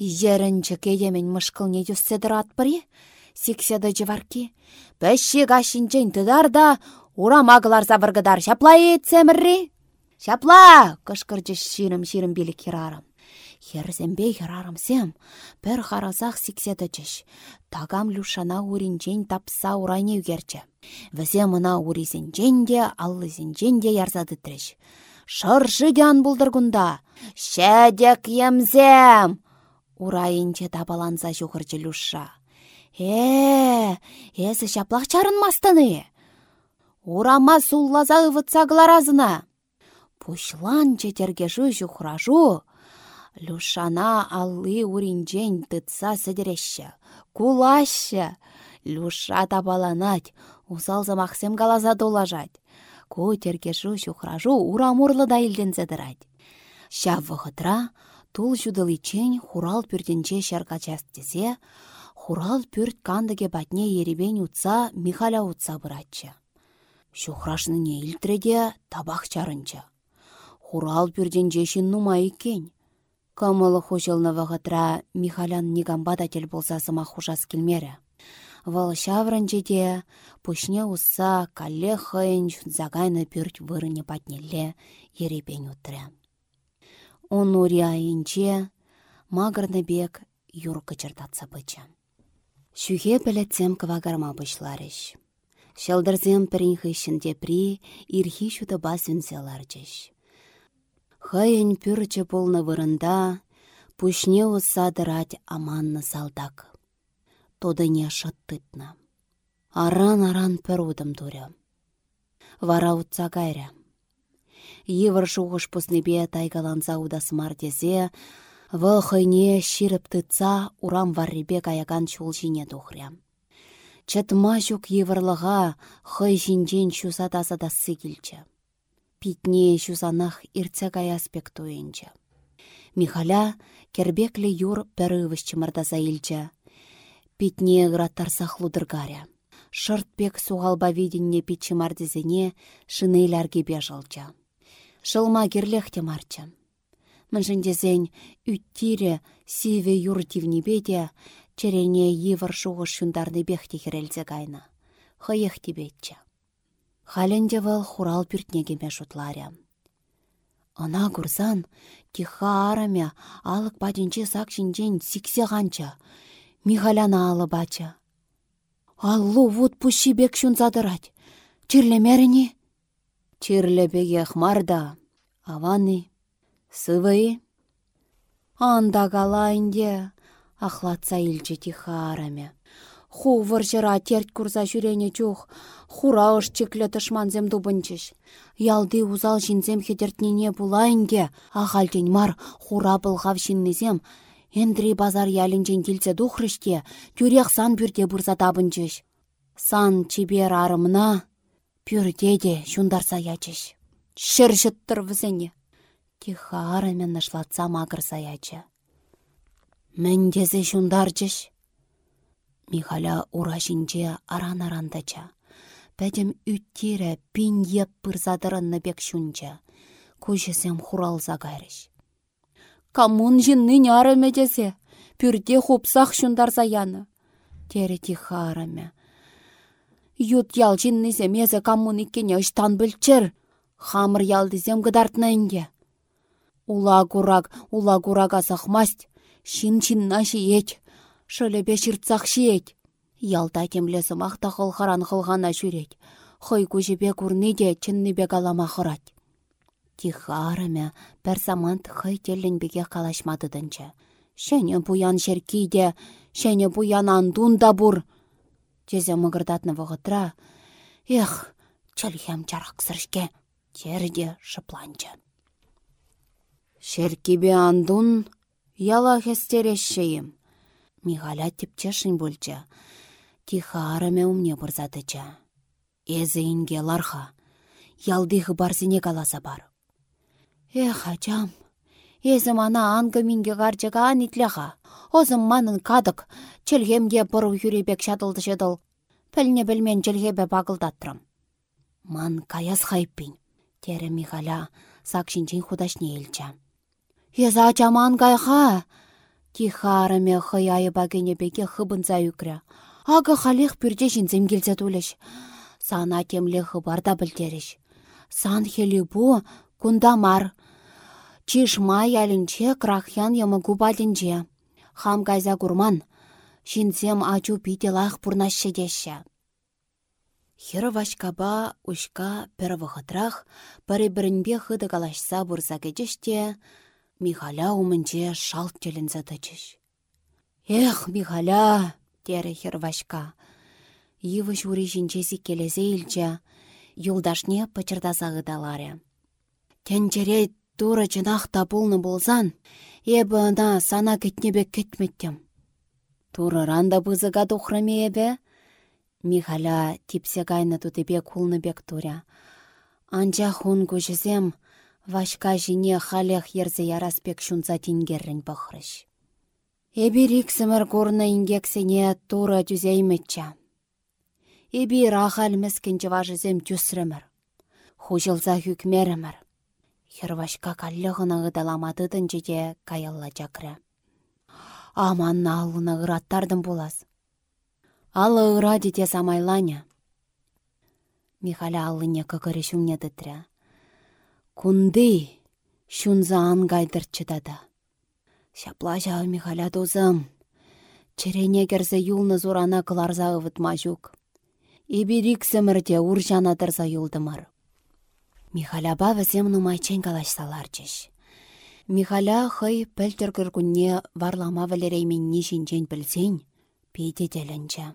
Жерінчі кедемен мышкылне юсседір атпыры, секседі жыварки. Бәші гашинчен тыдар да, урамағылар забыргыдар шапла етсемірі. Шапла! кышкырчы ширім-ширім білі керарым. Херзембе сем, пір харазақ секседі жыш. Тагам люшана уринчен тапса урайне үгерчі. Візе мына уризенчен де, аллызенчен де ярзады треш. Шыршы дян бұлдыргунда. Шәдек емзем! Урайынче табаланса жүгірчі люша. Э, эсі шаплақ чарынмастыны. Урама суллаза ывытса гларазына. Пушлан четергежу жүхражу. Люшана аллы уринчен тытса сідерещі. Кулаща. Люша табаланать. Усал замахсем галаза долажать. Ку тергежу жүхражу урамурлы да илдензедірать. Ша вғытра Тул чен хурал пүртінче шаркачастезе, хурал пүрт кандыге батне еребен утса Михаля утса бұратчы. Шухрашныне илтреде табақ чарынчы. Хурал пүрденче шын нума екен. Камылы хожылны вағытра Михалян негамбада тел болса сыма хужас келмері. Вал шавранчеде пушне усса калле хыйын загайны пүрт вырыне патнелле еребен утря. Он айынче, магырны бек юр кычыртатса бычы. Шүге білетсем кывагарма бұшларыш. Шелдірзем пірін хыщінде при, ирхи шуды бас үнселар жеш. Хайын пүрчі болны вырында, пүшне ұсадырать аманны салдак. Тодыне шыттытна. Аран-аран пір удым туря. Вара утса гайря. Йывыр шуғыш пуснебе тайгаланса удасмар тезе, вăл хăйне çиріп тытса урам варрипе каякан чул çине тухря. Чăтма çук йывăрлăха хăй çинчен çуса килчче. Питне çусанах иртсе каяспек туйынчче. Михаля кербекле юр пәрывыш чымыртаса илчче. Питне ыраттарсах лудыргаря. Шыртпек суғалба виденне питчымардезене шынейләрге бежылча. Шылма керлехте марча. Міншіндезен үттире сиве юртивні беде, черене евір шуғыш шундарны бехте херелзе кайна. Хыехте бетче. Халенде вăл хурал пүртнегеме шутларя. Ана курсан, тиха араме алық паденче сак шинчен сиксе ғанча. Михаляна алы бача. Аллу вуд пущи бек шунзадырать. Чирлемеріне? Чирлебеге хмарда, аваны, сывы. Анда галайнде, ахлатса илчі тихараме. Ху варжыра терт курза жүрене чух, хура ыш чеклі тышманзем дубынчыш. Ялды узал жинзем хедертнене булайынде, ағалден мар хура былғав жиннезем, Эндри базар ялінжен келсе духрыште, тюрех сан бүрде бұрза табынчыш. Сан чибер арымна, Пюрдеде шундарса ячыш. Шыр жыттыр візіне. Тиха арымен нашлатса мағырса ячы. Шундарчыш. Михаля урашинче аран-арандача. Пәдім үттері пин еп пырзадырынны бек шунча. Көшесем хуралза гайрыш. Камун жинны няры медесе. Пүрде хупсақ шундарса яны. Тері тиха араме Ют ял жиннесе мезе каммун иккене ыштан білчір. Хамыр ялдызем гыдартна инге. Ула курак, ула курак асахмасть. Шин шинна Шылебе шыртсақ шиет. Ялта темле сымақта хылхаран хылғана жүрет. Хой күжібе күрнеде чынныбе калама хырать. Тихарымя, пәр самант хый телленбеге калашмадыдынча. Шәне буян шеркиде, шәне буян андун да бур. Тезе мығырдатны вғытра. Эх, чәлхем чарак сыршке, терде шыпланчы. Шеркибе андун, яла хестерешшейім. Михаля типчешін бөлчі. Тихарыме умне бұрзадыча. Эзі инге ларха. Ялдығы барзіне каласа бар. Эх, ачам, Езім ана ангы минге гарчыға анитлеға. Озым манын кадык, чілгемге бұру юребек шадылды жедыл. Пілне білмен чілгебе бағылдаттырым. Ман каяс хайппин, тері Михаля сакшинчен худашне елча. Еза ачам ангайға, Тихарыме хыяйы багенебеге хыбынза үкрі. Ағы халих пүрде жінзем келзе тулеш. Сана темле хыбарда білдеріш. Сан хелі бұ, күндамар, Чишма ялінче крахян ямы губалінче. Хам кайза курман. Шинсем ачу пите лах пурнашы деші. Хері вашкаба ушка пір вғытрах, бірі бірінбе хыды калашса бұрса кечіште, Михаля умынче шалт телін затычыш. Эх, Михаля, тері хер вашка. Йывы жури жінчесі келезе илче, юлдашне пычырдаса ғыдаларе. Тенчерет Тура чынақ пулны болзан, ебі ана сана кетнебе кетметтем. Тура ранда бызыға тухраме ебе? Михаля типсе гайны тутепе кулны бек туря. Анча хун күшізем, вашка жіне халех ерзе яраспек шунца тингеррін бұхрыш. Эбі риксімір көрні ингексене тура түзейметча. Эбі рахал міскінчі важызем түсірімір. Хужылза хүкмерімір. Хервашка каллығына ғыдаламадыдын жеде каялла жакры. Аманна алына ыраттардым болас. Алы ыра дете самайланя. Михаля алыне шуңне дытря. Кунды шунза ангайдыр чыдады. Шапла жау Михаля дозым. Черене керзе юлны зурана кыларза ывытма жүк. Ибирик сімірде уржана дырза юлдымыр. Михаляба візем нумайчен калашсаларчыш. Михаля хый пәлтір күргүнне варлама валерейменні жинчен білсен, пейте делінчі.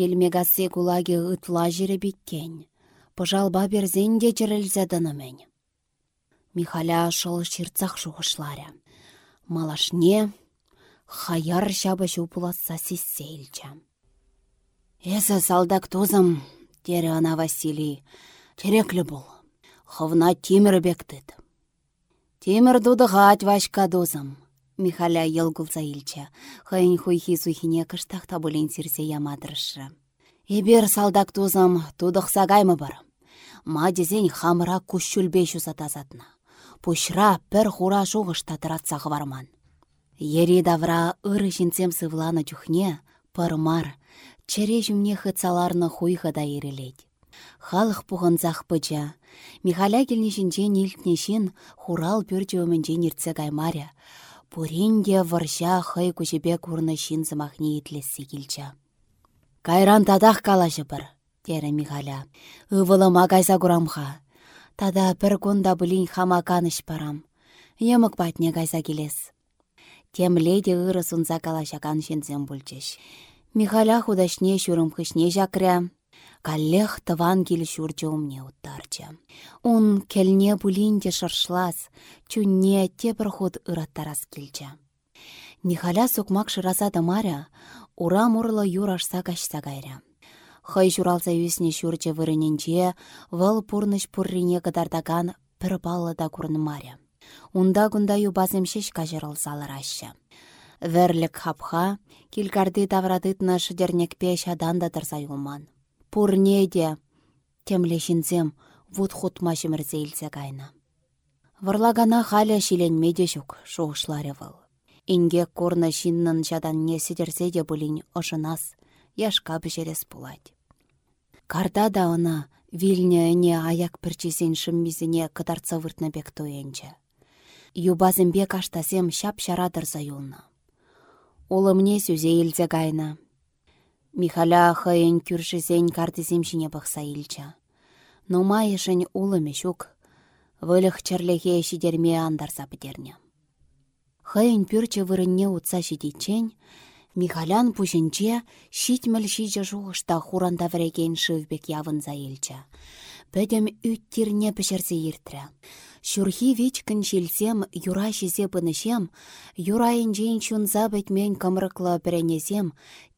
Елмегасы кулаги ытла жері біткен, пыжалба берзен де мен. Михаля шыл шырцақ шуғышлары. Малашне хаяр жабы жупулатса сессейлчі. Эсі салдак тозым, дері ана Василий, тереклі бұл хывна тимір бектет. Тимір дудығат вашка дозым. Михаля елгулса илче. Хайын хуйхи сухине кыштақта бұлен сирсе ямадырышы. Эбер салдак тузым тудық сагаймы бар. Ма дезен хамыра күшшүлбе тазатна. Пушра пір хура жуғышта тұратсағы барман. Ери давра ыры жінсем сывланы чухне, пырмар, чере жүмне хыцаларны хуйға да ерелейді. Халық зақ бұджа. Михаля келнешінчен илтнешін хурал пөрчі өмінчен иртсе каймаря. Пуринде варша хай курны шин зымахне итлесі келча. Кайран тадақ калашы бір, дері Михаля. Үвылыма кайса курамха. Тада бір күнда білін хамаканыш парам. Емік батне кайса келес. Темледе ыры сунса калашакан шензем бүлчеш. Михаля худашне шүрім хышне жакря, Каллех тыван кил шурчы умне уттарчы. Ун келне булинде шаршлас, чунне тепір худ ыраттарас келчі. Нихаля сукмак шыраса маря, ура мурлы юрашса кашса кайря. Хай журалса юсне шурчы вырыненче, вăл пурныш пуррине кыдардаган пір баллы да маря. Унда гунда юбазем шеш кажырылсалар Верлік хапха, килкарды таврадытны шыдернекпе шадан да тұрса юлман пурнеде темлешінзем вуд хутма жімірзе илсе кайна. Варлагана халя шиленмеде жүк шоғышлары выл. Инге корна шиннын жадан не сидерсе де бұлін ошынас, яшка бішерес пулать. Карда да она вильня не аяк пірчесен шыммизіне кыдарца выртна бек тоенче. Юбазым бек аштасем шап шарадыр заюлна. улымне сүзе илзе кайна. Михаля хыйын күршізен картизем жіне бұқса илча. Нума ешін улыме шук, вылық черлеге шидерме андарса бідерне. Хыйын пүрчі вырынне утса шидечен, Михалян пушинче шитміл шиже жуғышта хуранда віреген шывбек явынза илча. Пөдем үттірне пішірсе иртрі. Шүрхи вичкін шилсем, юра шизе пынышем, юрайын жейін шунза бәтмен камрықлы біренезем,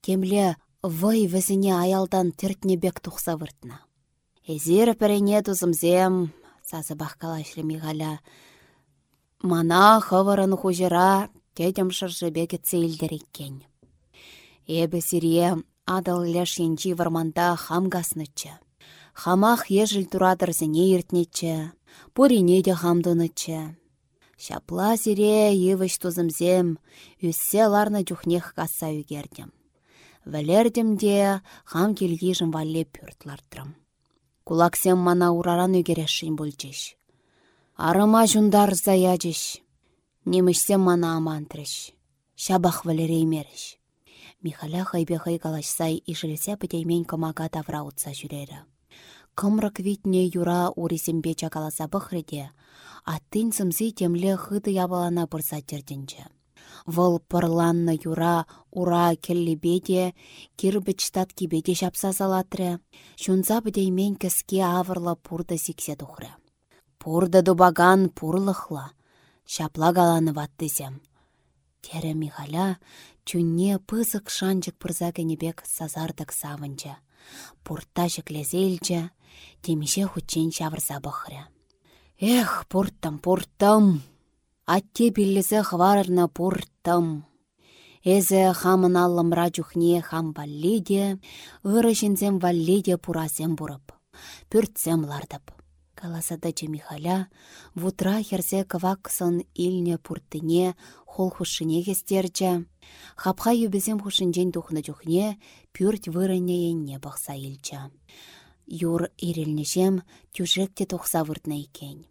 кемле вай візіне аялдан бек тұқса выртна. Эзір пірене тұзымзем, сазы баққалашлы миғаля. Мана хывырын хужыра, тедім шыржыбекі цейлдер еккен. Эбі сирие адал леш енчи варманда хамгаснычы. Хамах ежіл турадыр зіне ертнечі, Пурине де хамдынычче. Шапла сире йывыш тузымзем, үссе ларны жүхнех касса үгердім. Вәлердім де хам келгежім валле пүртлартрым. Кулаксем мана ураран үгерешін бүлчеш. Арыма жундар заячеш. Немішсем мана амантрыш. Шабах валереймеріш. Михаля хайбе хай калашсай ишілсе бідеймен комага тавра утса жүрері. Кымрык витне юра урисембе чакаласа бұхреде, аттын сымсы темле хыды ябалана бұрса терденче. Вăл пырланны юра ура келлебеде, кирбіч кибеде шапса салатры, шунса бідеймен кіске авырлы пурды сиксе тухры. Пурды дубаган пурлықла, шапла галаны ваттызем. Тере Михаля чүнне пызык шанчык пырза кенебек сазардык савынча. Пурта жеклезелче, темеше хутчен çаврса бăхрӗ. Эх, пурттам, пурттам! Атте биллесе хварырна пурттам. Эзе хамын аллымра чухне хам валлиде, ыры çынсем валлиде пурасем бурып. Пүртсем лардып. Каласадачы Михаля, вутра херсе кываксын илне пурттыне, хол хушыне кестерчі. Хапха юбезем хушынчен тухны чухне, пүрт вырыне енне бақса илчі. Юр ирелнешем тюжекте выртна иккен.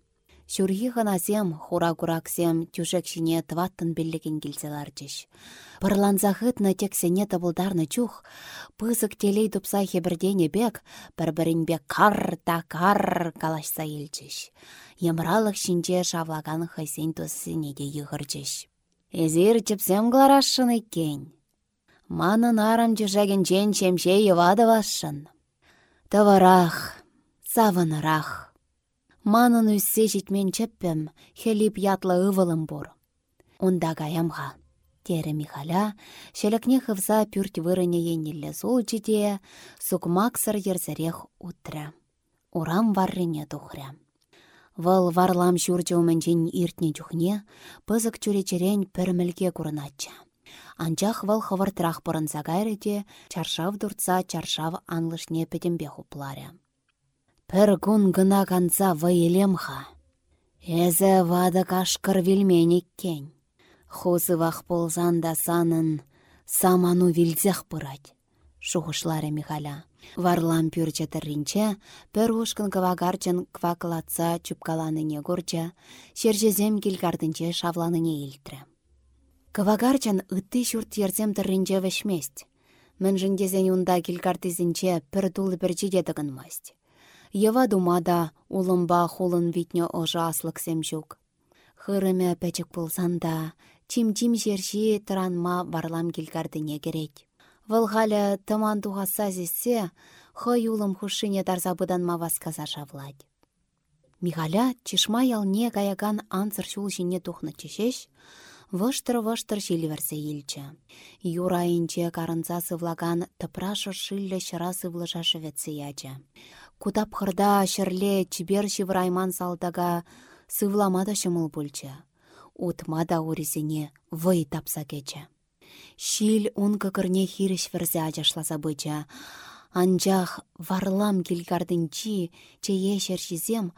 Шүрхи ханасем, хура кураксем тюжек шине тваттын беллеген келселарчыш. Хытны тексене табылдарны чух, пызык телей тупса хебірдене бек, бір бек кар та кар калашса елчіш. Емралық шинче шавлаган хайсен тосыне де йығырчыш. Эзір чіпсем гларашшын. Манын арам чешеген чен чемше евады вашшын. Таварах, савынырах. Манын үссе житмен чеппем, хелип ятлы ывылым бұр. Онда гаямға. Тері Михаля, шелікне хывза пүрт вырыне еннелі зол жиде, сукмаксыр ерзірех утры. Урам варрине тухря. Вăл варлам çурчă умменнчен иртне чухне, пызык чуречерен пірмілге курăначча. Анчах вăл хывыртрах пырынса кайрӗте, чаршав дуртса чаршав анлышне пӹтембе хупларя. Пір кун гына канца вăйелемха. Эзі вады кашкыр вилменеккен. Хусывах ползан да санын саману вилзех пырать. Шухышлары Михаля. Варлам пюрче тірринче, пір ушкын кывагарчын квакылатса чупкаланыне горча, шержезем килгардынче шавланыне илтрі. Кывагарчан ытты çурт ерзем тырринче вешмест. Мӹншӹн дезен унда килкартизинче пір тулы пір чиде тыгынмасть. Йыва думада улымба хулын витнье ожа аслыксем çук. Хырыме пәчік пулсанда, чим-чим жерши тыранма барлам килкардыне керет. Вăл халя тыман тухаса зессе, хăй улым хушине тарзабыданма васказа шавлать. Михаля чишма ялне каякан анцыр çул çине тухнă чешеш, Вăштăр-вăштăр çилвәрсе илчче. Юра инче карынса сывлаган тăпрашы шиллле çăра сывлыша шӹвецсе ячче. Кутап хырда çрле чипер çывырайман салтага сывлама та çмыл пульчче. Утма да урисене вăй тапса кечче. Шил ун кăкăрне хирӗҫ вӗрсе ачашласа бычче. Анчах варлам килкардынчи чее çерçисем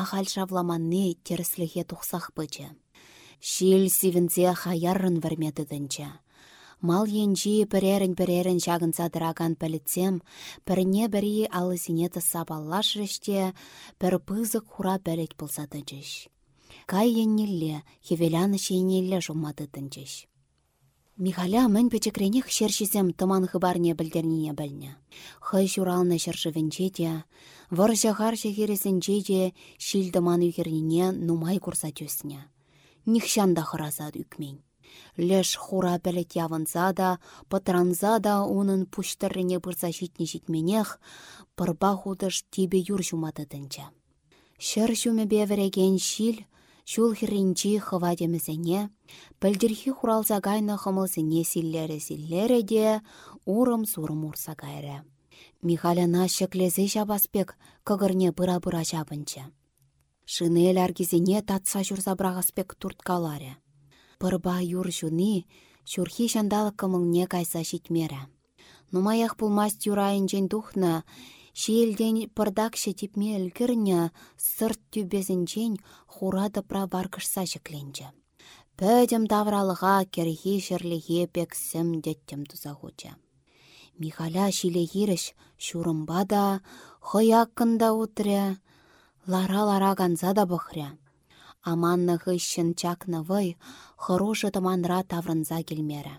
ахал шавламанне терслехе тухсах бычче. Шил сивінзе хаяррын вірметідінчі. Мал енжі бірерін-бірерін жағын задыраган пәлітсем, біріне бірі алысыне сабаллаш реште, бір пызык хура бәрек болсады жүш. Кай еннелле, хевеляны шейнелле жұмадыдын жүш. Михаля мін печекренех шершізем тыман хыбарне білдерніне білні. Хай журалны шыршывенче де, варжа харжа хересенче де шилдыман үйгерніне нумай курса тюсне. Нихшанда үкмен. Леш хура пәлет явынса да, пытранса да унын пуштырыне бұрса житне житменех, пырба худыш тебе юр жуматыдынча. Шыр жүмі бевіреген шил, Шул хиринчи хыва демесене, пілдірхи хуралса гайна хымылсене силлері силлері де, урым сурым урса гайры. Михаляна шеклезе жабаспек кығырне бұра-бұра жабынчы. Шынел аргизене татса журса брағаспек турткаларе. Пырба юр жуни, шурхи шандалы кымылне кайса житмері. Нумаях пулмас юрайынчен тухна, Шиелден пырдакшы типме ілгірні сырт тюбезінчен хурады пра баркышса жікленчі. Пөдім тавралыға керхи жерліге пексім деттім тұзағучы. Михаля шилегиріш шурымба да, хыяккында утря, лара-лара ганза да бұхря. Аманны хыщын чакны вăй, тыманра таврынза келмері.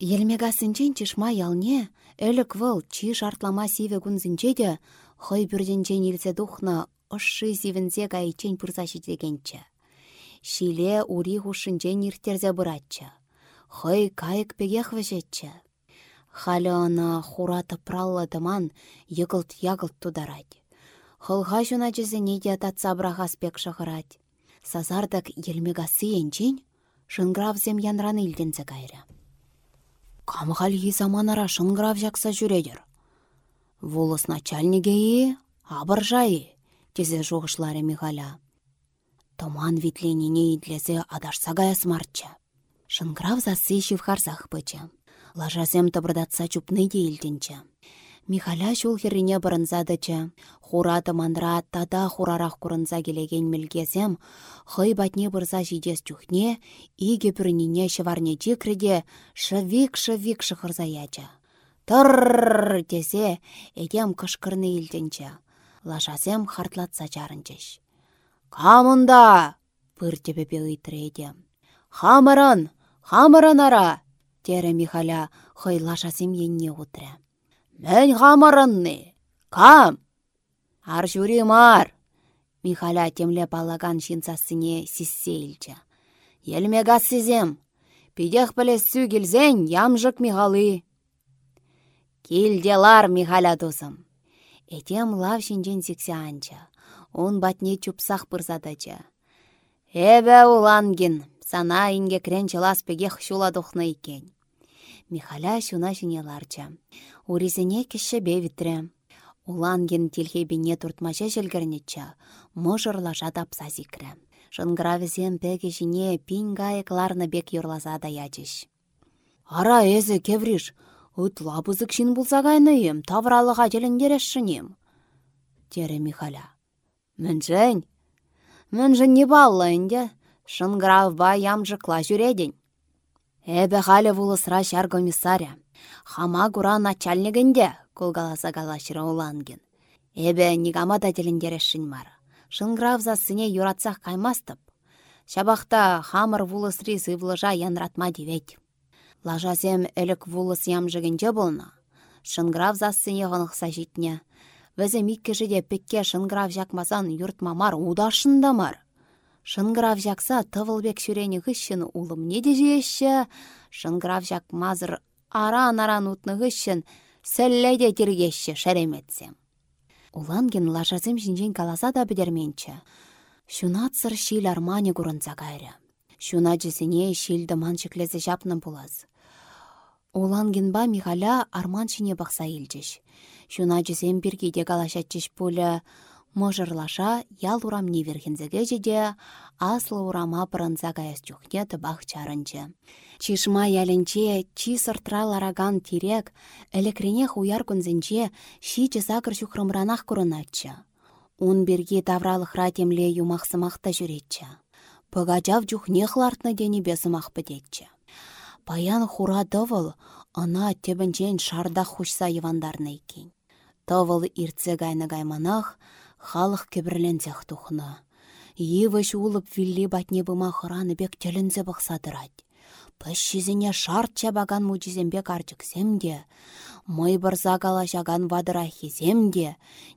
Елмегасынчен чишма ялне, Әлік вăл чи жартлама сиве кунсенче де, хăй пюртенчен илсе тухнă ышши сивенсе кайчен пырса дегенче. Шиле ури хушшинчен ирттерсе бұратчы. Хăй кайык пегех вешетче. Халі ына хура тыпраллы тыман йыгылт-ягылт тударать. Хылға жуна жезіне де татса шығырать. Сазардак елмегасы енчен, шынгравзем янраны илденсе кайры. Камхальхи саманара шынграв жақса жүредер. Волос начальниге абыржайы, тезе жоғышлары Михаля. Томан витленіне идлесе адашса гая смартча. Шынграв засы шивхарсах пычы. Лажасем табырдатса чупны де илтінчі. Михаля шул херрине бұрынзадычы, хура мандра тада хурарах курынса келеген мілгезем, хый батне бұрза жидес чухне, иге пүрініне шыварне жекреде шывик-шывик шықырзаячы. Тыррррр десе, едем кышкырны илтенчі. Лашасем хартлатса чарынчыш. Камында! пыр тебепе ыйтры Хамырын! Хамырын ара! Тере Михаля хый лашасем енне. Мен хамырынны. Кам? Аржури мар. Михаля темле палаган шинсасыне сиссе Елмега сізем. Пидех пілес келзен ямжык Михалы. Келделар Михаля досым. Этем лав шинжен сіксе анча. Он батне чупсах пырзадача. Эбе улангин, сана инге кренчелас пегех шула духны икен. Михаля шуна ларча урисене кіші бевітірі. Уланген телхебіне туртмаша желгірнетчі, мұжырлаша тапса зікірі. Шынгравізен пәгі жіне пин ғайықларны бек юрласа да ячыш. Ара әзі кевриш, ұтла бұзық шын бұлса ғайныйым, тавралыға желіндерешшінем. Тері Михаля. Мінжін? Мінжін не баллы әнде, шынграв ба ямжықла жүреден. Эбе халі вулысра шар комиссаря. Хама кура начальнигінде кулгаласа калашыра уланген. Эбе нигама да телендерешшін мар. Шынгравза сыне юратсақ каймастып. Шабақта хамыр вулысри сывлыжа янратма девет. Лажазем әлік вулыс ямжыгінде болна. Шынгравза сыне ғынықса житне. Візі миккеші де пекке шынграв жақмасан юртмамар удашындамар. Шынграв жақса тывылбек шүрені ғышшын улым не де жеші, шынграв жақ мазыр аран-аран утнығы үшін сәлләде тергеші шәреметсем. Уланген лажазым жинжен каласа да бідерменчі. Шуна цыр шил армани курынса кайры. Шуна жесіне шилді манчыклесі жапны булаз. Уланген ба Михаля арман шине бақса елчіш. Шуна жесем біргеде калашатчыш пулі Можырлаша ял урам неверхензеге жеде, аслы урама пырынса каяс чухне тыбақ чарынчы. Чишма яленче чи сыртра лараган тирек, элекренех уяр күнзенче ши чесакыр шухрымранах курынатчы. Ун берге тавралыхра темле юмахсымақта жүретчі. Пыгачав жүхнех лартны дені бесымақ бідетчі. Паян хура дывыл, ана тебінчен шарда хушса евандарны екен. Тывыл иртсе гайны гайманах, халық кебірлензех тухна. Евыш улып вилли батне бұма хыраны бек телензе бұқсадырать Пәшшізіне шарт чабаган мучизембе карчыксем де, мый бұрза калашаган вадыра хизем де,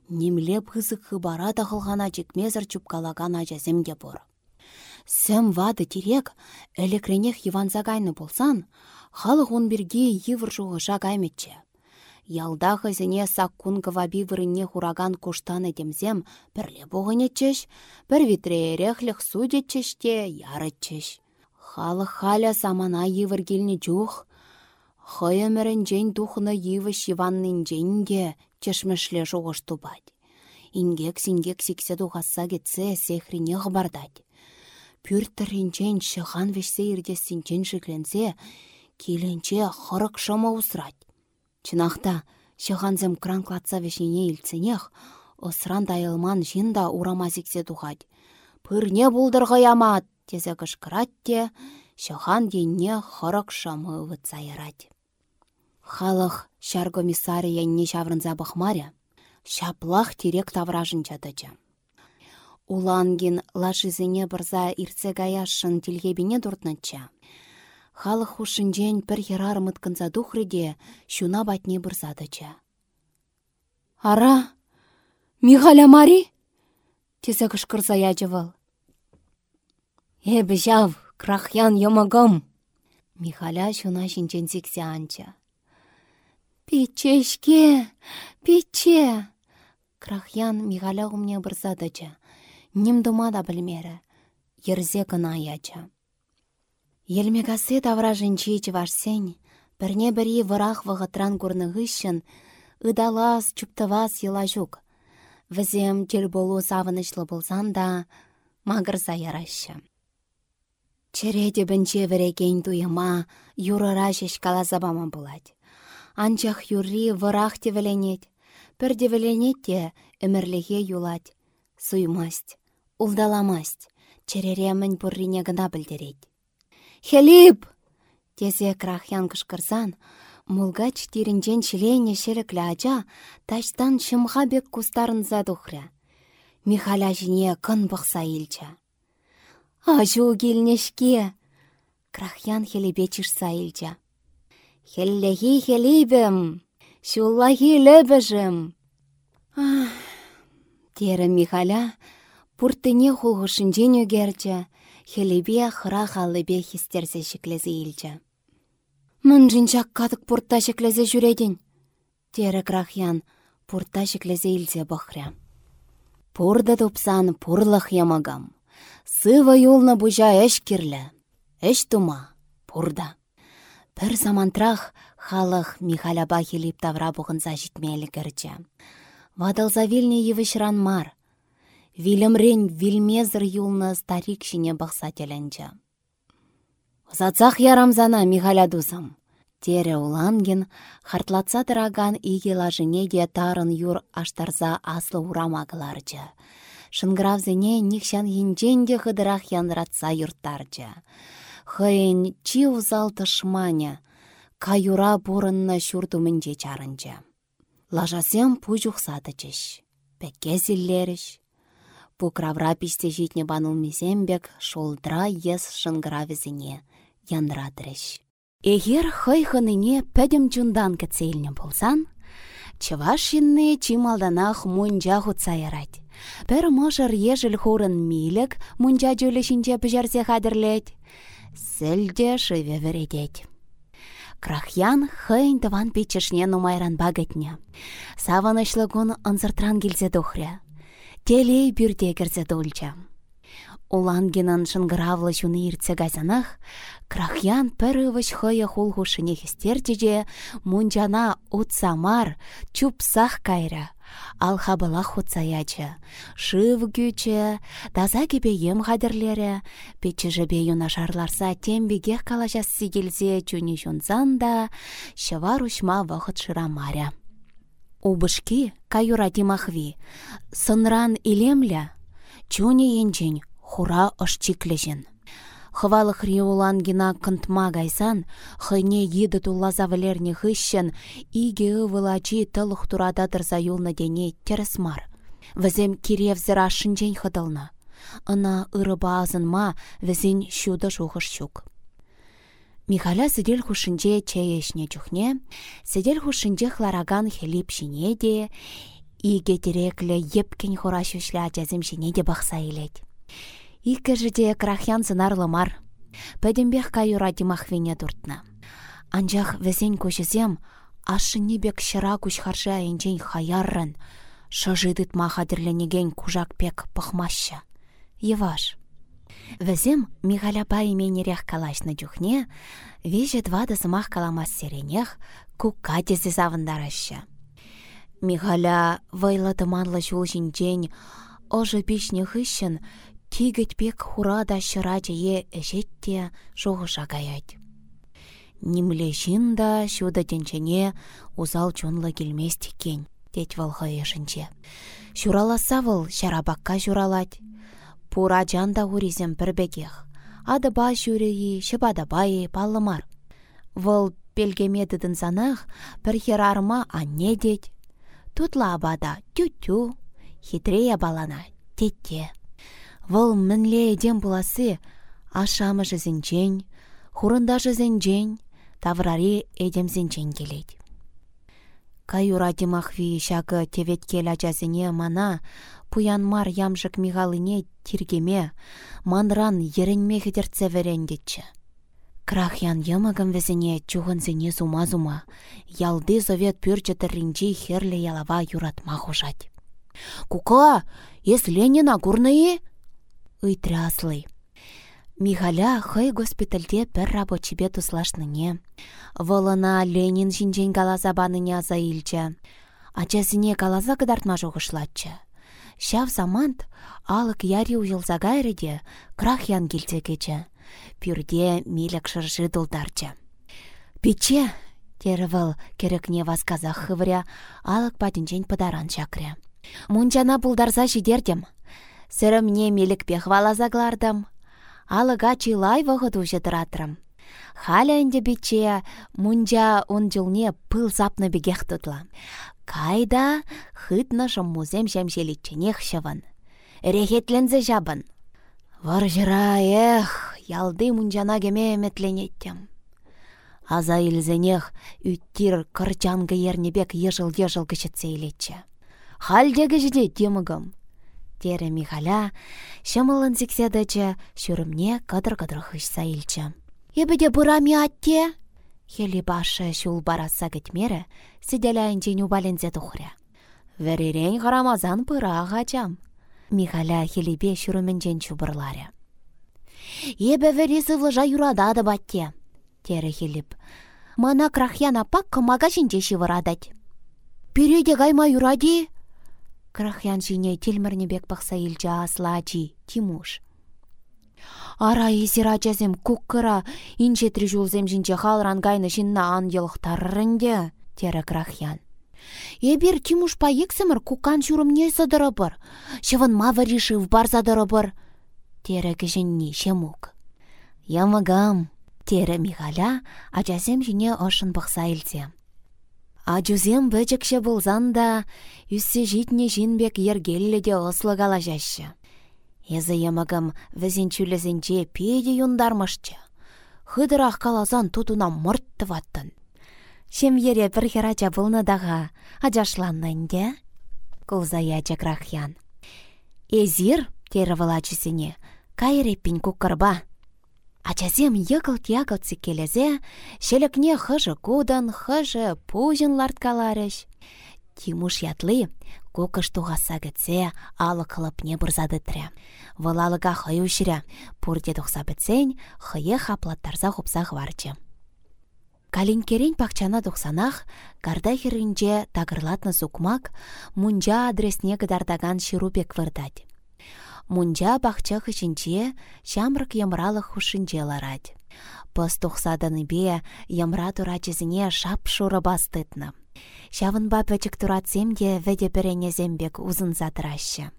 немле пызык хыбара чекмезір чупкалаган де бұр. Вады тирек, элекренех еванзагайны болсан, халық он бірге евір жагайметче. Ялда хызіне саккун кываби вырынне хураган куштан этемзем пірле бұғынетчеш, бір витререхліх судетчеште ярытчеш. Халық халя самана евір келіне жух, Хойымырын жен тухны еві шиваннын женге чешмішле жуғыш тубать. Ингек сингек сиксе тухасса кетсе сехрине ғбардать. Пүрттірінчен шыған вешсе ирдесінчен жігленсе, келенче хырық шама. Чынақта, шығанзым кранклатса вешіне илценех, осран дайылман жинда урамазиксе тухать. Пырне бұлдырғы ямат, тезе кышкырат те, денне хырық шамы вытсайырать. Халық шар комиссария не шаврынза бұхмаря, шаплах терек тавражын чадычы. Улангин лашызыне бұрза ирце гаяшын тілгебіне дұртнатча. Халық хушынжен бір ерар мұткынза дұхрыде шуна батне бұрзадыча. Ара, Михаля Мари? Тезі кышкырза яжывыл. Эбі жав, крахян йомагым. Михаля шуна шинчен сіксе анча. Печешке, пече. Крахян Михаля умне бұрзадыча. Ним дума да білмері. Ерзе кына яча. Елмегасе тавражын чейчі вашсен, бірне бірі вырах вағытран күрнігішін, ыдалас, чуптывас ела жүк. Візем тел болу савынышлы болсан да, мағырза ярашы. Череде бінче віреген туйыма, юрыра шешкала забама болады. Анчах юри вырах тевеленет, пір девеленет те өмірліге юлать. Суймасть, улдаламасть, черере мін бұррине гына білдерет. Хелип! Тезе крахян кышкырсан, мулгач тирінжен шілене шереклі ача, таштан шымға бек кустарын задухря. Михаля жіне кын бұқса илча. Ажу келнешке! Крахян хелебе чышса илча. Хеллехи хелибім! Шуллахи лөбіжім! Тері Михаля, пуртыне хулғышынжен өгерчі, хелебе хыра халыбе хистерсе шеклезе илчі. Мін жинчак кадык пуртта шеклезе жүреден. Тері крахян пуртта шеклезе илзе бұхря. Пурда тупсан пурлық ямагам. Сыва юлна бұжа әш кірлі. Әш тума, пурда. Бір замантрах халық Михаляба хелип тавра бұғынса житмелі кірчі. Вадылза вилне евішран мар. Вилімрен вилмезір юлны старик шине бақса теленчі. Зацах ярамзана Михаля дузым. Тере уланген, хартлатса тыраган лажыне де тарын юр аштарза аслы урамагыларчы. Шынгравзене никшан енжен де хыдырах янратса юрттарчы. Хыйын чи узал тышманя, каюра бурынна шурдумынже чарынчы. Лажасем пужухсатычыш. Пәкке зиллеріш. Пукравра писте житне банылмесембек шолдра ес шынгравезіне янратырыш. Егер хыйхыныне пәдім жундан кәтсейліне болсан, чываш инне чималданах мунжа хутса ярать. Пір можыр ежіл хурын милік мунжа жөлішінче піжарсе хадірлет. Сілде шыве вередет. Крахян хыйн тыван печешне нумайран багатне. Саванышлы гун ынзыртран келзе духря. Телей бюрде керзе дульча. Улангенын шынгыравлы жуны иртсе газанах, крахян пір ывыш хыя хулхушыне хестерчеже, мунжана утсамар, чупсах кайра, ал хабылах утсаячы, шыв гюче, таза кебе ем хадірлері, печежебе юнашарларса тембегех калажас сигелзе чуни жунзан да, шывар ушма вахыт шырамаря. Убышки каюра тимахви, сынран илемля, чуни енчен хура ышчиклежен. Хывалық риулангина кынтма гайсан, хыне еді туллаза валерне хыщен, иге ывылачи тылық турада дырза юлна дене тересмар. Візем киревзір ашынжен хыдылна. Ына ырыба азынма візен шуды жуғыш шук. Михаля сидел хушинче чаешне чухне, сидел хушинче хлараган хелип шине де, иге тереклі епкен хурашушлі ачазым шине де бақса елет. Икі жіде крахян сынарлы мар. Пәдімбех каюра димахвене дұртна. Анжақ візен көшізем, ашыны бек шыра күшхаржа енжен хаяррын, шыжыдыт махадірленеген кужак пек пықмашы. Еваш. Візім Михаляпа именерех калашны жүхне, веже двады сымақ каламас серенех кукка тезе завындарашы. Михаля вайлы тыманлы жул жинчен, ожы пишне хыщын, тигет пек хурада шыра жие әжетте жоғыша гаять. Нимле жинда шуда тенчене узал чонлы келмес текен, тет валға ешінче. Шураласа выл шарабакка журалать, Пура жанда уризем пірбегех. Ады ба жүрейі, шыбада байы, паллымар. Вұл пелгемедідін санақ, бір херарма анне дед. Тутла абада тю-тю, хитрея балана, тетте. Вұл мінле еден бұласы, ашамы жызінчен, хурында жызінчен, таврари едем зінчен келеді. Каюра димахви шагы теветкел ачасыне мана пуянмар ямжык мигалыне тиргеме, манран еренме хедерце верендетчі. Крахян йымыгым візіне чуғынзіне зума-зума, ялды совет пүрчі тіррінчі херлі ялава юратма хужать. Кука, ес Ленина курные? Ыйтряслый. Михаля хай госпитальде пір рабочебе туслашныне. Вылына Ленин жинжен галазабаныне аза илчі. Ачасыне галаза кыдартма жоғышлатчы. Шав замант алық яри уйылза гайрыде крах ян келте кече. Пюрде милек шыржы дулдарчы. Пече, тервыл керекне васказа хывыря, алық патінчен подаран чакря. Мунчана пулдарса жидердем. Сірімне мелік пех валазаглардым. Алыга чилай вғыт уже дыратрым. Халя әнде бече, мунча он жылне пыл запны бегех тұтла. Кайда хытна музем жемжелетченех шывын. Рехетлензе жабын. Варжыра, эх, ялды мунжана кеме эметленеттем. Аза илзенех үттир кырчангы ернебек ежыл-ежыл кішітсе илетче. Хальдегі жде темігім. Тере Михаля, шымылын зікседачы, шүрімне кадыр-кадыр хышса илчі. Ебеде бұрами атте? Хели башы шул бараса кетмері, сиделяйнчен убалензе тухря. Веререн ғарамазан пыра ағачам. Михаля хелебе шүрімінчен чубырларе. Ебе вери сывлыжа юрадады батте. Тере хелеп. Мана крахян апак кымага жинче шивырадать. Переде гайма юради? Крахян жине телмірнебек бақса илча аслачи, Тимуш. Ара есер ачасем куккыра инче трижулзем жинче халран гайны жинна ан елықтарырынде, тері крахян. Ебір Тимуш паексімір кукан не садырыбыр, шывын мавыришив бар садырыбыр, тері кішінне шемук. Ямагам, тері Михаля, ачасем жине ошын бұқса илсем. Ажузем бөчікші болзан да, үссе житне жинбек ергелі де ослы Езі емігім візін чүлізінче пейде юндармышчы. Хыдырақ калазан тутуна мұртты ваттын. Шем ере бір херача бұлны даға, ажашланнынде? Кулзая чакрахян. Эзир, тері вылачысыне, кайреппін куккырба. Ачасем йықыл-тияқыл цикелезе, шелікне хыжы кудан, хыжы пужын ларткаларыш. Тимуш ятлы, кукыш туғаса кетсе, алы қылыпне бұрзады тірі. Вылалыға хый ұшыря, пұрде тұқса бітсен, хые хаплаттарса хупса хварчы. Калинкерен пақчана тұқсанақ, карда херінже тағырлатны сукмак, мұнжа адресне кыдардаган ширупек вырдать. Мұнжа бақча хышынче, шамрық ямралық хушынче ларать. Пыс тұқсадыны бе, ямра турачызіне шап шуры бастытны. Шавынба пөчік туратсем де вәде біренезембек узын затырашы.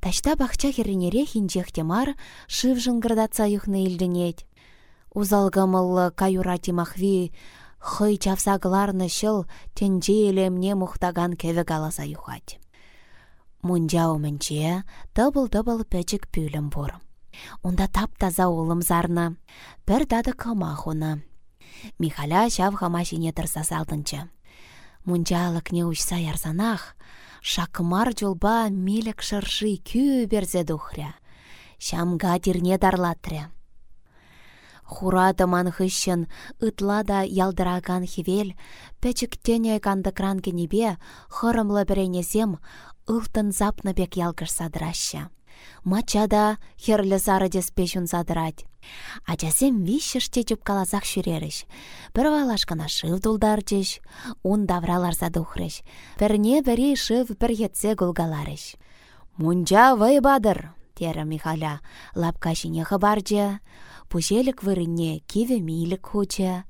Ташта бақча херінере хинчехтемар шыв жыңғырдатса юхны илдінет. Узалгамылы каюра тимахви хый чавсағыларны шыл тенже елемне мұқтаган кеві галаса юхать. Мунжа өмінче тыбыл-тыбыл пөчік пүлім бұр. Унда тап таза улым зарна. Пір дады кыма хуна. Михаля çав хама çине тырса салтынчы. Мунчалық не учса ярсанах, шакмар жолба милек шырши күй берзе духря. Шамга тирне дарлатря. Хурадыман хыщын ытлада ялдыраган хивел, пәчіктене кандыкран кенебе, хырымлы ылтын запны бек ялгыш садыраща. Мачада херлі сары деспешін садырать. Ачасем вишште чупкалазақ шүреріш. Бір валашқана шыв дулдарчыш, ун давралар садухрыш. Пірне бірі шыв бір етсе. Мунча вай бадыр, тері Михаля, лапка шине хабарчы. Пушелік вырынне киве милік хучы.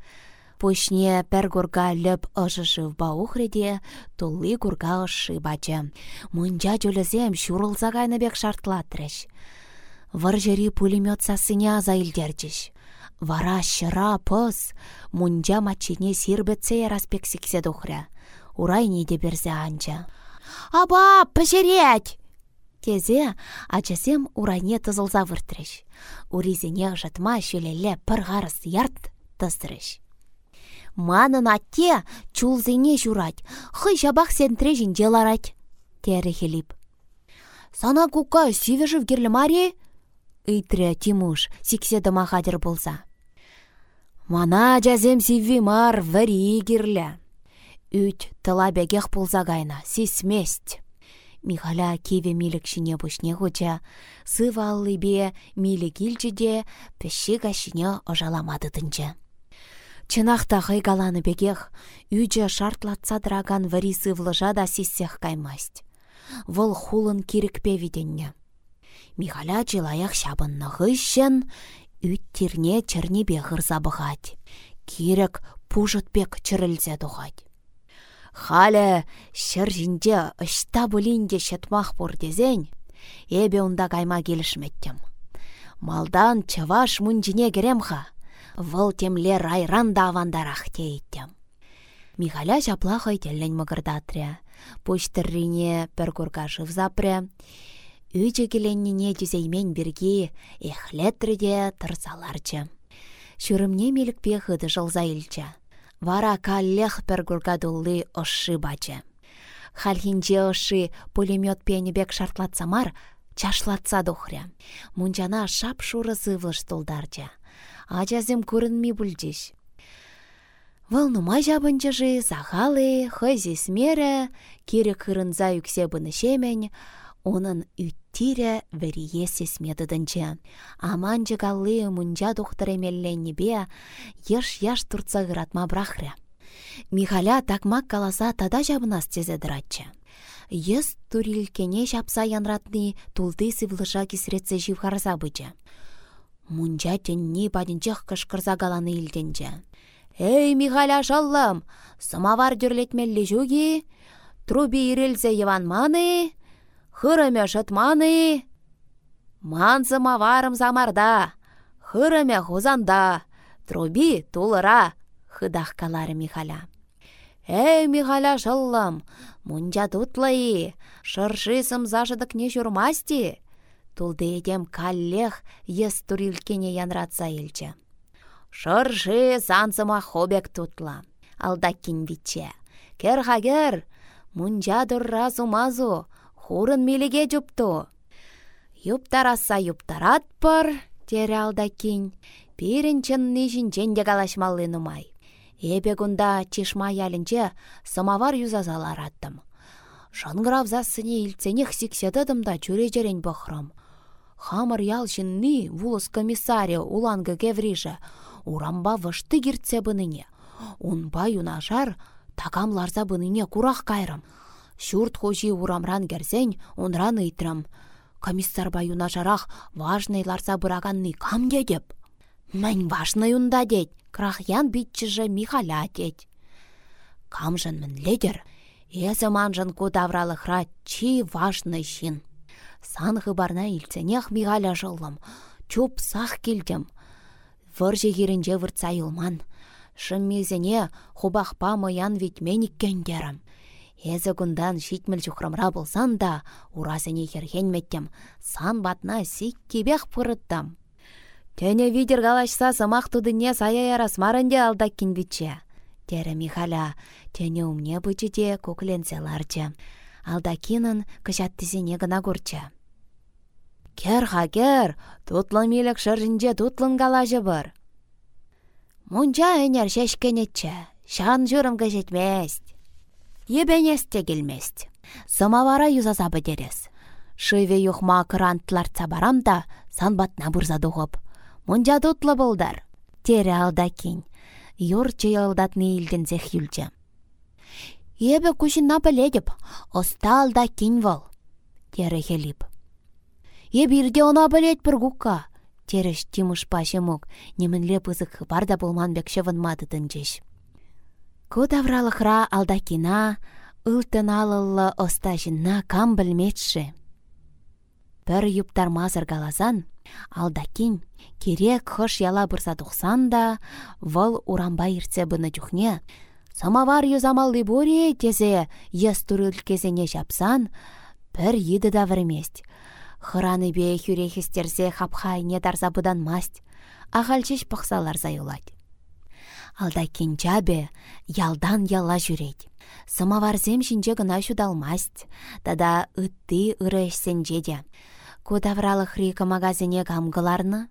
Пушне пәр гурга лөп ышышыв баухреде, тулли гурга ышы бачы. Мунча жөлізем шурылса бек шартлатрыш. Варжери пулемет сасыне аза. Вара шыра пыс, мунча мачине сирбетсе распексиксе духря. Урай неде берзе анча. Аба, пішерет! Тезе ачасем урайне тызылза выртрыш. Уризене жатма шөлеле пір ғарыс ярт тыздырыш. Манын атте чулзене журать, хый жабақ сентре жинде ларать. Тері хелип. Сана кука сивежів герлі маре? Ыйтря Тимуш, сикседі махадыр болса. Мана жазем сивви мар вәри керлі. Үт тыла бәгех болса гайна, сисмест. Михаля кеве милік шине бұшне ғуча, сываллы бе милік илчіде піші гашыне ожаламады тынчы. Чынақта ғайгаланы бегех, үйже шартлатса драган вари сывлыжа да сиссех каймасть. Вұл хулын кирікпе виденне. Михаля чылаяқ шабынны ғышын, үттірне чернебе ғырза бұғад. Кирек пужытпек чырылзе дұғад. Халі шыр жінде ұшта бұлінде шетмақ бұр дезен, эбе ұнда кайма келішметтім. Малдан чаваш мұнжіне керемха вăл темле райран да авандарах тейттем. Михаля çапла хăйтеллен мăкыртатря. Почтыррине пір курка запря. Үчі келеннине тюзеймен бірге эхлетріде тұрсаларчы. Шүрімне мелікпе хыды жылза илчі. Вара каллех пір курка дуллы ошшы бачы. Хальхинче ошшы пулемет пенебек шартлатсамар, чашлатса духря. Мунчана шап шуры зывлыш тулдарчы ачасем көрінмей бүлдеш. Вăл жабынчыжы сахалы, хăйзи смеры, кире кырынса юксе бұны шемен, онын үттире вәрие сесмедыдынчы. Аманчы каллы мұнча тухтыр бе, еш-яш турца ғыратма брахры. Михаля такмак каласа тада жабынас тезе дыратчы. Ес турилкене жапса янратны тулды сывлыша кисретсе живхарса бычы. Мунча тенни падинчех кышкырса галаны илтенче. Эй, Михаля шаллам, самовар дүрлетмеллі жүгі, труби ирелзе маны, хырыме шытманы. Ман самоварым замарда, хырыме хузанда, труби тулыра, хыдах калары Михаля. Эй, Михаля шаллам, мунча тутлайы, шыршы сымзашыдық не жүрмасти, Тулды едем каллех ес турилкене янратса илчче. Шыржы сансыма хобек тутла. Алдаккин витче. Кер хагер, мунча дұрра сумазу, хурын милиге жупту. Юптараса юптарат пыр, тере алдакин. Пирін чынны жінчен калашмаллы нумай. Эбе гунда чишма ялінче самавар юзазалар аттым. Шангравзасыне илтсенех сикседыдым да чүре жерен бахрам. Хамыр ял жинни вулыс комиссария уланғы кевриже, урамба вышты киртсе бұныне. Унба юнашар такамларза бұныне курах кайрым. Шурт хожи урамран керсен, онран ыйтрым. Комиссар ба юнашарах важныйларса бұраганны кам деп? Мән важный унда дед, крахян битчіжі Михаля дед. Камжын мін ледер, Эзі манжын кудавралықра чи важный шин. Сан хыбарна илтсенех мигаля жылым. Чуп сах келдім. Выржы херінже выртса илман. Шым мезене хубахпа мыян витмен иккендерім. Эзі күндан шитміл жүхрымра болсан да, урасыне херхенметтем, сан батна сик кебех пырыттам. Тәне видер галашса сымақ тудыне сая ярас марынде алдак кенбитче. Тері Михаля, тәне умне бычыде көкленсе Алдакинын кышаттызене гына көрчі. Кер хакер, тутлын милік шыржынже тутлын галажы бір. Мұнча әнер шешкенетчі, шан жүрім кәжетмест. Ебенесте келмест. Самавара юзаса бідерес. Шыве юхма кырантларца барам да, санбатна бұрза дұғып. Мұнча тутлы болдар. Тере алдакин. Юрчы ялдатны илден зех юлчы. Ебе күшінна біледіп, оста алдакин вол. Тере хеліп. Ебірде она білет бір гукка. Тереш тимуш пашемук, немінле пызык хыпар да болман бек шывынмады тынчеш. Кут авралықра алдакина, ылтын алылы остажынна кам білметші. Бір юптармазыр галазан, алдакин керек хыш яла бұрса да, выл урамба иртсе бұны жүхне. Самавар юзамалды бұре тезе ес кезене жапсан, бір еді да вірмест. Хыраны бе хюрехестерсе хапхайне дарса бұдан масть, ағалчеш пықсалар заюлать. Алда бе, ялдан ялла жүрет. Самаварзем жинже гына шудалмасть, тада ытты ырышсен жеде. Кудавралық рика магазине камгыларны,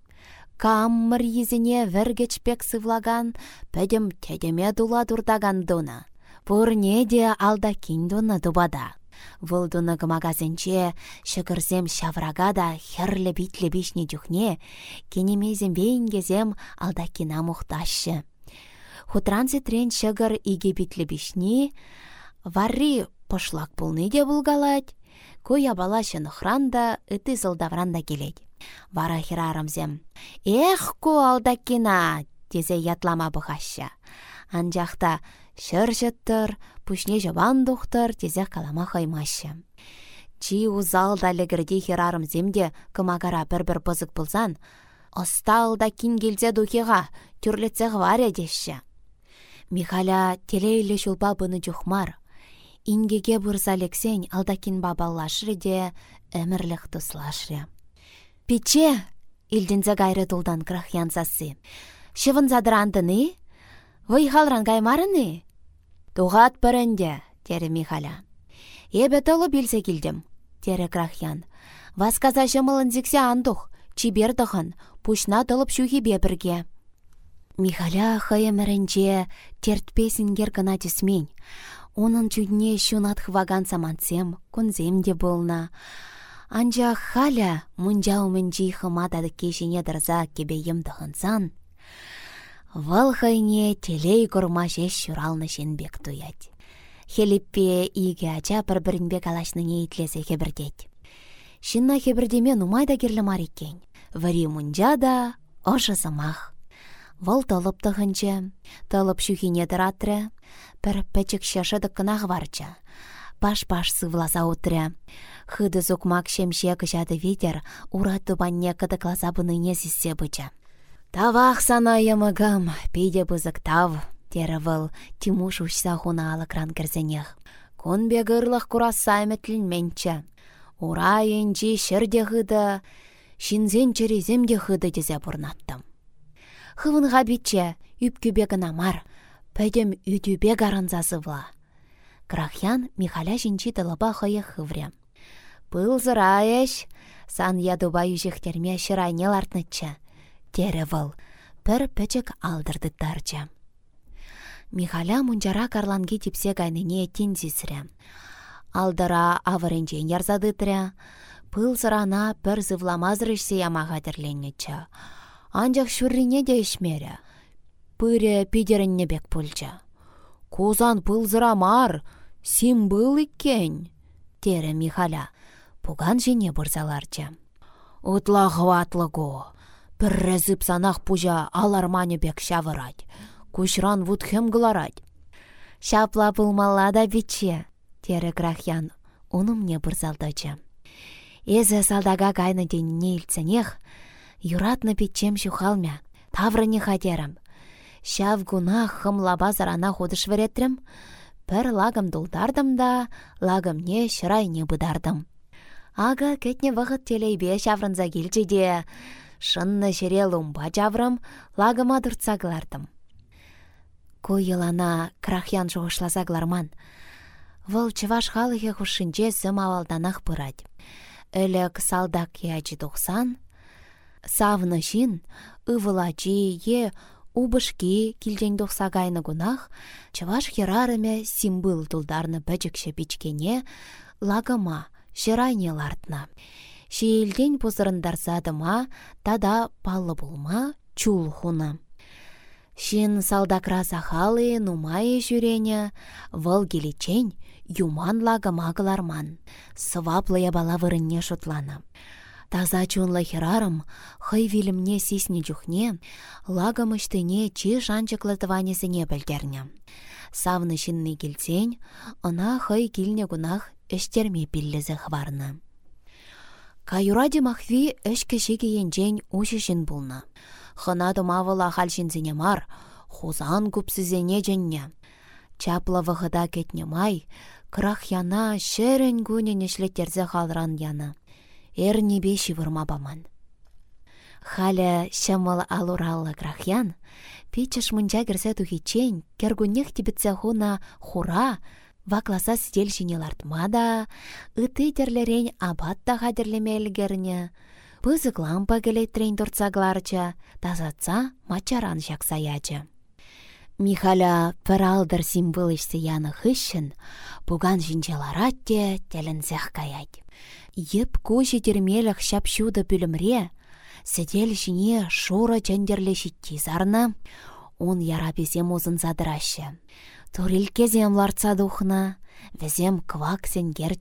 каммыр езіне віргечпек сывлаган, пәдім тедеме дула дурдаган дуна. Пурне де алда киндуна дубада. Вылдуны магазинче шығырзем шаврага да херлі битлі бишне дюхне, кенемезем вейнгезем алда кина мұқташы. Хутрансы трен шығыр иге битлі бишни, варри пошлак пулны де бұлгалать, көй абала хранда ыты зылдавранда келет. Вара хирарамзем. Эх, ко алдакина, тезе ятлама бұғашы. Анжақта шыр жыттыр, пүшне жабан дұқтыр, тезе қалама қаймашы. Чи узалда легірде хирарымземде кымагара бір-бір бұзық бұлзан, Оста алда кин келзе духиға, түрлетсеғ варя деші. Михаля телейлі шулба бұны жүхмар. Ингеге бұрз Алексейн алдакин бабалашры де әмірлік тұслашры. Пече! Илдінзе гайры дулдан крах янсасы. Шывын задырандыны? Вый халран гаймарыны? Туғат бірінде, тері Михаля. Ебе толы білсе келдім, тері крахян. Васказа жымылын зіксе андух, чибердіғын, пушна толып шухи бірге. Михаля хыйымырынче тертпесінгер гына түсмен. Оның чүдне шунат хваган самантсем, күнзем де болна. Анжа халя мұнжа умынжи хымадады кешіне дырза кебе емдіғынсан. Вал хайне телей курма жеш шуралны бек туять. Хелиппе иге ача бір-бірінбек алашны итлесе хебірдет. Шинна хебірдеме нумайда керлі мариккен. Вари мұнжа да, ошы самах. Вăл тылып тăхынче, тылып çухине тăратрре, пір пәчік шашыдық кынақ варча. Паш-паш сывласа утря. Хыды зукмак шемше кышады ветер, ура тупанне кыдыкласа бұныне сиссе быча. Тавах сана ямыгам, пейде бызык тав, тері выл, Тимуш ұшса хуна алыкран кірзенех. Кон гырлық курас сайметлін менче. Ура енчи шырде хыды, шинзен череземде хыды дезе бұрнаттым хывынға битче, үпкүбе мар, пөйдем үтүбе гаранзасы вла. Крахян Михаля жинчи тылыба хые хывре. Пыл зыраеш, сан ядуба южехтерме шырайне лартнычча. Тере выл, пір пөчік алдырдыттарча. Михаля мунчара карланги типсе гайныне тинзисре. Алдыра авырынчен ярзадытря, пыл зырана пір зывламазырышсе ямаға дерленнечча анчах шүррине де ишмере. Пыре пидерінне бек пульча. Кузан пылзыра мар, сим был иккен. Тере Михаля, пуган жене бұрзаларча. Утла го. Піррі зып санақ пужа алармане бек шавырать. Кушран вудхем гыларать. Шапла пылмалла да биче, тере крахян, уным не бұрзалдача. Эзі салдага кайны деніне илценех, Юратны питчем шухалмя, таврыне хадерам. Шав гуна хымлаба зарана ходыш веретрем, пір лагым дулдардым да, лагымне шырайне бұдардым. Ага кетне вғыт телейбе шаврынза келчі де, шынны шере лумба жаврым, лагыма дұртсағылардым. Куйылана крахян жоғышлазагларман. Вăл чываш халыхе хушинче сым авалданах пырать. Элек салдак ячи тухсан, савны шин, ывылачи е убышки килжен тухса гайны гунах, чываш херарыме симбыл тулдарны бәчікші пичкене лагама, шырайне лартна. Пузырындарсадыма, тада палы булма, чул хуна. Шин салдакраса сахалы нумайы жүрене, вăл келечень, юман лагама кыларман. Сываплыя бала вырынне шутлана. Таза чунлы херарым, хый вилімне сисне жүхне, лагам үштіне чи жанчыклы тыванесіне білдерне. Савны шинны келсен, она хый килне гунах эштерме пиллезе хварны. Каюради махви эш кешеге енжен ушишин булна. Хына думавыла халшинзене мар, хузан күпсізене женне. Чапла вғыда кетне май, Крах яна шерен гунен ішлеттерзе халран яна. Эр небе шивырма баман. Халя шамал алуралла крахян, пичеш мунча кірсе тухичен, кергунех тибетсе хуна хура, вакласа сидел лартма да, ыты терлерен абатта хадерлемелгерне, пызык лампа келетрен турцагларча, тазатса мачаран жақсаячы. Михаля піралдыр символ ішсе яны хыщын, пуган жинчаларатте тәлінзәх каять. Еп көші термелік шапшуды бүлімре, сәдел жіне шура жәндерлі зарны, он яра безем озын задырашы. Турилkezем ларца духна, везем квак сенгер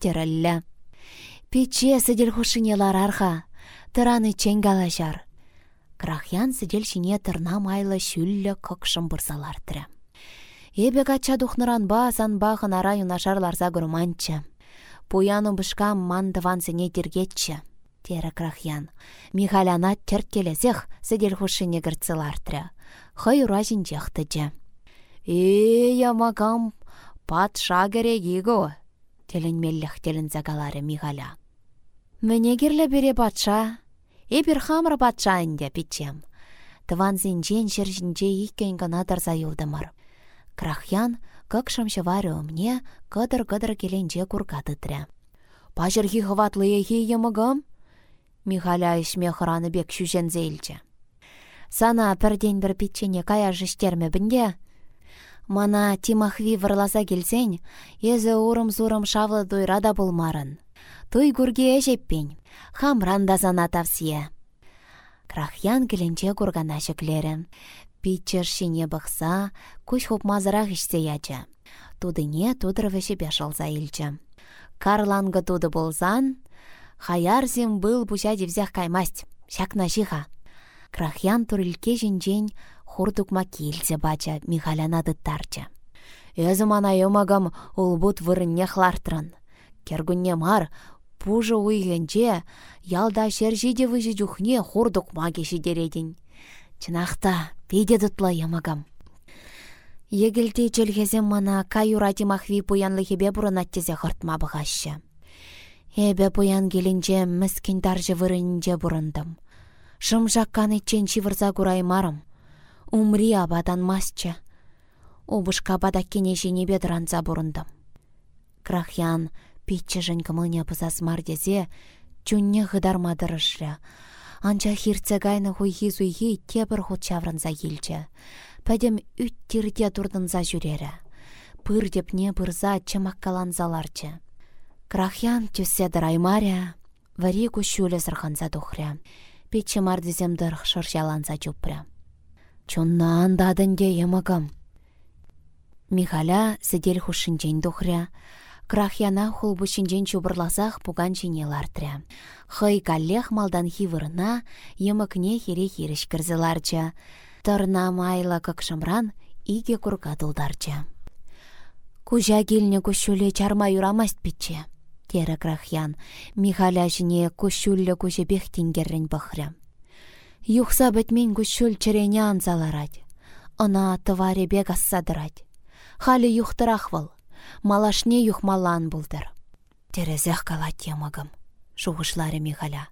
Пече сәдел хушыне ларарха, тыраны ченгалашар. Крахян сидел шине тырна майлы шүллі кықшым бұрсалартыры. Эбе кача духныран санба хынара юнашарларса гұрманчы. Пуяну бышка мандыван сене тергетчі. Тері крахян. Михаляна терткелесех сидел хушыне гірцылартыры. Хай уразин жақтыжы. Э, ямагам, патша керегиго. Телін мелліх телін загалары Михаля. Мене керлі бере патша, Эпир хамыр патшайынде питчем. Тыван зинчен жержинче иккен гына тарса юлдымыр. Крахян кықшым шывары омне кыдыр-кыдыр келенче курка тытря. Пажырхи хыватлы ехи емыгым? Михаля ишме хыраны бек шүжен зейлче. Сана пірден бір питчене кая жіштерме бінде? Мана Тимахви варласа келсен, езі урым-зурым шавлы дойрада болмарын. Туй гурге эжеппен, хамранда зана тавсие. Крахян келенче кургана шеклері. Питчер шине бұқса, күш хопмазырақ ішсе ячы. Тудыне тудыр вешепе шалса илчі. Карланғы туды болзан, хаярзем был бұша девзях каймасть, шакна жиха. Крахян турилке жінжен хурдукма килзе бача Михаляна дыттарчы. Өзім ана емагам ұлбут вырынне хлартрын. Кергунне мар, Пужы уйгенче, ялда шержиде выжы жүхне хурдук магеші дередін. Чынақта, пейде дұтла ямагам. Егілде челгезем мана каюрати махви пуянлы хебе бұрын аттезе хыртма бұғашы. Эбе пуян келінже міскін даржы вырынже бұрындым. Шым жаққан итчен шивырза марым. Умри абадан масчы. Убышка бада кенеші небе дыранза бұрындым. Крахян Питчежін кымылне пызас мардезе, чунне хыдармадырышря. Анча хирце гайны хуйхи-суйхи тепір хут чаврынса елчі. Пәдем үттірде турдынса жүрері. Пыр депне бұрза чымаққаланзаларчы. Крахян түссе дыраймаря, вари күшулі сырханса тухря. Питчі мардезем дырх шыршаланса чупря. Чунна андадынде емагам. Михаля сидел хушинчен тухря, Крахяна хулбушинчен чубырласах пуган лартря. Хый каллех малдан хивырна, йымыкне хире хиреш кірзіларча. Тырна майла кықшымран иге курка тулдарча. Кужа келіне күшулі чарма юрамаст питче. Тері крахян, Михаля жіне күшулі күші бехтингеррен бұхря. Юхса бітмен күшул чырене анзаларад. Она тываре бек ассадырад. Халі юхтырах. Малашне юхмалан бұлдыр. Терезех кала темагым, шуғышлары Михаля.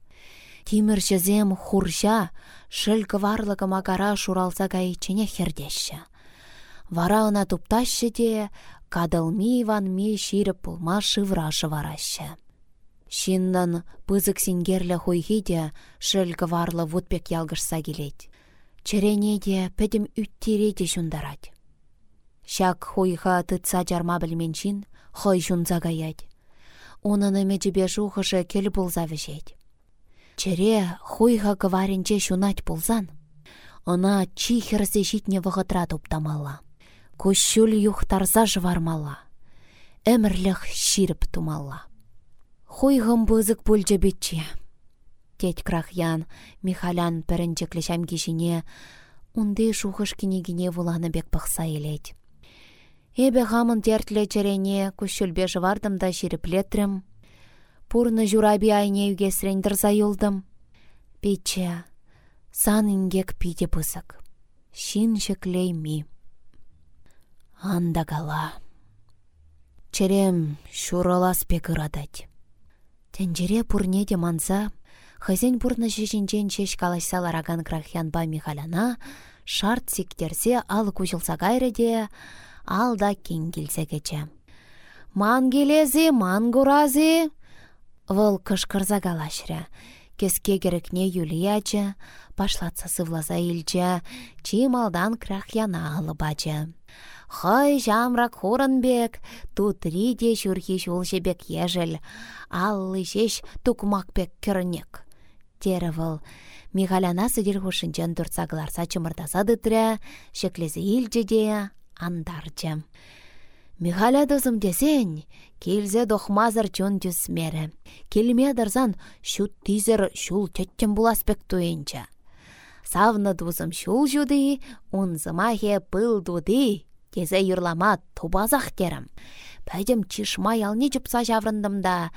Тимір жезем хуржа, шыл кыварлығы магара шуралса гаичене хердеші. Вара ына тупташы де, кадылми ми ширіп пулма шыврашы варашы. Шиннан пызык сингерлі хуйхи де шыл кыварлы вудпек ялгышса келет. Черене де пәдім үттері де шундарад. Шак хуйха тытса жарма білменшін, хой шунза гаять. Унын жібе жухышы кел бұлза вішет. Чере хуйха кываринче шунать пулзан. Она чихерсе житне вғытра туптамалла. Кущул юхтарса жвармалла. Әмірліх ширіп тумалла. Хуйғым бұзық бүлжі бітче. Тет крахян, Михалян пірінчеклі шәмкешіне, унды шухыш кенегіне вуланы бек пықса елет. Эбе хамын тертле черене күшілбе жывардым да шириплетрім. Пурны жураби айне үгесрен дырза юлдым. Пече, сан ингек пиде пысык. Шин шеклей ми. Анда гала. Черем шуралас пек ырадать. Тенджере пурне де манса, хызен пурны шешінчен шеш калашса лараган крахянба Михаляна, шарт сиктерсе ал кучылса кайры де, алда келсе кече. Ман келезе, ман гуразе. Вăл. Кеске керекне юлиячы, пашлатса сывласа илчче, чим алдан крах яна алыбачы. Хай жамрак хорынбек, тутри де шурхи шулшебек ежел, аллы шеш тукмакбек кірнек. Тері вăл, Михаляна сыдер хушынчен турцагларса чымыртаса дытря, шеклезе илчче андарчы. Михаля дозым десен, келзе дохмазыр чон түсмері. Келме дарзан шут тизер шул теттен бұл аспект туенча. Савны дузым шул жуды, унзымахе пыл дуды, тезе юрлама тубазақ терім. Пәдім чишма ялне жүпса жаврындым да,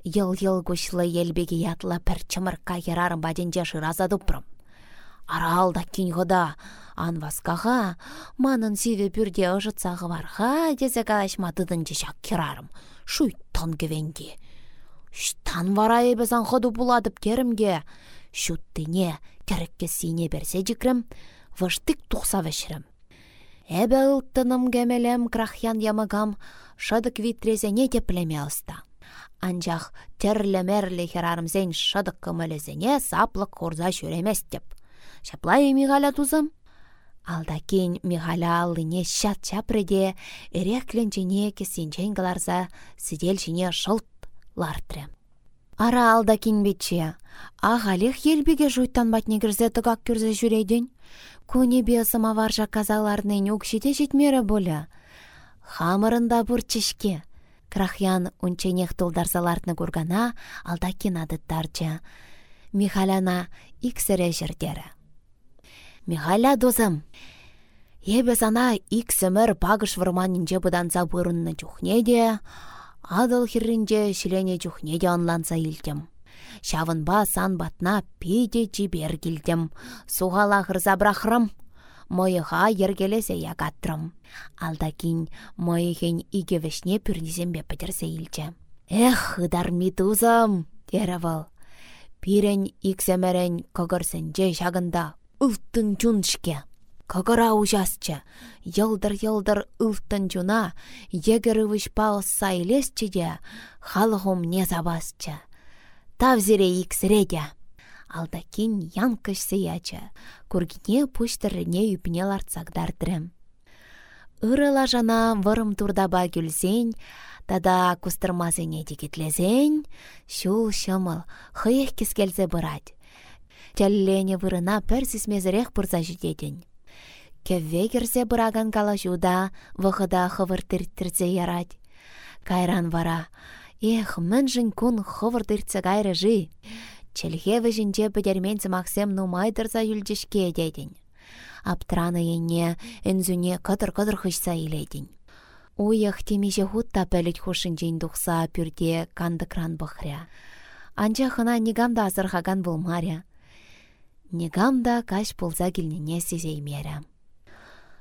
Йыл-йыл күшлі елбеге ятла пір чымырка ерарым баденже шыраза дупрым. Аралда кинғыда, анваскаға, манын сиве бүрде ұжытсағы варға, дезе калашма тыдынчы шак керарым. Шуйттан кевенге. Штан вара ебезан ходу буладып керімге. Шуттыне керекке сине берсе жікрім, вұштық тұқса вешірім. Эбе ұлттыным кемелем крахян ямагам, шадык витрезене теплеме ұста. Анжақ терлі-мерлі херарымзен шадык кымылезене саплық құрза шөремес деп. Шаплай Михаля тузым. Алдакин Михаля аллыне шат чапрыде, эрекленчене кесенчен каларса сиделчине шылт лартры. Ара алдакин бетче, ағалих елбеге жуйттан батне кірзе тұгак күрзе жүрейден. Көне бе самавар казаларны үкшете жетмері болы. Хамырында бұрчышке. Крахян унченех тұлдарсаларны көргана алдакин адыттарчы. Михаляна иксірі жердері. Михаля дозым. Ебе сана ик сімір пагыш вырманинче бұданса бұрынны чухне де, адыл хирринче шилене чухне де онланса илтем. Шавынба сан батна пиде чибер келдім. Суғала хырза брахрым. Мойыға ергелесе ягаттрым. Алдакин мойыхен игевешне пүрнезембе пітерсе илче. Эх, ыдарми тузым, теревал. Пирен иксемерен көгірсенже шагында ұлттын чуншке. Кагара йылдыр-йылдыр ұлттын чуна, егірівіш пауысса елесче де, халығым не забасча. Тавзире иксіреде. Алдакин янкыш сияча, күргіне пуштырыне үпіне ларцагдардырым. Үрыла жана вырым турдаба күлсен, тада кустырмазыне дегетлезен, шул шымыл, хыйық кескелзе бұрад. Тәллене вырына пір сісмезірек бұрза жүдеден. Кевве керсе бұраган калашуда, вғыда хывыртырттірзе ярад. Кайран вара, ех, жын күн хывыртыртсе кайры жи. Челхеві жінче бідермен зымақсем нумайдырза юлдешке дедін. Аптраны енне, энзуне кыдыр-кыдыр хышса иледін. Уйық темеже хутта пәлік хушынчен дұқса пүрде кандыкран бұхря. Анча хына негамда азырхаган болмаря. Негамда каш болза келнене сезеймері.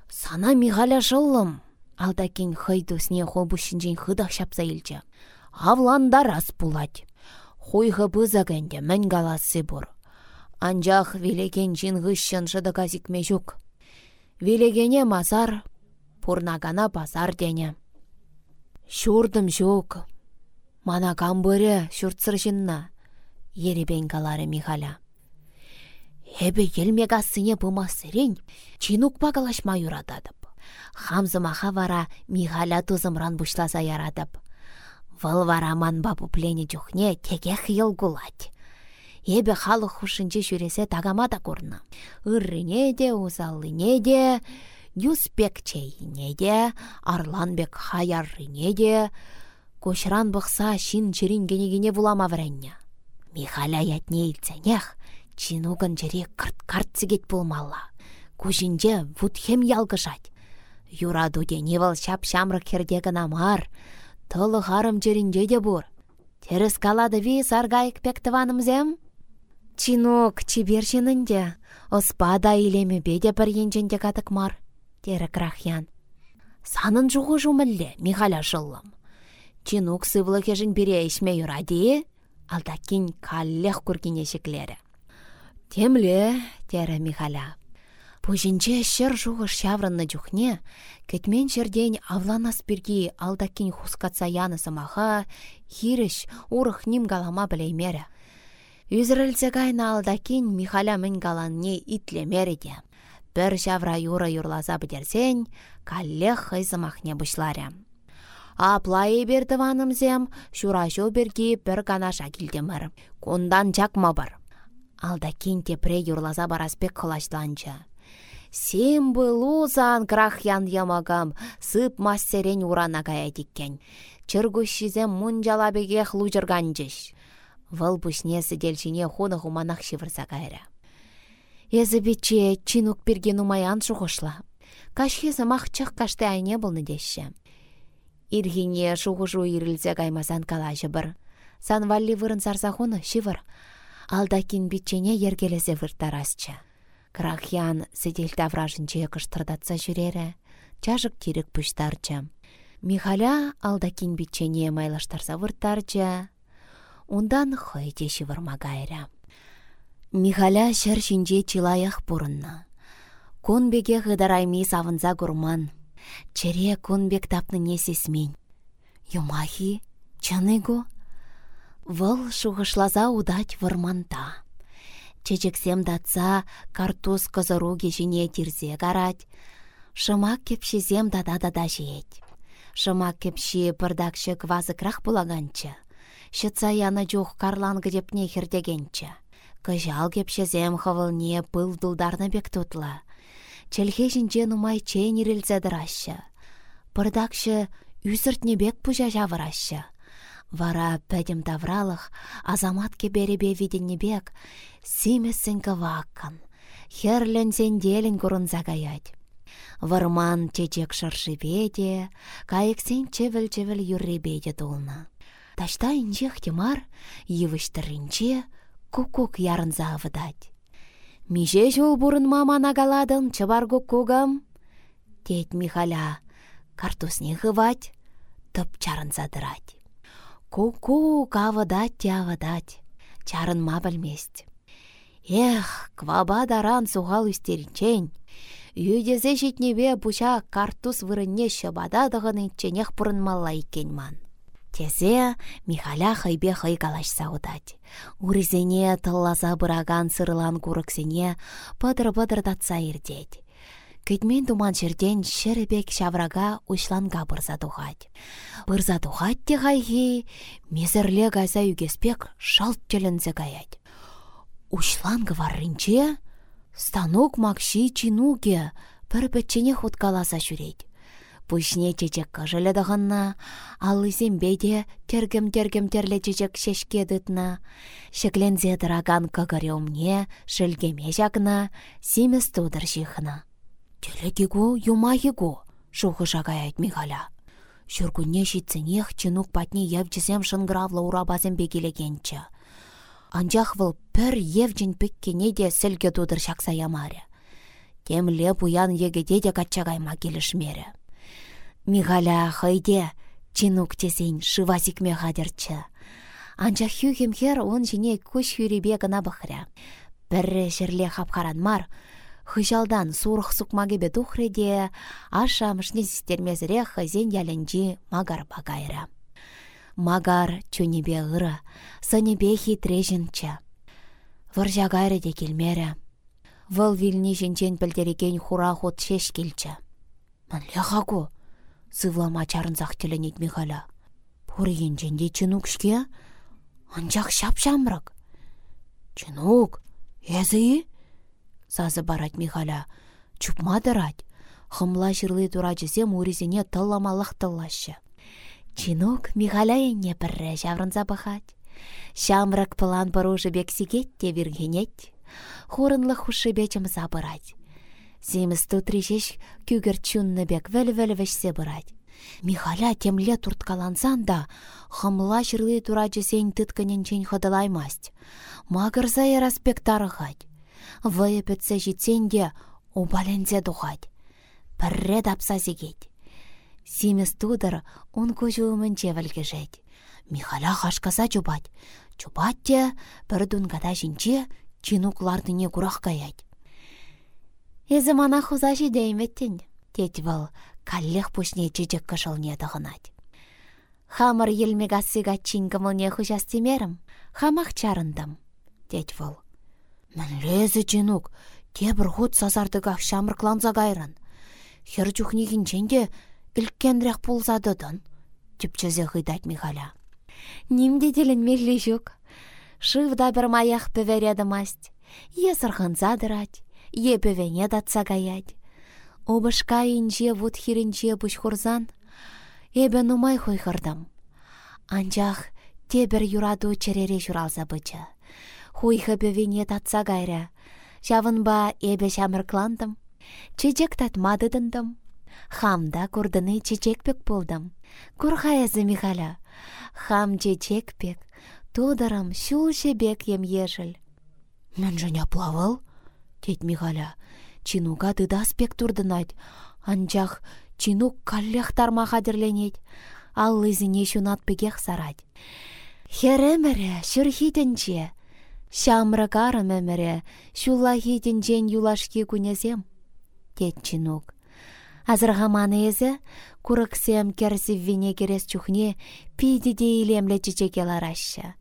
Сана Михаля жылым. Алдакин хыйдусне хобушинжин хыдах шапса илчі. Авландарас пулать. Хойғы бызагенде мән галасы бұр. Анжақ велеген жин ғышшын жыдыға зікме жүк. Велегене мазар, пурнагана базар дене. Шурдым жүк. Мана камбыры шуртсыр жинна. Еребен калары Михаля. Эбе елмегасыне сырень, чинук пагалашма юрададып. Хамзымаха вара Михаля тузымран бушласа ярадып. Вăл вара бабу плене чухне теке хыйыл гулать. Эбе халық хушинче жүресе тагамада курнна. Ыррыне де, узаллыне де, юспек чейіне де, арланбек хаяррыне де, Кошран бұқса шин чирин генегене булама вренне. Михаля ятне илценех, чинугын жере кырт-карт сігет болмалла. Кужинже вудхем ялгышать. Юраду деневал шап шамрық хердегі намар. Тылы харым жерінже де бұр. Терес калады ви саргайық пектіванымзем? Чинук чибершінінде, оспада илемі беде бір енженде катық мар. Тері крахян. Санын жуғы жумілі, Михаля жылым. Чинук сывлы кежін бере ішме юради, алдакин каллех күргене шеклері. Темле, тәрі Михаля. Пужинче шыр жуғыш шаврынны жүхне, кетмен жерден авланас бірге алдакин хускатса яны самаха, хиріш урых ним галама білеймері. Гайна алдакин Михаля мін галанне итлемереде. Бір шавра юра юрлаза бідерсен, каллех хайзымахне бұшларя. Аплайы берді ванымзем, шурашо берге бір ганаша келдемір. Кондан чакма бар алда кенте пре юрлаза бараспек кылачланча. Сем лузан крахян ямагам, сып массерен урана гая диккен. Чыргущизем мунжалабегех лужырганчыш. Вăл пушне сӹделчине хуны хуманах çывырса кайрă. Эзі бече чинук перген умаян шухышла. Кашхезі махчах кашты айне болны деші. Иргине шухышу ирілзе каймасан калашы бір. Сан валли вырын сарсахуны шивыр алдакин битчене ергелесе выртарасчы. Крахян сидел тавражынче кыштырдатса жүрере, чажык тирек пуштарчы. Михаля алдакин битчене майлаштарса выртарчы, ундан хойде шывырмагайря. Михаля шыр шинче чилаях пурынна. Конбеге ғыдарайми савынза гурман. Чере конбек тапны не сесмен. Юмахи, чаныго, Вăл шухышлаза удать вырманта. Чечексем датса картуз кызыруге жіне тирзе гарать. Шымак кепшезем дада-дада жет. Шымак кепші пырдакшы квазыкрах булаганчы. Шытса яны жух карлан гдепне хердегенчі. Кыжал кепшезем хывылне пыл дулдарны бек тутла. Челхе жінже нумай чейн ирілзе дырашы. Пырдакшы бек пужа жавырашы. Вара пәдім тавралық, азаматке беребе виденнебек, симесінкі ваккан, херленсен делін күрін загаять. Варман чечек шаршыбеде, кайыксен чевіл-чевіл юрребеде толна. Ташта инчех темар, евіштірінче, кукук ярын завыдать. Миже жол бұрын мама нагаладын, чыбаргу кугам? Тет Михаля, картусне хывать, топ чарын задырать. Ку-ку, кавыдать. Чарын ма білмест. Эх, кваба даран суғал үстерінчен. Үйдезе жетнебе бұша картус вырынне шабададығын итченех малла икен ман. Тезе Михаля хайбе хай калашса удать. Урезене тыллаза бұраган сырлан курыксене пыдыр-пыдыр татса ирдеть. Кетмен туман жерден шеребек шаврага ушланга бұрза тухать. Бұрза тухать те мезірле гайза үгеспек шалт телінзе гаять. Ушланга варринче, станок макши чинуге бір бітчене хуткаласа жүрейд. Пүшне чечек кажылы дағанна, алысен бейде тергім-тергім терлі чечек шешке дытна, шеклензе дыраган кагаремне, шілгеме жагна, симес тудыр. Телегего юмахего, шухы жагаят Михаля. Шүргүнне житсенех чынук патне евчізем шынгравлы урабазым бекелегенчі. Анжақ выл пір евжін піккене де сілге тудыр шақса ямаре. Темле буян егеде де качагайма келішмері. Михаля хайде, чинук тесен шывасикме хадерчі. Анча хюхем хер он жіне күш хюребе гына бұхря. Бірі хапхаранмар, Хыжалдан сурх сукмагебе тухреде, аша мышне систермезіре хызен яленжи магар багайра. Магар чунебе ыры, сынебе хитрежінчі. Выржа гайры де келмері. Выл вилни жінчен пілдереген хура ход шеш келчі. Мәнле хагу, сывлама чарынзақ теленет Михаля. Пурген жінде чынукшке, Анчах шап шамрак. Чынук? Сазы барать Михаля. Чупма дырать. Хымла жырлы тура жесем урезіне тылламалық тыллашы. Чинук Михаля енне бірі жаврынза бахать. Шамрак пылан баружы бексигет те виргенет. Хурынлы хушы бечім забырать. Земіс тутришеш күгір чунны бек вәл-вәл вәшсе. Михаля темле турткалансан да, хымла жырлы тура жесен чен ходылаймасть. Магырза ераспек тарығать. Вайы пөтсе жетсен де, убалензе дұғать. Пірре дапса зегет. Симес тудыр, он көжуымын жет. Михаля хашкаса чубать. Чубать те, бір дунгада жінче, чинуклардыне курах каять. Езі мана хуза жидейметтен, тет вал, каллех пушне чечек кышылне дығынать. Хамыр елмег асыга чингымылне хужастемерім, хамақ чарындым, дед вол. Мін лезі чинук, тебір хут сазардыға шамыркланза гайрын. Хер чухнегін ченде үлкенрек пулзадыдын, түпчізе ғыдать Михаля. Нимде делін мерлі жүк. Шывда бір маяқ пөвереді масть. Е сырғынзадырать, е пөвене датса гаять. Обышка инже вуд хиринче хурзан, эбе нумай хойхырдым. Анчах тебір юраду черере журалза бычы. Хуйхы бөвене татса гайра. Шавынба эбе шамыркландым. Чечек татмадыдындым. Хамда курдыны чечекпек болдым. Курхаязы Михаля. Хам чечекпек. Тодырым шул шебек ем ешіл. Мен жіне плавыл? Тет Михаля чинуга дыдаспек турдынать. Анчах чинук каллех тарма хадерленет. Аллызыне шунат пегех сарать. Херемере, шүрхитенче. Шамры карым әміре, шула хитінчен юлашки күнезем. Тет чинук. Азырғаманы езі, күріксем керсіввене керес чухне, пидеде илемле чечеке ларашы.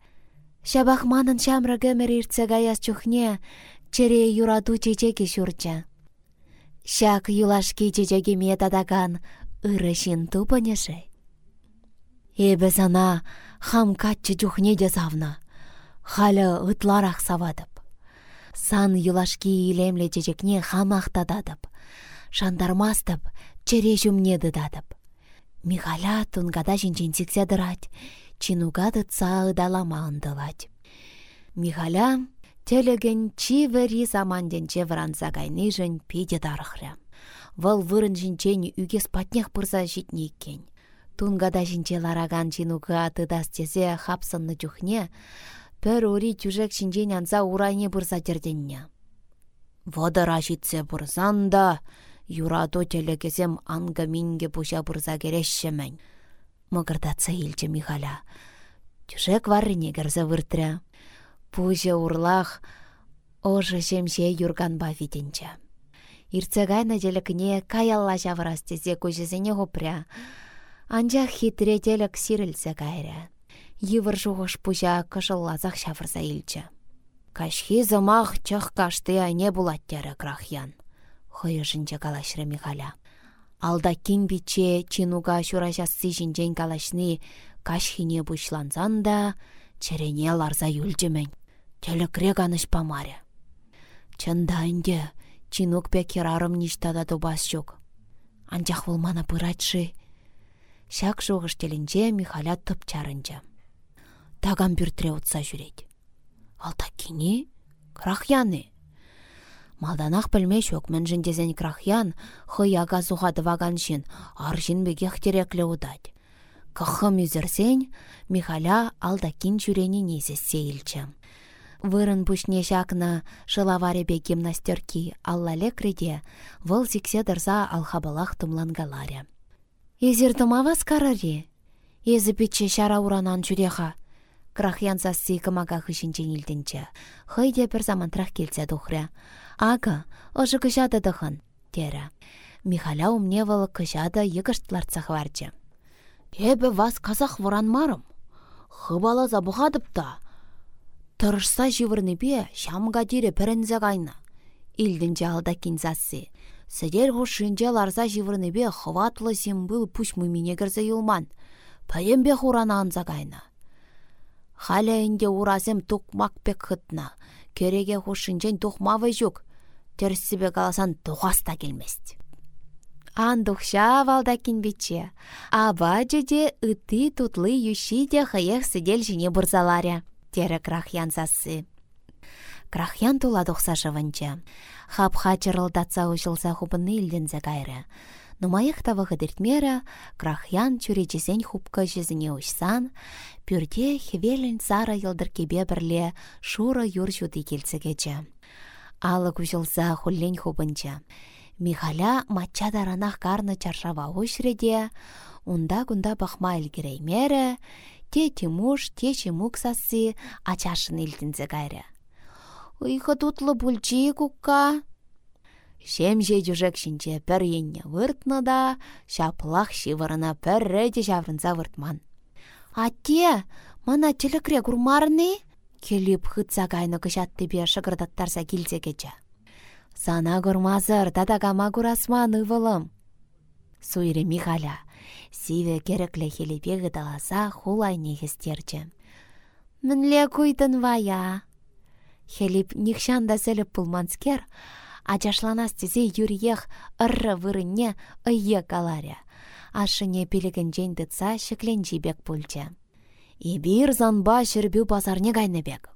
Шабахманын шамры гөмір иртсе гаяс чухне, чере юраду чечеке шурча. Шак юлашки чечегеме тадаган ырышын тупынеше. Эбі сана хам катчы чухне савна. Халі ытларах савадып. Сан юлашки илемле чечекне хамақтададып. Шандармастып, чере жүмне дыдадып. Михаля тунгада жинчен сіксе дырать, чинуга дытса ыдалама ындылать. Михаля Телеген чивери заманден чевранса кайнижен пиде тарыхря. Вăл вырын жинчен үгес патнех пырса житне иккен. Тунгада жинче лараган жинуга тыдас тезе хапсынны чухне, пөр ури тюжек шинчен анса урайне пырса терденне. Водыра житсе пырсан да, юрато телекесем анга минге пуша пырса керешшемен. Мыгырдатса илче Михаля. Тюжек варрине керсе выртря. Пуже урлах, ожы жемше юрганба виденче. Ирцегайна желікіне каялла жаврас тезе көжесіне ғопря. Анжа хитре телік сирілсе кайря. Йывыр жуғыш пужа кышыллазақ шавырса илчі. Кашхи замах чық кашты айне булаттері крахян. Хойышынче калашры Михаля. Алда кин биче чинуга шурашасы жинжен калашны кашхине бушлансан да, черене ларза юльчемен. Телекрек аныш памаре. Чында инде, чинук пе керарым ништада добас жок. Анчах выл мана пыратшы. Шак жоғыш телінже Михаля чарынчы. Тагам бүртіре ұтса жүрет. Алта кені? Крахяны. Малданақ білмей шок мінжін дезен крахян, хый ага зуға дываганшын, аржын бегех тереклі удать. Кахым үзірсен, Михаля алдакин жүрені незес сейілчі. Вырын пушне шакна шылаваребе гимнастерки алла лекреде, выл зиксе дырза алхабалах тумлангаларе. Езір тымавас карари. Езі петче шара уранан. Крахян сасси кымага хышинчен илдінчі. Хыйде бір замантрах келсе дұхря. Ага, ұжы кышады дұхын, тері. Михаля умне вăл кышады йыгыштларцах варчы. Эбі вас казах марым. Хыбалаза бұғадыпта. Тұрышса бе, шамға дире пірінзе кайна. Илдінче алда кинзасы. Сідер хушинче ларса бе хватлы был пуш мымине кірзе юлман. Пәйембе хурана анза кайна. Халя инде уразем пек хытна. Кереге хушинчен тухмавы жүк. Терсібе каласан тухаста келмест. Андухша валдакин биче. Аба жеде ыты тутлы юши де хыех сидел жіне бұрзаларя. Тері крахян засы. Крахян тула дұқса жывынчы. Хапха чырылдатса ұшылса хубыны илдензе. Нумайық тавығы дертмері, крахян чүречесен хупка жезіне ұшсан, пүрде хевелін сара елдір кебе бірле шура юр жуды келсігечі. Алы күшілса хуллен хубынчы. Михаля даранах карны чаршава ушреде, унда гунда бахма илгереймері, те Тимуш, те Чемук сасы ачашын илтінзе гайры. Уйхы тутлы. Шемже жүжек шинче пір енне выртны да, шаплах шивырына пір рәде жаврынса выртман. Атте, мана тілікре күрмарны? Келіп хытса гайны кышатты бе шығырдаттарса келзе кече. Сана курмазыр татакама курасман ывылым. Суйре Михаля. Сиве керекле хелепе гыдаласа хулай негестерче. Мінле куйтын вая. Хелип нихшанда сәліп пулманскер, ачашланас тезе юриех ырры вырынне ыйе каларя. Ашыне пелігінжен дытса шекленжі бек пульче. Ибир занба шырбю базарне бек.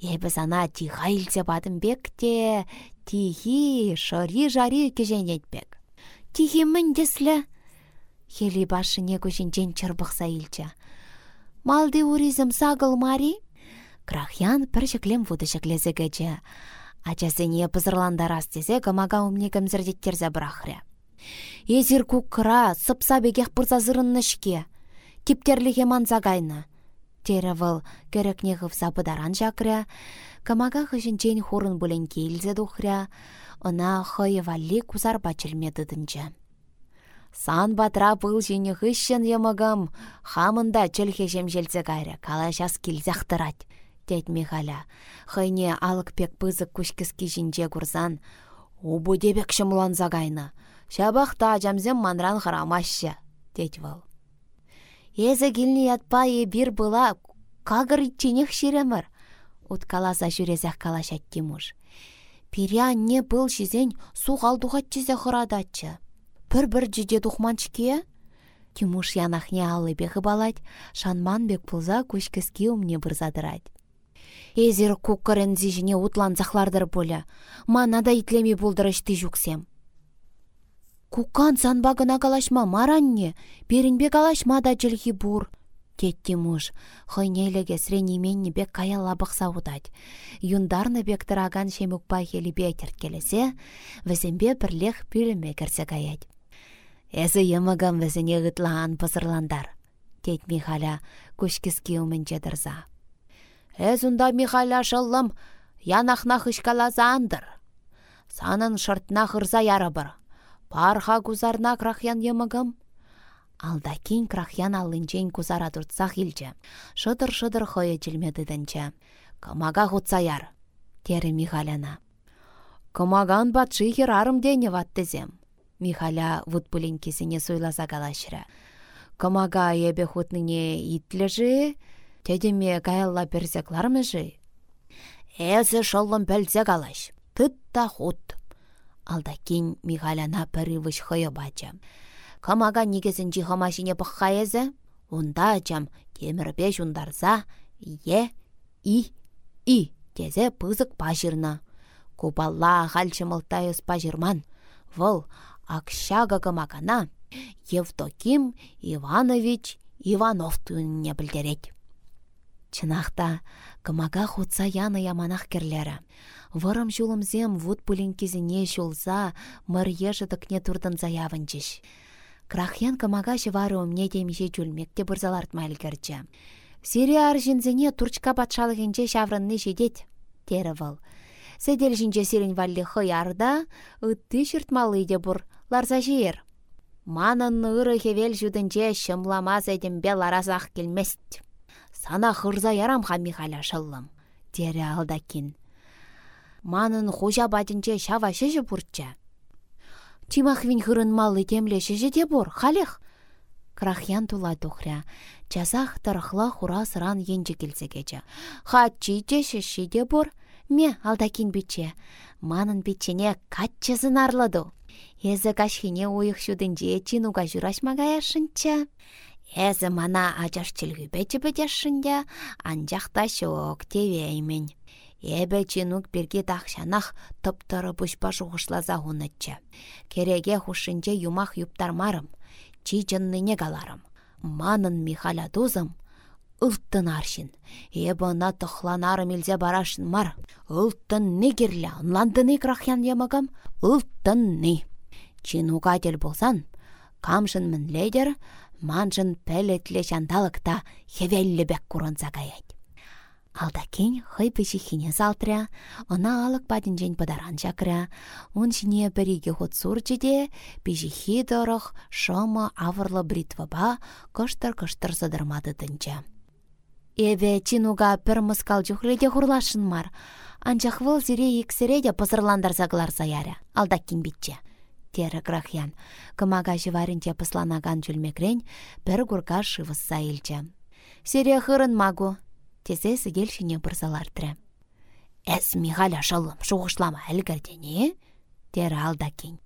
Ебі сана тиха илсе бек те, Тихи, шори жари кежен етпек. Тихи міндеслі. Хели башыне көшінчен чырбықса илчі. Малды уризм сагыл мари? Крахян пір жіклем вуды жіклезі гәчі. Ачасыне пызырландар астезе кымага умне кімзірдеттерзе бірахря. Езір куккыра, сыпса бегех пырза зырыннышке. Типтерлі хеман загайны. Тері выл керекне ғывса бұдаран жакря, Камага хыжінчен хурын бұлен келзе дұхря, она хойы валли кузар бачылме Сан батра бұл жіне хыщен емігім, хамында чілхе жемжелзе кайры, кала жас келзяқтырат, дед Михаля. Хыйне алық пек пызык күшкіскі жінже курсан, убу дебек шымлан загайны. Шабақта жамзем манран хырамашы, дед вал. Езі келіне ятпа бір бұла, кагыр итченех шеремір, уткаласа жүрезәк калашат Тимуш. Пире анне был жезен су қалдуғат чезе хырадатчы. Бір-бір жеде тухманчке? Тимуш янахне алы бегі балать, шанман бек пулза көшкіске умне бұрзадырать. Эзер куккырын зижіне утлан захлардыр болы. Мана да итлеми булдырышты жүксем. Кукан санбагына калашма маранне, берінбе калашма да жылхи бур кетті мұш. Хойнелеге сренеменні бек каяла бұқса ұдад. Юндарны бек тұраган шемукпай хелі бекерт келесе, візімбе бірлех пүліме кірсе каять. Әзі емігім візіне ғытлаан пызырландар. Тет Михаля күшкіске умінче дырза. Әз ұнда Михаля шылым, янахна хышкалаза андыр. Санын шыртна хырза ярабыр. Парха кузарна крахян емігім, Алда кен крахян аллинчен кузара туртсах илче. Шыдыр-шыдыр хойы жилмеді дінче. Кымага хутсаяр, тері Михаляна. Кымаган батшы арым дене ваттызем. Михаля вутпулин кесіне суйласа калашыра. Кымага ебе итлі жы, тедеме каялла перзеклармы жы. Эзі шоллым пәлзе калаш, тытта хут. Алда кен Михаляна пірі хойы бачы. Камага негізін машине бұққа езі, онда жам темірбе жундарза, е, и, и, тезе пызык пажырна. Купалла хальчымылтайыз пажырман. Вұл, акшага камагана Евдоким Иванович Иванов түніне білдерет. Чынақта, кымага хутса яны яманақ керлері. Вырым жулымзем вуд пулен кезіне жулза, мыр ежі дықне турдын заявын жеш. Крахян кымага жывары умне демеше жүлмекте бұрзалартма әлгірчі. Сире аржинзіне турчка патшалығынче шаврынны жедет, тері выл. Седел жинче сирен валли хыярда, ытты шыртмалы де бұр, ларза жиер. Манын ыры хевел жүдінче шымламаз бел ларазақ келмест. Сана хырза ярамха Михаля шыллым, тері алдакин. Манын хужа бадінче шава шыжы бұртча. Тимахвин малы темле шыжы де бұр, халех. Крахян тула тухря. Часах тархла хура сыран енче келсе кече. Хатчи те шеші де бұр, ме алдакин биче. Манын бичене катчызын арлыду. Езі кашхине ойық шудынже чинуға жүрашмагая шынча. Эзі мана ажаш чілгі бәчі бәдешінде, анжақта шоқ тевеймен. Эбе чинук бірге тақшанақ тұптыры бұшпа жуғышлаза ғынытчы. Кереге хушынче юмах юптармарым, чи жынныне галарым. Манын Михаля дузым, Ұлттын аршын. Ебіна тұхланарым илзе барашын мар. Ұлттын негерлі, ұнландыны крахян ямагам. Ұлттын не. Чинугатель болсан, камшын мін лейдер, маншын пәлетле шандалықта хевеллі бәк каять. Алдакин хый хине салтря, она алык падинжен подаран чакря, он шине береге ход сурчиде, пешихи дорох, шома авырлы бритваба, кыштыр-кыштыр задырмады тынча. Эве чинуга пір мыскал жүхледе хурлашын мар. Анчах выл зире иксере де пызырландар заглар заяря. Алдакин битче. Тері крахян. Кымага живаринче пысланаган жүлмекрен, пір гурга шывыс сайылчы. Сере хырын магу. Тезе сігел шине бұрзалардыры. Әс Михаля шылым шуғышлама әлгірдене? Тері алдакин.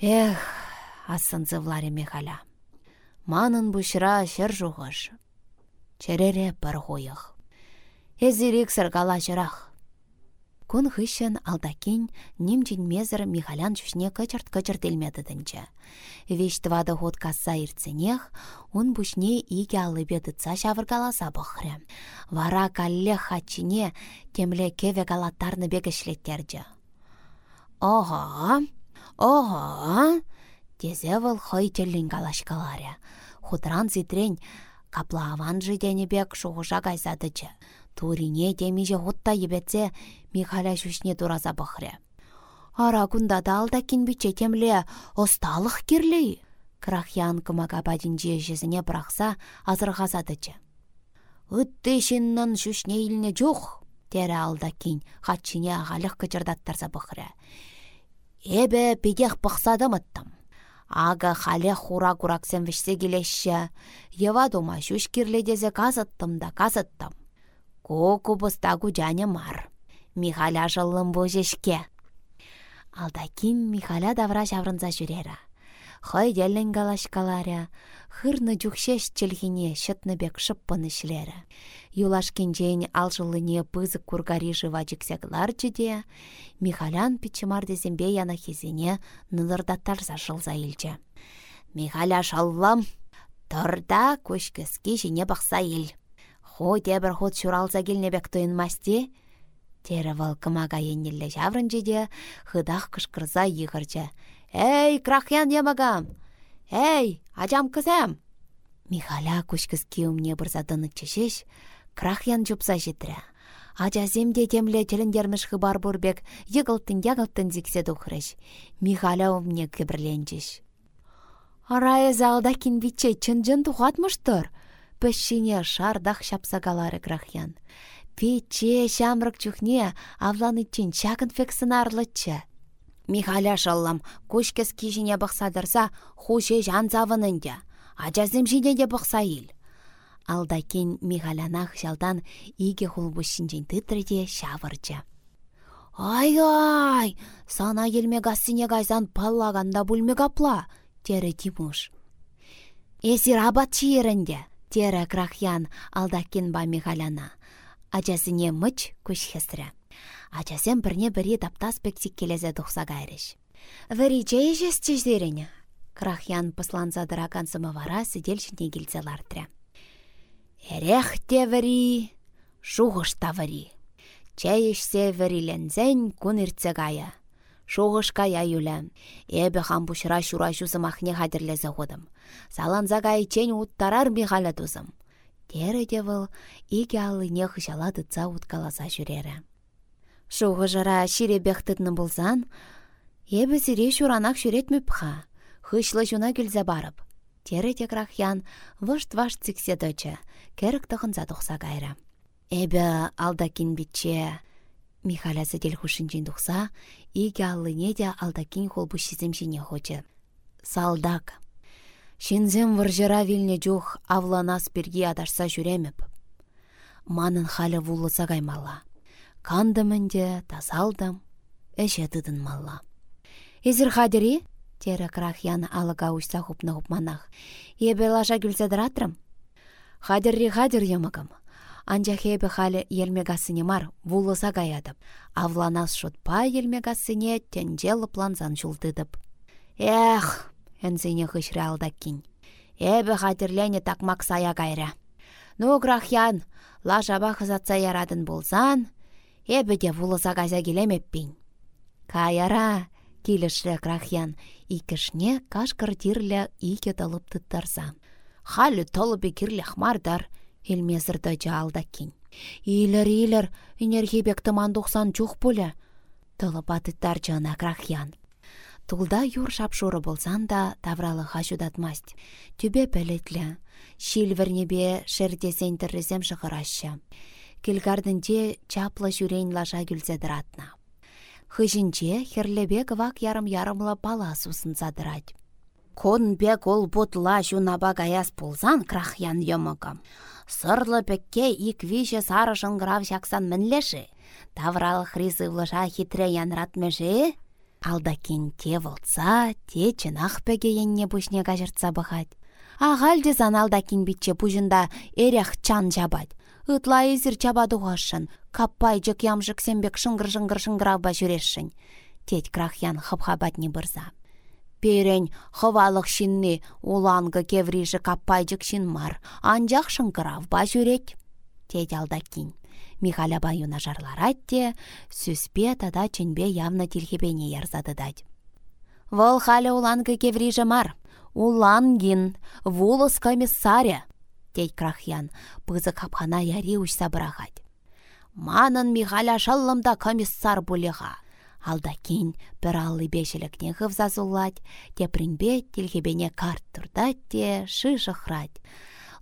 Эх, асынзы вларе Михаля. Манын бұшыра шыр жуғыш черере бір қойық. Эзирик сыргала жырақ. Күн хыщен алдакин немчен мезір Михалян жүшне кычырт-кычырт елмедідінчі. Веш твады ход касса ирценех, он бушне иге алыбе дытса шавыргаласа бұхры. Вара калле хатчине темле кеве галаттарны бегішлеттерді. Ого, ого, тезе выл хой галашкаларе. Худран зитрен Каплаван бек шуғыша кайсадычы. Турине темиже хутта ебетсе Михаля шушне тураза бұхре. Ара кунда да алда кенбіче темле осталық керлей. Крахян кымака бадинже жезіне брақса азырғазадычы. Үтті шиннын шушне иліне жоқ, тері алда кен хатчине ағалық кычырдаттарса бұхре. Эбе педех бұқсадымыттым. Ага хале хура кураксем вешсе келешші. Ева дома шуш кирледезе казыттым да казыттым. Коку бұстагу жане мар. Михаля. Алдакин Михаля давра жаврынза жүрері. Хай делін галашкаларя, хырны жүкшеш чілгіне бек шыппыны шлері. Юлашкенжен алжылыне пызык кургари жыва жіксеглар жіде, Михалян пичімар дезембе яна хезіне нылырдаттарса жылза илче. Михаля шаллам, тұрда көшкіске жіне бақса ел. Хо дебір ход шуралза келнебек масте, Тері вал кымага еннелі жаврын жеде, хыдақ кышкырза егірже. Эй, крахян ямагам! Эй, ажам кызам! Михаля күшкізге умне бұрзадыны чешеш, крахян жупса жетірі. Ажаземде темле теліндерміш хыбар бұрбек, егілтін-егілтін зіксе дұқырыш. Михаля умне кібірленчеш. Арайы залда кинбиче чын-жын тұхатмыштыр. Пішіне шардақ шапсагалары крахян. Пече шамрық чухне авланы чын чакын фексінарлычы. Михаля шаллам көшкес кижіне бұқсадырса, хуше жан завынынде. Ажазым жине де бұқса ел. Алдакин Михалянах жалдан иге хулбушинжен тытрыде шавырчы. Ай-ай, сана елме гассине гайзан паллаганда бүлме капла, тері Тимуш. Эсир абат чиерінде, тері крахян алдакин ба Михаляна. Ажазыне мұч күшхесірі. Ачасем бірне бірі таптас пексик келезе тұқса кайрыш. Вәри жай жес чеждеріне. Крахян пысланса дыракан самавара сидел жіне келсе лартря. Эрех те вәри, шуғышта вәри. Чай ішсе вәрилензен күн иртсе. Шоғыш кая юля. Эбі хам бұшыра шура махне хадірлезе ғудым. Саланза чен уттарар Михаля тузым. Тере девыл, иге алыне хышала дытса уткаласа жүрері. Шоғыжыра ширебех тытны болзан, Эбі зіре шуранақ жүретмі пха. Хышлы жуна күлзе барып. Тере ян вышт-вашт циксе дочы, керік тұхынса тұқса кайры. Эбі алдакин бітче, Михаля дел хушинчен тухса, иге аллыне де алдакин холбу шизем жіне хочы. Салдак. Шинзем варжыра вилне жух авланас перги адашса жүреміп. Манын халі вулыса каймала. Кандымынде, тазалдым, әше тыдын малла. Эзір хадери? Тері крахян алыға ұшса хупны хупманах. Ебе лажа гүлзадыратрым? Хадерри хадер ямагам. Анча хебе халі елмегасыне мар, вулыса гаядып. Авланас шутпа елмегасыне тенже лыпланзан жулдыдып. Эх, әнзіне хышры алдаккин. Эбі хатірлене такмак сая гайра. Ну, грахян, лажаба хызатса ярадын болсан, эбі де вулыса газа келемеппин. Каяра, келішрі грахян, икішне кашкыр тирлі ике талып тұттарса. Халі толыбе кирлях мардар, Елмезір дойча алдаккин. Илер, илер, инергебек тыман тухсан чух пулі. Тылы батыттар жана крахян. Тулда юр шапшуры болсан да тавралы хашудатмасть. Түбе пәлетлі. Шилвернебе шердесен тіррезем шығырашы. Келгардынде чаплы жүрейн лажа гүлзедіратна. Хыжінче херлебе вак ярым-ярымлы пала сусын задырать. Кон бек ол бұтла жунаба гаяс болсан крахян йомыкам. Сырлы пекке ик више сары шыңғырав жақсан мінлеші. Таврал хризы влыша хитре янратмеші. Алда те волца, те чынақ пеге енне бұшне кажыртса бұхать. Ағалде зан алда бітче бұжында эрях чан жабать. Ытла езір чабады ғашын, каппай жық ямжық сенбек шыңғыр-шыңғыр шыңғырава жүрешшін. Тет крахян хып-хабат не бұрза. Перен хывалық шинны уланғы кеврижі каппайжық шин мар, анжақ шыңқырав ба жүрет. Тед алдакин. Михаля баюна жарларат те, сүспе тада ченбе явна тилхебене ярзадыдад. Вăл халі уланғы кеврижі мар. Улангин, вулыс комиссаря. Тед крахян, пызы капхана яри ұшса бұрағад. Манын Михаля шаллымда комиссар бұлеға Алдакин бір аллы бешілікне ғывза зуллать, те принбе телхебене карт турдать те ши жықрать.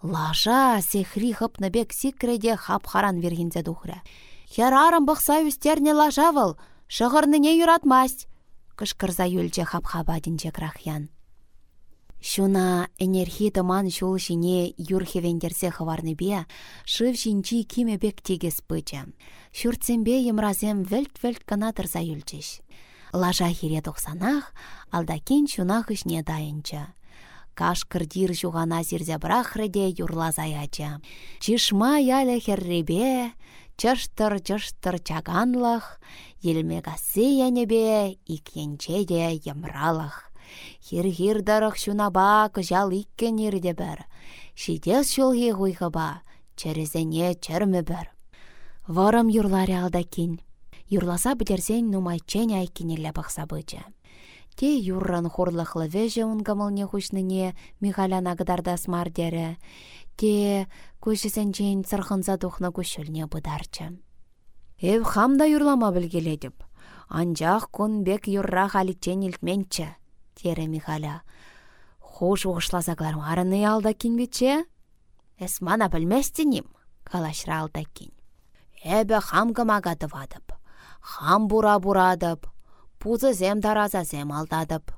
Лажа сехри бек сикреде хап харан вергензе духря. Херарым бұқса үстерне лажавыл, шығырныне юратмасть. Кышкырза юльче хап-хабадинче крахян. Шуна энергии тыман шул шине юрхевендерсе хыварныбе, шыв шинчи киме бек тегес пыча. Шүртсембе емразем вельт-вельт кана тырса юлчеш. Лажа хире тохсанах, алдакин шунах ішне дайынча. Каш кырдир жуғана зирзе брахрыде юрла заяча. Чишма яле херребе, чыштыр-чыштыр чаганлах, елмегасы янебе, икенчеде емралах. Хир-хир дарах шунаба кыжал иккен ерде бір. Шидес шолге хуйхаба, черезене черме бір. Варам юрларе алдакин. Юрласа бідерсен нумайчен айкенелі бақса бычы. Те юрран хорлықлы веже унгамылне хушныне Михалян агдардас мардері. Те көшісенчен цырхынса тухны көшілне бұдарчы. Эв хамда юрлама білгеледіп. Анжақ күн бек юрра халитчен илтменчі тере Михаля. Хуш уғышлазакларым арыны алда бітче? Эс мана білместінім, калашра алда кин. Эбі хамгымага дывадып, хам бура бурадып, пузы зем тараза зем алдадып.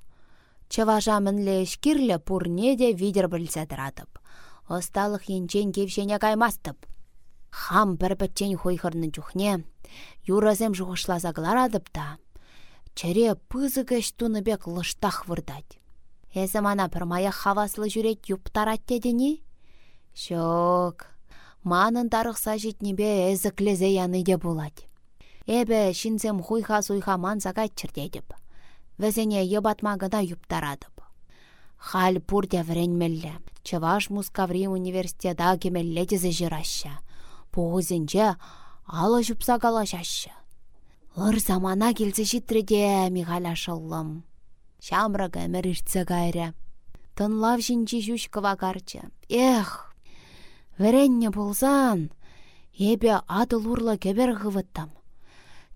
Чыважа мінле шкирлі пурне де видер білсәдірадып. Осталық енчен кевшене каймастып. Хам бір бітчен хойхырны жүхне, юразем жуғышлазакларадып та, Чәре пызыгаш бек лыштах вырдать. Эзі мана бір мая хаваслы жүрет юптарат дедіні? Шок, манын тарықса жетнебе әзі клезе яны де болады. Эбі шинзем хуйха суйха ман загат чірдедіп. Вәзене ебатма гына юптарадып. Хал пурдя вренмелле. Чываш Мускаври университета кемелле тезі жыраща. Пуғызінче алы жүпса калашаща. Ыр замана келсе житреде Михаля шыллым. Шамрага мәріртсе гайря. Тынлав жинчи жүш кывагарчы. Эх, веренне болзан, ебе адыл урла кебер ғывыттам.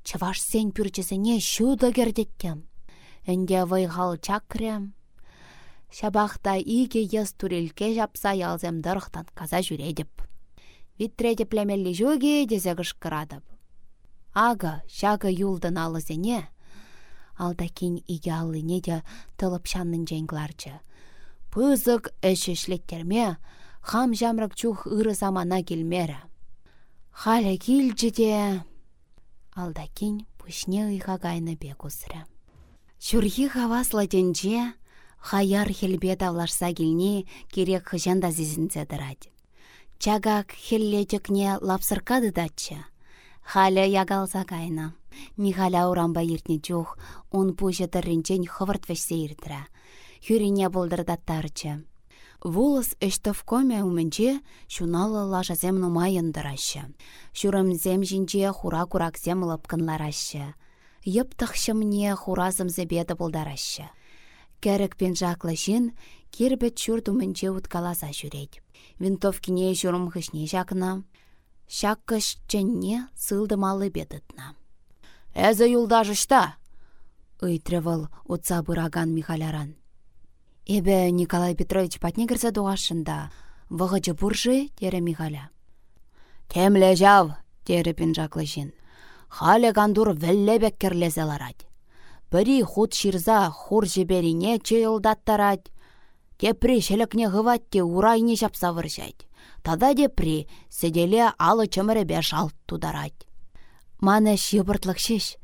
Чываш сен пүрчесіне шуды кердеттем. Энде вайғал чакрем. Шабақта иге ес турелке жапса ялзем дырықтан каза жүредіп. Витреде племелли жүге дезе кышкырадып. Ага, шага юлдын алызене, алдакин иге алыне де тылып шаннын женгларчы. Пызык эшешлеттерме, хам жамрак чух ыры замана келмері. Халя де, алдакин пүшне ыйға гайны бек усры. Шүрхи хавасла денче, хаяр хелбе давлашса келне керек хыжанда зизінце дырать. Чагак хеллетекне лапсыркады датчы. Халя ягалса кайна. Михаля урамба иртне чух, он пуще тырринчен хывырт вешсе иртра. Хюрине болдырдаттарчы. Вулыс коме умменче шуналы лажазем нумайын дырашы. Шурымзем жинче хура куракзем лыпкынларашы. Йыптықшымне хуразымзе беді болдарашы. Кәрік пен жақлы жин кирбет чурт умменче уткаласа жүрет. Винтовкине журым хышне жақына. Шаккыш ченне сылдымалы бедытна. Әзі юлдажышта! Ыйтрывыл утса бұраган Михаляран. Эбе Николай Петрович патне кірсе дуашында. Вғычы бұржы, тері Михаля. Темле жав, тері пинжаклы жин. Хале кандур вәллебек керлезе ларад. Бірі худ ширза хур жіберине чейылдаттарад. Тепри шелікне ғыватте урайне жапса. Тада депри седеле алы чымыребе шалт тударад. Маны шибыртлық шеш,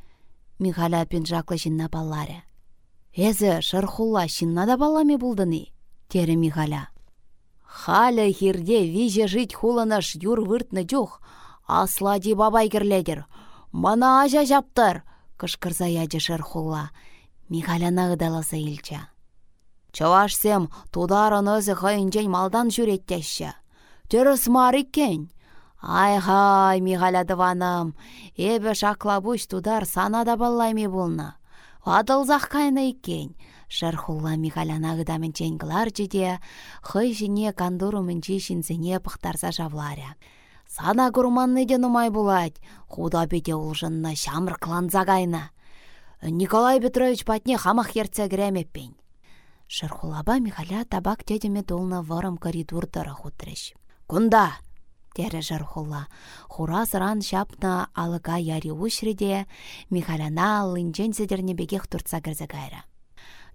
Михаля пинжаклы жинна балларе. Эзі шырхулла шинна да балами булдыны, тері Михаля. Халя хирде виже жить хуланаш юр выртны жух, аслади бабай керледер. Мана ажа жаптыр, кышкырза яжы шырхулла. Михаля нағыдаласа илча. Чавашсем тударын өзі хайынчен малдан жүреттеші. Түріс мар иккен. Ай-хай, Михаля дываным, эбі шаклабуш тудар сана да баллайми болна. Адылзақ кайны иккен. Шархулла Михаляна гыдамен ченгілар жеде, хый жіне кандуру мінчі шинзіне пықтарса жавларя. Сана гурманны де нумай булать, худа бете улжынна шамыр кланза кайна. Николай Петрович патне хамах ерце гремеппен. Шархулаба Михаля табак тедеме долна варым коридордара хутрыш. Кунда! Тере жархулла. Хура сыран шапна алыға яри ушреде, Михаляна алынчен бегех турца кірзі гайра.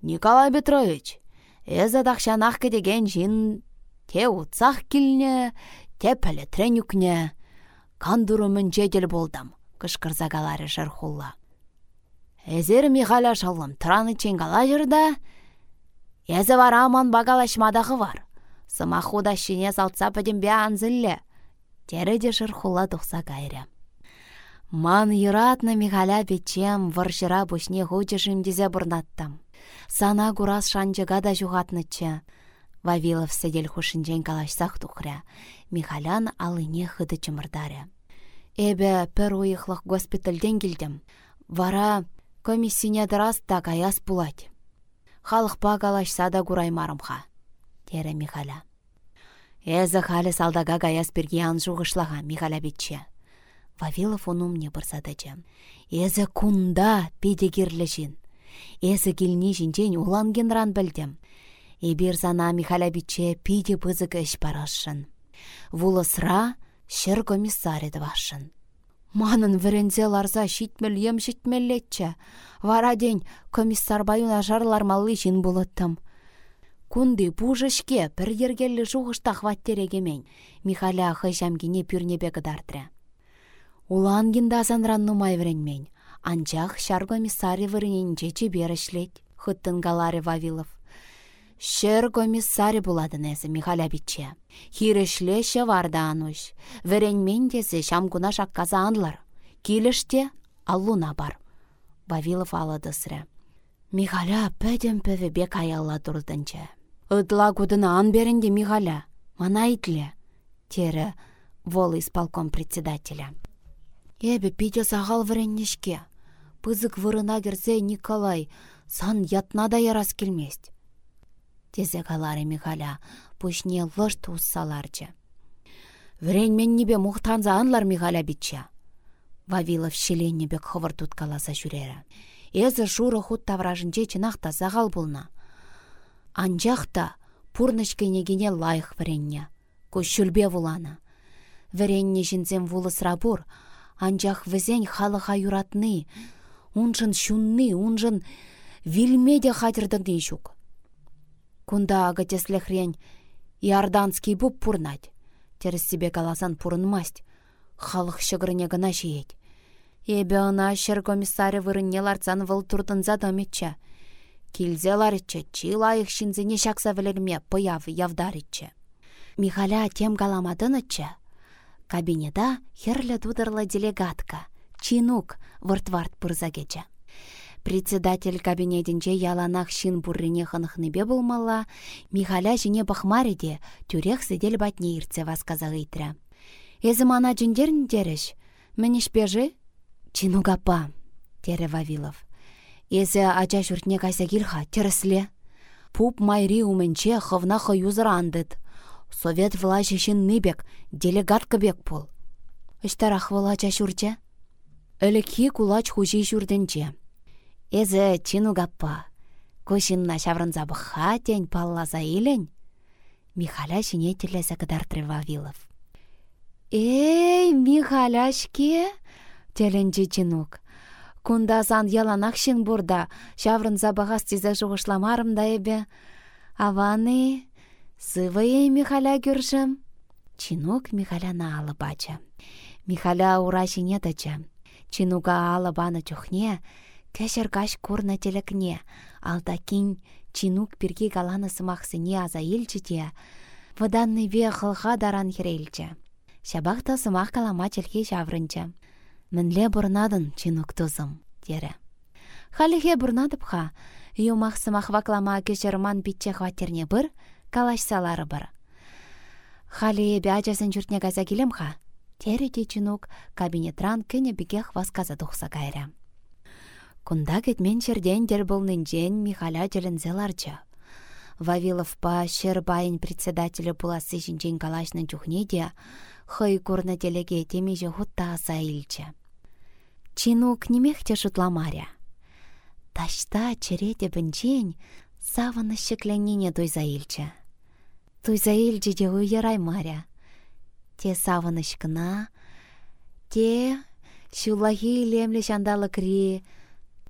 Николай Петрович, эзі дақшанақ кедеген жин те утсақ кілне, те пәлі тренюкне. Кандурымын жедел болдым, кышкырза галары жархулла. Эзер Михаля шалым тұраны ченгала жырда, Эзі var аман багалашмадағы var. Сымахуда шине салтса бе анзылле Тере де жырхула тухса кайры. Ман йыратны Михаля бечем варшыра бушне хучы жимдезе бұрнаттам. Сана курас шанчыга да жуғатнычы. Вавилов седел хушинчен калашсах тухря. Михалян алыне хыды чымырдаря. Эбе пір уйықлық госпитальден келдім. Вара комиссине дырас та каяс пулать. Халықпа калашса да кураймарымха. Тере Михаля. Эзі халі салдага гаяс бірге анжуғышлаға Михаля бетче. Вавилов онумне бұрсадычы. Эзі кунда педегерлішін. Эзі келіне жінчен улан генран білдім. Эбір зана Михаля бетче пиде бұзық әш барашын. Вулысра шыр комиссар вашын. Манын вірінзе ларза шитмел ем шитмеллетчі. Вара день комиссар баюна жарлар малы жин болыттым. Кунды пужышке пір ергелі жуғышта хваттерегемен. Михаля хыжамгене пюрнебе кыдартры. Улан гинда азанран нумай вренмен. Анчах шар комиссари вырыненче чеберішлет. Хыттын галары Вавилов. Шер комиссари буладын әзі Михаля битче. Хирешлеше варда ануш. Вренмен десе шамгуна шакказа анлар. Киліште аллуна бар. Вавилов аладысыры. Михаля пәдем бек аялла тұрдынчы. Ытла кудына ан берінде Михаля. Мана итле. Тері вол исполком председателя. Эбі пиде сағал вреннешке. пызык вырына керсе Николай сан ятна да ярас келмест. Тезе калары Михаля пушне лышт уссаларчы. Врен мен небе мұқтанза анлар Михаля битча. Вавилов бек хывыр туткаласа жүрері. Эзі шуры худ тавражынче чынақта зағал бұлна. Анжақта пурнышкенегене лайық вренне. Көш шүлбе вулана. Вренне жінзем вулысра бұр, анжақ візен халыға юратны, унжын шунны, унжын вилмеде хатырдыңды жүк. Кунда агатеслехрен иорданский буп пурнать. Терес себе каласан пурынмасть. Халық шығырыне гына жиет. Эбе ына шыр комиссары вырынне ларцан выл турдынза дометче. Килзе ларычче, чи лайық шинзіне шақса вілерме пыяв явдарычче. Михаля тем галамадынычче. Кабинеда херлі дудырлы делегатка. Чинук выртварт пырза кече. Председатель кабинетінче яланах шин буррине хынықныбе болмалла, Михаля жіне бахмариде тюрех сидел батне ирце васказа ыйтря. Эзі мана жіндерін деріш, мініш бежі? Чинугапа, тере Вавилов. Эзі ача жүртне кайса килха, терісле. Пуп майри уменче хывна юзыр андыд. Совет шин ныбек, делегатка бек пол. Ыштарах вылача шурче? Элеки кулач хужи жүрденче. Эзі чину гаппа. Көшінна шаврынза бұха тень паллаза илен. Михаля жіне тілесі кыдартры Вавилов. Эй, Михаляшке! Теленчі чинук. Кундасан яланақ шын бұрда, шаврынза бағас тізі жуғышламарым да ебе. Аваны, сывые Михаля гүршім. Чинук Михаляна алы. Михаля ура жіне. Чинуга алы баны чухне, Кәшір каш курна телекне, алтакин чинук пирки галаны сымақсыне аза елчіте, выданны ве қылға даран херелчі. Шабақта сымақ калама телге жаврынчы. Мінле бұрнадын чинук тузым, дері. Халихе бұрнадып юмақ сымақ ваклама кешірман бітче хваттерне бір, калашсалары бір. Хали бәжасын жүртне газа келем ха, тері де чинук кабинетран кене бігех васказа дұқса кайры. Кунда кетмен черден дер болнынчен Михаля телензе ларча. Вавилов па шер байын председателі пуласы жинчен калашнын чухне де, хый курна телеге темеже хутта аса илче. Чинук немехте шутламаря. Ташта черете бінчен саваны шекленнене дойза илче. Дойза илче де уйырай маря. Те савынышкына, те шулахи лемле шандалы кри,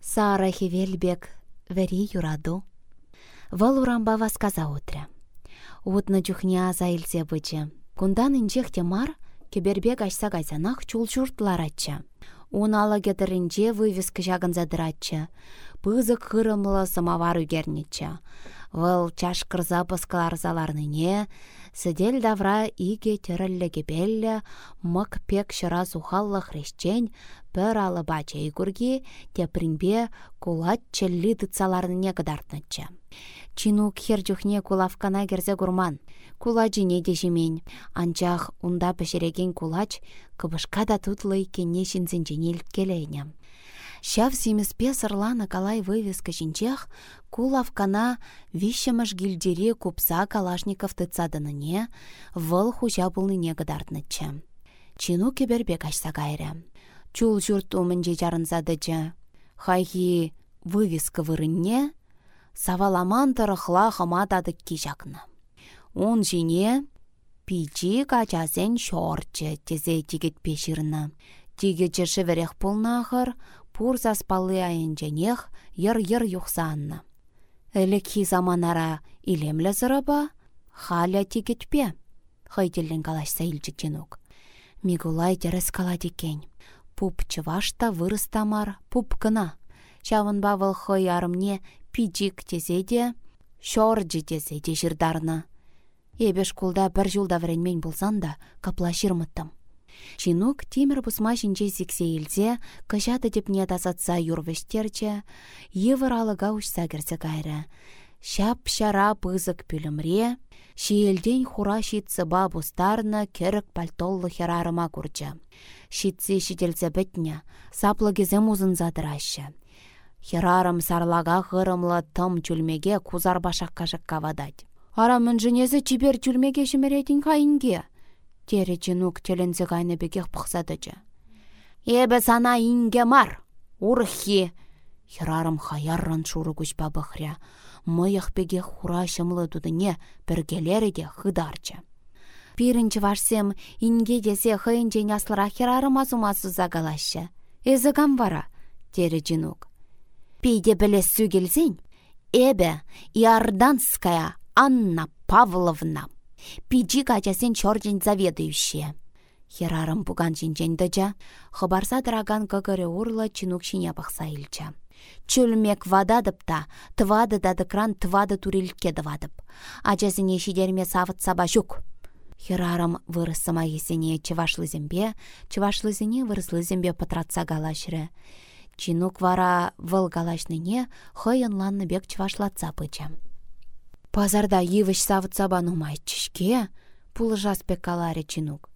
Сара хевелбек вәри юраду. Вал урамба васказа утря. Утны чухня заилсе бычы. Кундан инчех мар, кебербек ашса гайзанах чул чуртларатча. Унала кетерінче вывеска жагын задыратча. Пызык хырымлы самовар үгернечча. Вăл чашкырса пăскаларсаларнине, сӹдел давра иге тӧрӹллле кепелле, мык пек шыра пөр алы бача игурги, тепринбе кулат челли тыцаларнине кыдартнычча. Чинук хер чухне кулавкана керсе гурман. Кулачине де жемень. Анчах унда пешереген кулач кыбышка да тутлы кенне шинзенчене келейне. Шав семеспе сырланы калай вывеска жинчех, кулав кана вишемыш гильдере купса калашников тыцадыныне, вăл хужа пулныне кыдартнычче. Чину кебербе качса кайры. Чул журт умынче жарынсадычы. Хайхи вывеска вырынне, саваламан тырыхла хыма тадык кижакны. Он жине пичи качасен шорчы тезе тигет пешірні. Пулнахыр, пур заспалы айынченех йыр-йыр юхсанна. Элекхи заманара илемлі зыраба, халя тикетпе, хайтеллен калашса илчіктенук. Мигулай терес каладикен. Пуп чывашта вырыстамар, пуп кына. Чавынба вăл хăй арымне пиджик тезеде, шорджи тезеде жирдарна. Эбеш кулда бір жылда вренмен болсан да, капла шырмыттым. Чинук тимір бұсма жінче зіксе кышады деп не тасатса юрвештерче, евір алыға ұшса кірсе кайры. Шап шара пызык пүлімре, шиелден хура шитсы бабустарны керік пальтоллы херарыма курча. Шитси шителсе бітне, саплы кезем узын задырашы. Херарым сарлага ғырымлы тым чүлмеге кузар башақ кажық кавадать. Ара мүнжінезі чибер чүлмеге шымеретін қайынге. Тере чынук телензе гайны бекех пықсадычы. Эбі сана инге мар, урхи. Херарым хаярран шуры күш бабықря. Мыйық беге хура шымлы дудыне біргелері де хыдарчы. Пирінші вашсем инге десе хыйынче няслыра херарым азумасу загалашы. Эзі вара, тері жинук. Пейде білес сүгелзен, эбе Иорданская Анна Павловна. Пиджи качасен чоржен заведующая. Херарым буган жинжен дыжа, хыбарса драган кыгыры урлы чинук шине бақса илча. Чөлмек вададып та, тывады дадыкран тывады турилке дывадып. Ачасыне шидерме савыт саба жүк. Херарым вырысыма есене чывашлызембе, чывашлызене вырыслызембе патратса галашры. Чинук вара выл галашныне хыйын ланны бек чывашлатса пыча. Пазарда йывыш савыт саба нумайчышке, пулы жаспек каларе чинук.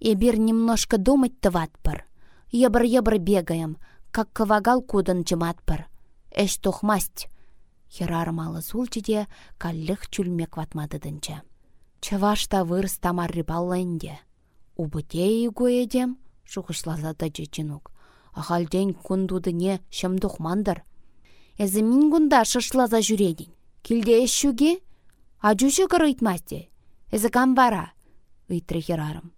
Эбир немножко думать тыватпыр. Ебір-ебір бегаем, как кывагал кудын чыматпыр. Эш тухмасть. Херармалы сулчиде каллых чүлмек ватмадыдынча. Чывашта вырс тамар рибалленде. Убыте едем, шухышлазады чечинук. Ахалден кундудыне шым тухмандыр. Эзі мин гунда шышлаза жүредін. Килде эшшуге? Ажушы кырыйтмасте. Эзі кам бара? Ыйтры херарым.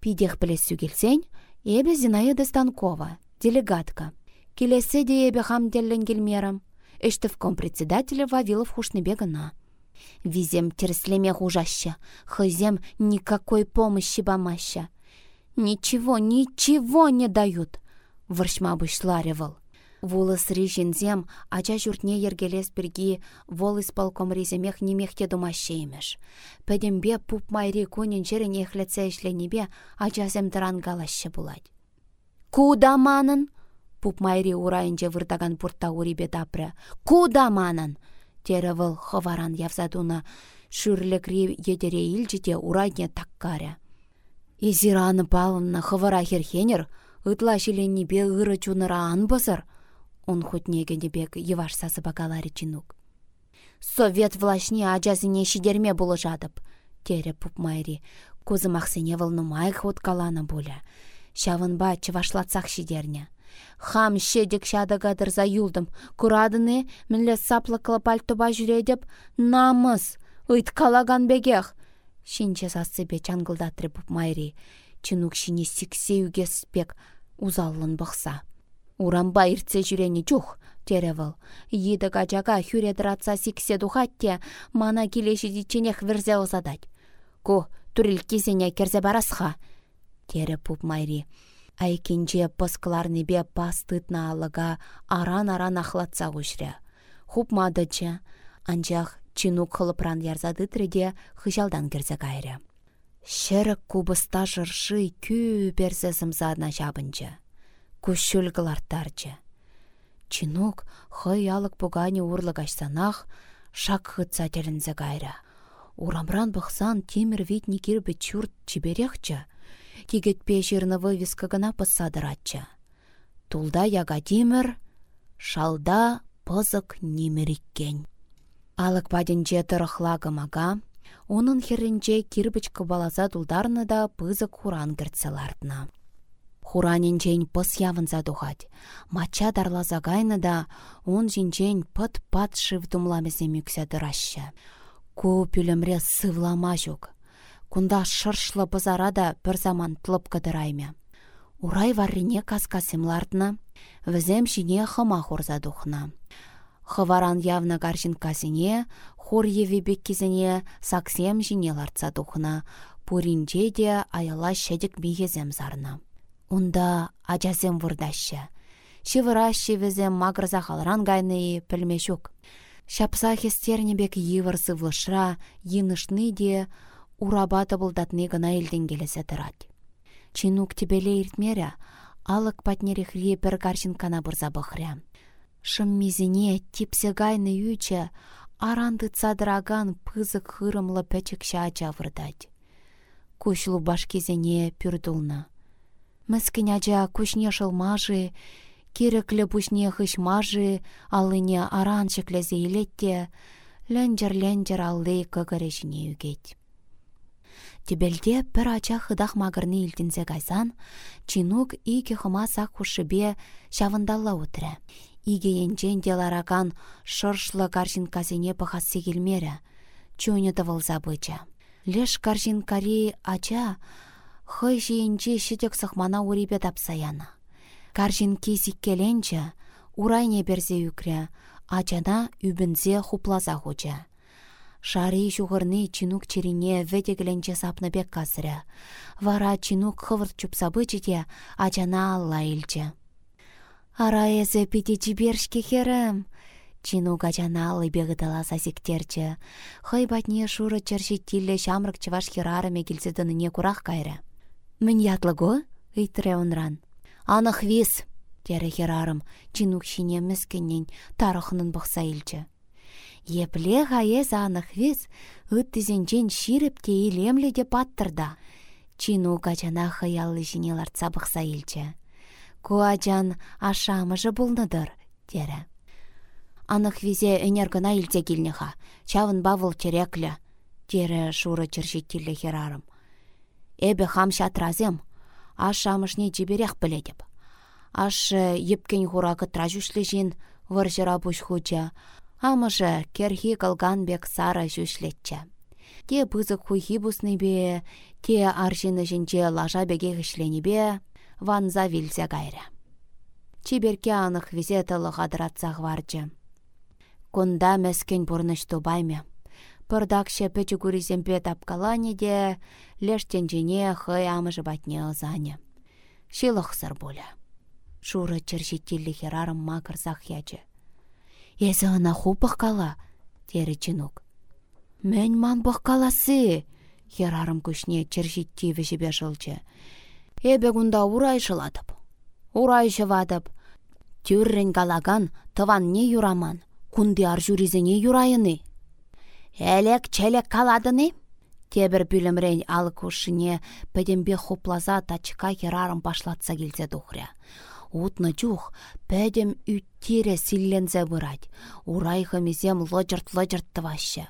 Пидех білес сүгелсен, эбе Зинаида Станкова, делегатка. Келесе де эбе хамделлен келмерам. Эштевком председателя Вавилов хушнебе гына. Визем терслеме хужаща, хызем никакой помощи бамаща. Ничего, ничего не дают. Варшма бышларевал. Вулыс режинзем ача журтне ергелес бірге вол исполком реземех немехте думаще емеш. Пәдембе пуп майри кунин жерін ехлетсе ішленебе ачасем галаще булать. Куда манын? Пуп майри урайынче выртаган пурта урибе тапры. Куда манын? Тері выл хываран явзадуна шүрлікри едере илчите урайне таккаря. Изираны палынна хывара херхенер, ытла ыры чуныра анбызыр, Он хоть негенебек еваш сасы багалари чинук. Совет влашне ажазыне шидерме булы жадып. Тере пуп майри. Кузымақсене вылнымай ход калана боля. Шавынба чывашлатсақ шидерне. Хам шедек за юлдым. Курадыны мінле саплы пальтоба жүредеп. Намыс! Ыйт калаган бегех! Шинче сасы чангылдатры пуп майри. Чинук шине сиксе спек узаллын бұқса. Урамба иртсе жүрені чух, теревыл. Йиді качака хүредіратса сиксе духатте, мана келеші диченех верзе озадать. Ку, турил кезене керзе барасха. Тере пуп майри. Айкенже пыскларнебе пастытна алыға аран-аран ахлатса күшрі. Хуп мадычы, анжақ чинук хылыпран ярзады тіріде хыжалдан керзе кайры. Шерік кубыста жыршы күй берзе зымзадна жабынчы күшіл кыларттарчы. Чинук хый алык пугани урлык ашсанах, шак хытса телінзе гайра. Урамран бұқсан темір витні кирбі чурт чиберехчі, тигетпе жерні вывеска гына пысадыратчы. Тулда яга темір, шалда пызык немериккен. Алык паденче тұрықлағы мага, оның херінче кирбіч балаза дулдарны да пызык хуран. Хуранинчен пыс явынса тухать. Мача дарласа кайны да, он жинчен пыт-пат шывдумламесе мүксе дыраща. Ку пүлімре сывлама жүк. Кунда шыршлы пызара да бір заман тылып кыдырайме. Урай варрине каскасымлардна, візем жине хыма хурза духна. Хываран явна гаржин казине, хур евебек кезіне саксем жине лартса духна, пуринче аяла шедік бігезем зарна. Унда ажасем вурдашы. Шивыра шивізем магрза халран гайны пілмешук. Шапса хестернебек йывырсы влышра, йынышны де урабаты бұлдатны гына елден келесе тұрад. Чинук тебеле иртмері, алық патнерехри бір гаршин кана бұрза бұхря. Шыммизіне типсе гайны юче аранды цадыраган пызык хырымлы пәчікші ача вырдать. Кушлу башкезене пюрдулна. Мүскін ача кушне шылмажы, Киреклі пушне хышмажы, алыне аран шеклезе илетте, ләнджер-ләнджер аллы көгірешіне үгет. Тебелде пір ача хыдах мағырны илтінзе кайсан, чинук иге хыма сақ шавындалла утыры. Иге енчен делараган шыршлы каршин казине пахасы келмері, чуны тывылза быча. Леш каршин кари ача, хый жиенче шитек сықмана урипе тапсаяна. Каршин кесик келенче, урайне берзе үкрі, ачана үбінзе хуплаза хуча. Шари шуғырны чинук черине ведегіленче бек касыря. Вара чинук хывырт чупсабы ачана алла илче. Ара эзе пите чибершке херім. Чинук ачана аллы бегітала сасектерче. Хай батне шуры черши тилле шамрык чываш херарыме не курах кайры. Мін ятлыго? Үйтірі онран. Анық вис, тере херарым, чинук шине мүскеннен тарықынын бұқса илче. Епле ғайыз анық вез, үттізенчен ширіп те илемлі де паттырда. Чину качана хаяллы жинелар цабықса елчі. Куаджан ашамыжы бұлныдыр, дері. Анық везе энергына илте чавын бавыл череклі, дері шуры чыршеттілі херарым. Эбі хам шатразем, ашамышне жіберек біледіп. Аш епкен хуракы тражушлы жин, варжыра хуча, Амыжы керхи калган бек сара жүшлетчі. Те пызык хуйхи бе, те аршыны жінче лажа беге бе, ванза вилсе гайры. Чиберке анық визеталы ғадыратсақ варчы. Кунда мәскен бұрныш тубайме. Пырдакше пөчі күріземпе тапкалане де, лештен жіне хый амыжы батне ызане. Шилық сыр боля. Шуры чыршеттелі херарым макырзақ ячы. Езі ана ху бұққала, дері чинук. Мен ман бұққаласы, херарым күшне чыршиттиві жібе жылчы. Эбе күнда урай жыладып. Урай жывадып. Тюррен галаган тыван не юраман, күнді аржуризіне юрайыны. Әлек чәлек каладыны? Тебір бүлімрен алы күшіне пәдембе хуплаза тачка херарым башлатса келсе дұхря. Утны чух, пәдем үттире силлензе бұрать. Урайхы мезем лоджырт-лоджырт тывашы.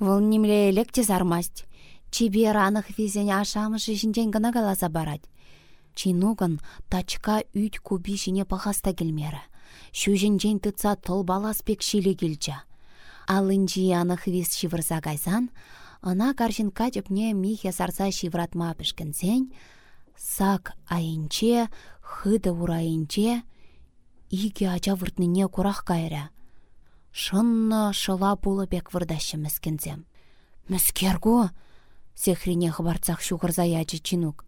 Вұл немле электе зармасть. Чибер анық визен ашамышы жінден гына галаса барать. Чинуган тачка үт куби жіне пахаста келмері. Шу жінжен тұтса тұл балас пек шилі келчі. Алынжи анық виз шивырса гайсан, ына каршин качып не михе сарса шивратма пішкінсен, сак айынче хыды урайынче, иге ача вұртныне курах кайря. Шынны шыла пулы бек вырдашы мүскінзем. Мүскергу, сехрине хыбарцах шуғырза ячы чинук.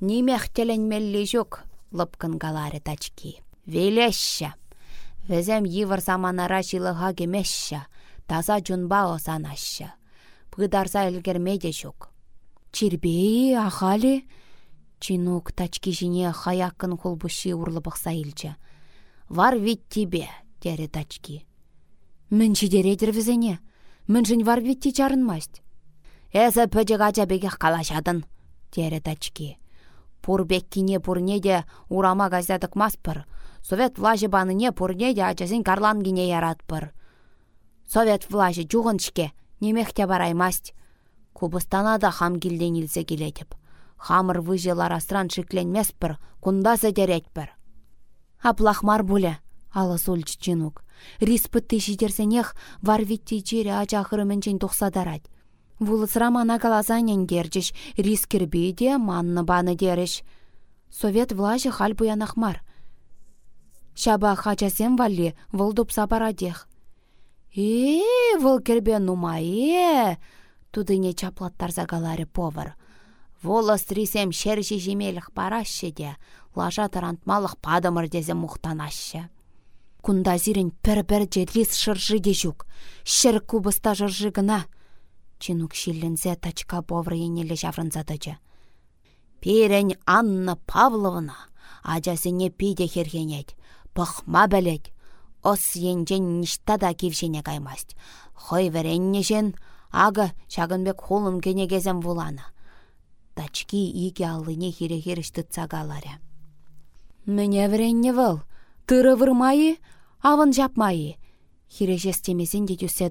Немех теленмелле жоқ, лыпкын галаре тачки. Велешші. Везем йывыр саманара шилыға кемешші, таза жунба осанашшы. Пыдарса әлгермеде жоқ. Чирбей, ахали, Чинук тачки жіне хаяккын холбуши урлыбықса илчі. Вар вит тебе, тере тачки. Мін дередір візене. Мін жын вар витти чарынмасть. Эзі ғача бегех калашадын, тере тачки. Пурбеккине пурне де урама газдадық маспыр. Совет влажы баныне пурне де ачасын карлангине яратпыр. Совет влажы жуғыншке, немехте бараймасть. Кубыстана да хам келден илсе келетіп хамыр выжелар астран шикленмеспір, кунда бір. Аплахмар буле, алыс ульч чинук. Риспытты жидерсенех варвитти чире ачахыры міншен тухсадарать. Вулысра мана калазанен герчиш, рискербейде манны баны дереш. Совет влажы хал буянахмар. Шаба хачасем валли, выл дупса барадех. Э, выл кербе нумае, тудыне чаплаттар загаларе повар. Волос трисем шерші жемелік парашы де, лажа тарантмалық падымыр дезе мұқтанашы. Кунда зирен пір-бір жедрис шыржы де жүк, шыр кубыста жыржы гына. Чинук шиллензе тачка бовры енелі жаврынзадыжы. Перен Анна Павловна, не пиде хергенет, Пăхма бәлет. Ос енжен ништада кившене каймасть. Хой веренне жен, ага шагынбек холым кенегезем вулана. Тачки иге алыне хире-хиреш цагаларя. Мене веренне вăл, тыры вырмайы, авын жапмайы. Темесен де тюсе.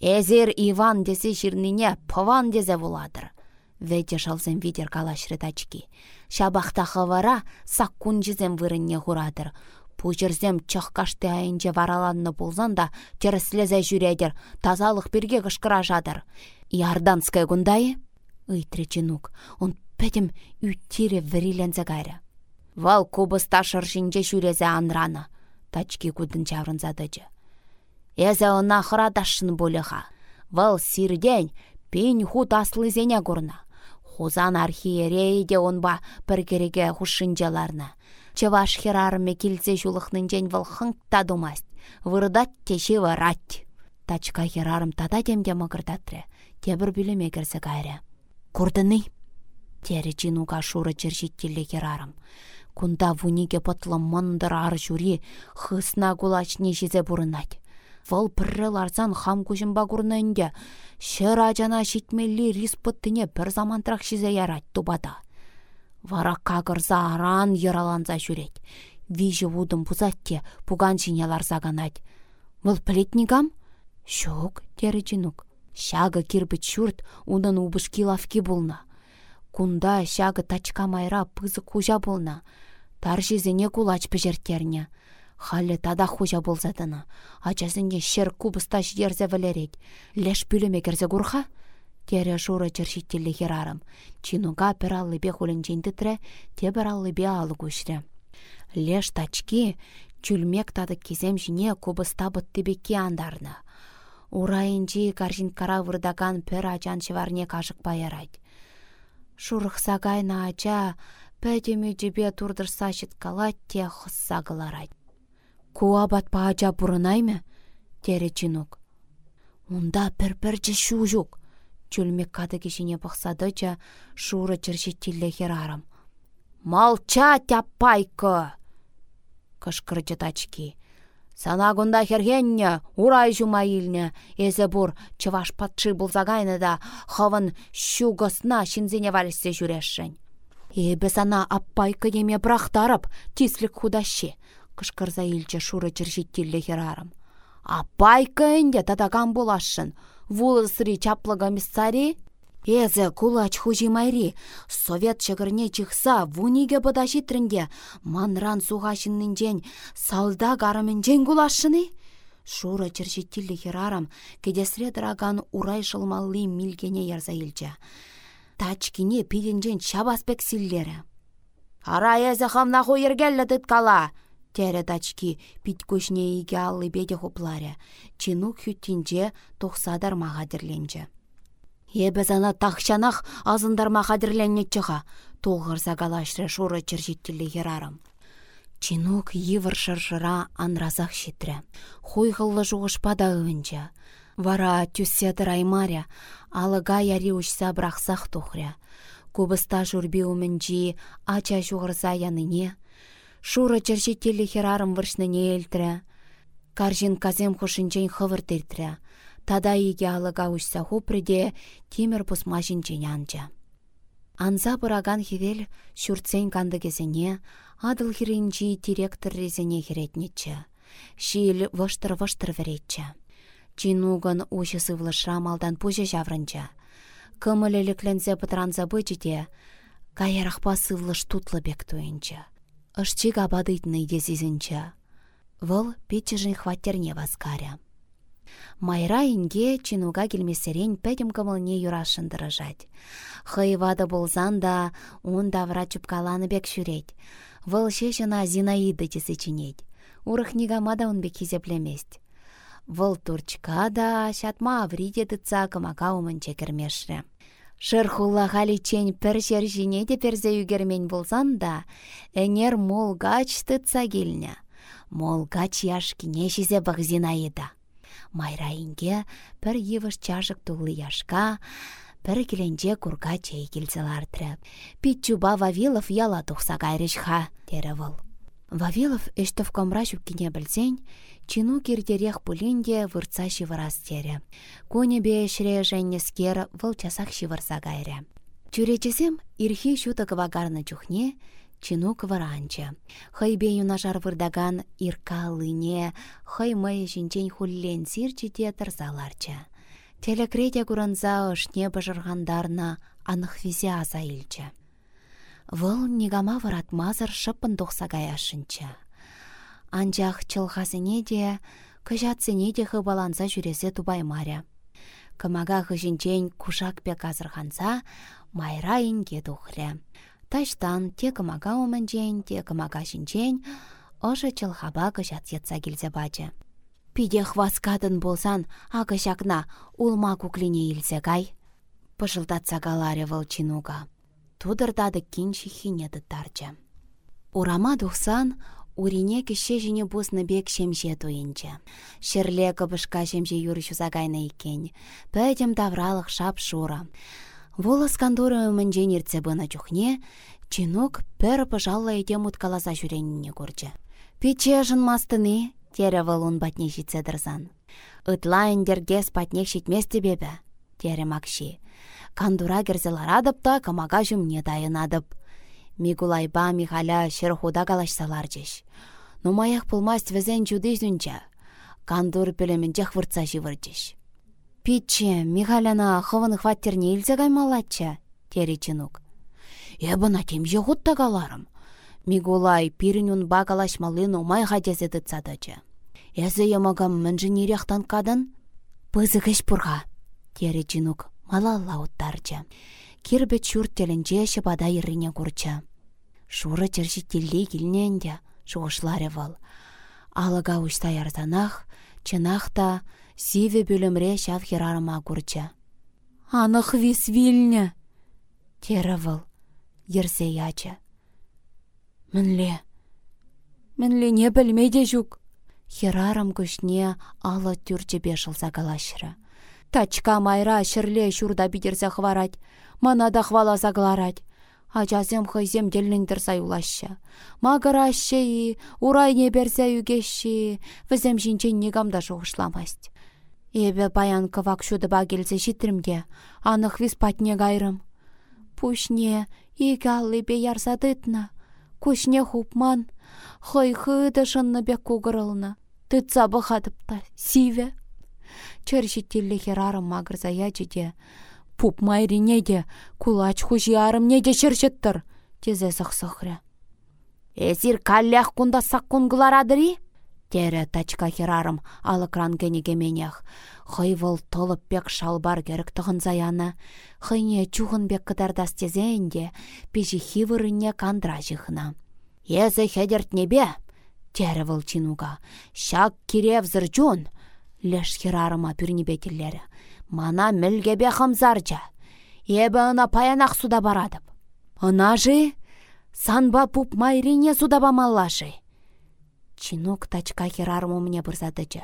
Эзер Иван десе ширнине пыван дезе вуладыр. Веде шалзен видер калашры тачки. Шабахта хавара саккун жезем вырынне хурадыр. Пучерзем чыққашты айынже вараланны болзан да теріслезе жүредер, тазалық бірге кышкыра жадыр. Ярданская гундай? Ыйтры чынук, он пәтім үттері вірилензе гайры. Вал кубыста шыршинже жүрезе анраны. Тачки кудын чаврынзадыжы. Эзе она хырадашын болыға. Вал сирден пен хут аслызене гурна. Хузан архиерейде онба бір кереге хушынжаларна. Чаваш херарме килзе жулықнынжен вăл хыңта думасть. Вырдат теше варать. Тачка херарым тада темде мăкыртатрре. Тебір бүлеме кірсі кайры. Курдыны. Тері чинуға шуры чыршиттелі херарым. Кунда вуниге пытлы мындыр ар жури хысна кулачне жезе бұрынать. Вăл піррі ларсан хам күжімба курнынде. Шыр ажана шитмелли рис пыттыне бір замантрак жезе ярать тубада. Вара кагырза аран йыраланса жүрет. Вижі вудым пузатте пуган ларса ганать. Вұл плетнигам? Шок, тері жинук. Шагы кирбіт шүрт, унын убышки лавки болна. Кунда шагы тачка майра пызы кужа болна. Таржизіне кулач піжертерне. Халле тада хужа болзадыны. Ачасынне шер кубыста ждерзе вілерет. Леш пүліме керзе гурха? Тере шуры чыршиттелі херарым. Чинуга пір аллыбе хулінченді тірі, те бір аллыбе алы күшірі. Леш тачки, чүлмек тады кезем жіне кубыста бұттыбеке андарны. Урайынжи каржин кара вырдаган пір ачан шеварне кажық баярайд. Шурықса гайна ача, пәдемі жібе турдырса шыткалат те хысса кыларайд. Куа батпа ача бұрынайме? Тере чинук. Унда пір-пірчі шу жүк. Чүлмек кады кешіне бұқсадыча шуры чыршеттілі херарым. Малча тяппайкы! Кышкырчы тачки. Сана гунда хергенне, урай жума илне, эзе бур чываш патшы бұлзагайны да хавын шугысна шинзене валіссе жүрешшін. Эбі сана аппайкы неме брахтарып, тислік худащи, кышкырза илче шуры чыршеттілі херарым. Аппайкы инде тадаган булашшын, вулысри чаплы комиссари, Эзі кулач майри, совет шығырне чықса вуниге бұдаши трінде манран жен салда жен кулашыны? Шура чыршеттілі херарам, кедесре драган урай шылмалли милгене ярза илчі. Тачкине пиденжен шабаспек силлері. Ара езі хамна ергелі кала, Тәрі дачки пит көшне иге аллы беде хупларе. Чинук хүттінже тоқсадар мағадірленже. Ебі зана тақшанақ азындар мағадірленне чыға. Толғырса галашры шуры чыржеттілі ерарым. Чинук евір шыршыра анразақ. Хуй ғылы жуғышпада өңже. Вара тюсседір аймаря, алыға яри ұшса бірақсақ тұхря. Кубыста жүрбе өмінжі ача жуғырса яныне, Шура чаршеттелі херарым выршныне елтірі. Каржин казем хушинчен хывыр тертірі. Тада иге алыға ұшса хупрыде темір жинчен анча. Анза бұраган хевел шүртсен канды кезене, адыл хиринчи директор резене херетнечі. Шийл вұштыр-вұштыр веретчі. Чинуган ұшы сывлышра малдан пұжы жаврынча. Кымыл әліклензе бұтранза бұчыде, кайырақпа сывлыш тутлы бек. Ышчик абадыйтны дезізінчі. Вұл петчіжін хваттерне васкаря. Майра инге чинуга келмесерен пәдім кымылне юрашындырыжать. Хыйвады болзан да, он давра чупкаланы бек шүрет. Шешіна Зинаиды тесечінет. Урых негамада он бек хизеплемест. Вұл турчка да шатма авриде дыца кымака умын чекермешрі. Шырхулла халичен пір жіне де перзе үгермен болсан да, әнер молгач тытса келіне. Молгач яшкине шизе бағзинаида. Майра инге пір евіш чашық тұлы яшка, пір келенже курга чей келселардыры. Питчуба Вавилов яла тұқса тері выл. Вавилов эштов комра жүккене білсен, чину кирдерех пулинде вырца шивырас тере. Коне бешре скер вылчасақ шивырса гайре. Чуречесем ирхи кывагарны чухне, чину кываранчы. Хайбе юнашар вырдаган ирка лыне, хай май жинчен хуллен сирчі те тұрзаларчы. Телекрете куранза ышне бажырғандарна анық визе аза. Вăл нигама вăратмасăр шыппын тухса каяшшынчча. Анчах чылхасыне те, те хыбаланса жүресе тупаймаря. Кымага хыжинчен кушак пек азырханса, майра инге тухрре. Таштан те кымага омынчен, те кымага шинчен, ăшă чылхаба кăçат йытса килсе бачы. Пиде хваскатын болсан, а кăçакна улма куклине илсе кай. Пышылтатса галаре чинуга тудырдады кинчи хине тарча. Урама тухсан, урине кеше жіне бусны бек шемже туйынчы. Шерле кыбышка шемже юры загайна икен. Пәдем тавралық шап шура. Волос кандуры өмінжен ерце бұна чухне, чинок пәрі пыжалла ете муткаласа жүреніне көрчі. Пече мастыны, тере валун батне житсе дырзан. Ытлайын дергес патнек шитместі бебі, тере макши кандура керзеларадып та камага жүмне дайынадып. Микулайба Михаля шерхуда калашсалар жеш. Нумаях пулмасть везен чуды зүнча. Кандур пелеменчех выртса живырчеш. Питче, Михаляна хывын хваттерне илзе каймалатча, тері чинук. Эбына темже хутта каларым. Мигулай пиринун багалашмалы нумай хадезе тытсадачы. Эзі емагам мінжінерехтан кадын? Пызы пұрға, тері чинук малалла уттарчы. Кирбе чурт теленче бада иррине курча. Шуры черші телли килненде шуғышлары вал. Алыға ұшта ярзанах, чынақта сиве бөлімре шав херарыма курча. Анық вис вильня! Тері вал, ерсе яча. Мінле, мінле не білмеде жүк. Херарым күшне алы түрчі бешілса калашыры. Тачка майра шірле шурда бидерсе хварать, мана да хвала загларать. Ачасем хыйсем делніндір саюлаща. Магыраще и, урайне берсе югещи, візем жинчен негамда жоғышламасть. Эбе паян кывак ба келсе житірімге, анық віз патне гайрым. Пушне, игаллы бе ярсадытна, кушне хупман, хой хыды шынны бек кугырылны. Тытса бұхатыпта, сиве. Телле херарым мағырза ячеде. Пуп майрине де, кулач хужи арым неде чыршыттыр, тезе сықсықры. Эзір каллях кунда саққун гыларадыри? Тере тачка херарым алыкран кенегеменях. Хыйвыл толып бек шалбар керек тұғын заяны. Хыйне чухын бек кыдардас тезенде, пежі хивырыне кандра жихна. Езі хедерт небе? Тере выл чинуга. Шак кирев зырчун, леш херарыма пүрнебетеллері. Мана мүлгебе хамзарча. Ебі ына паянақ суда барадып. Ына жи, санба пуп майрине суда бамаллаши. Чинук тачка херарымы мне бұрзадычы.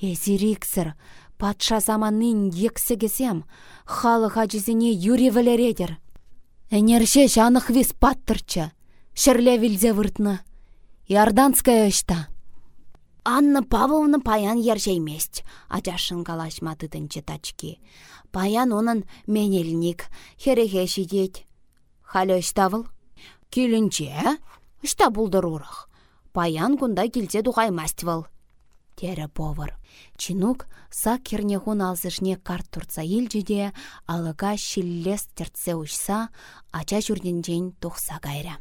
Езириксір, патша заманын ексігесем, халық ажызіне юри валередер. Энерже жанық вис паттырчы, шырле вілзе выртны. Иорданская үшта. Анна Павловна паян ержеймест, ачашын калашма тытынчы тачки. Паян онын менелник, хереге шидет. Халі ұштавыл? Келінче, ұшта бұлдыр ұрық. Паян күнда келсе дұғаймастывыл. Тері повар. Чинук сак кернехун алзышне карт турца илжеде, алыға шиллес терце ұшса, ача жүрденжен тұқса кайры.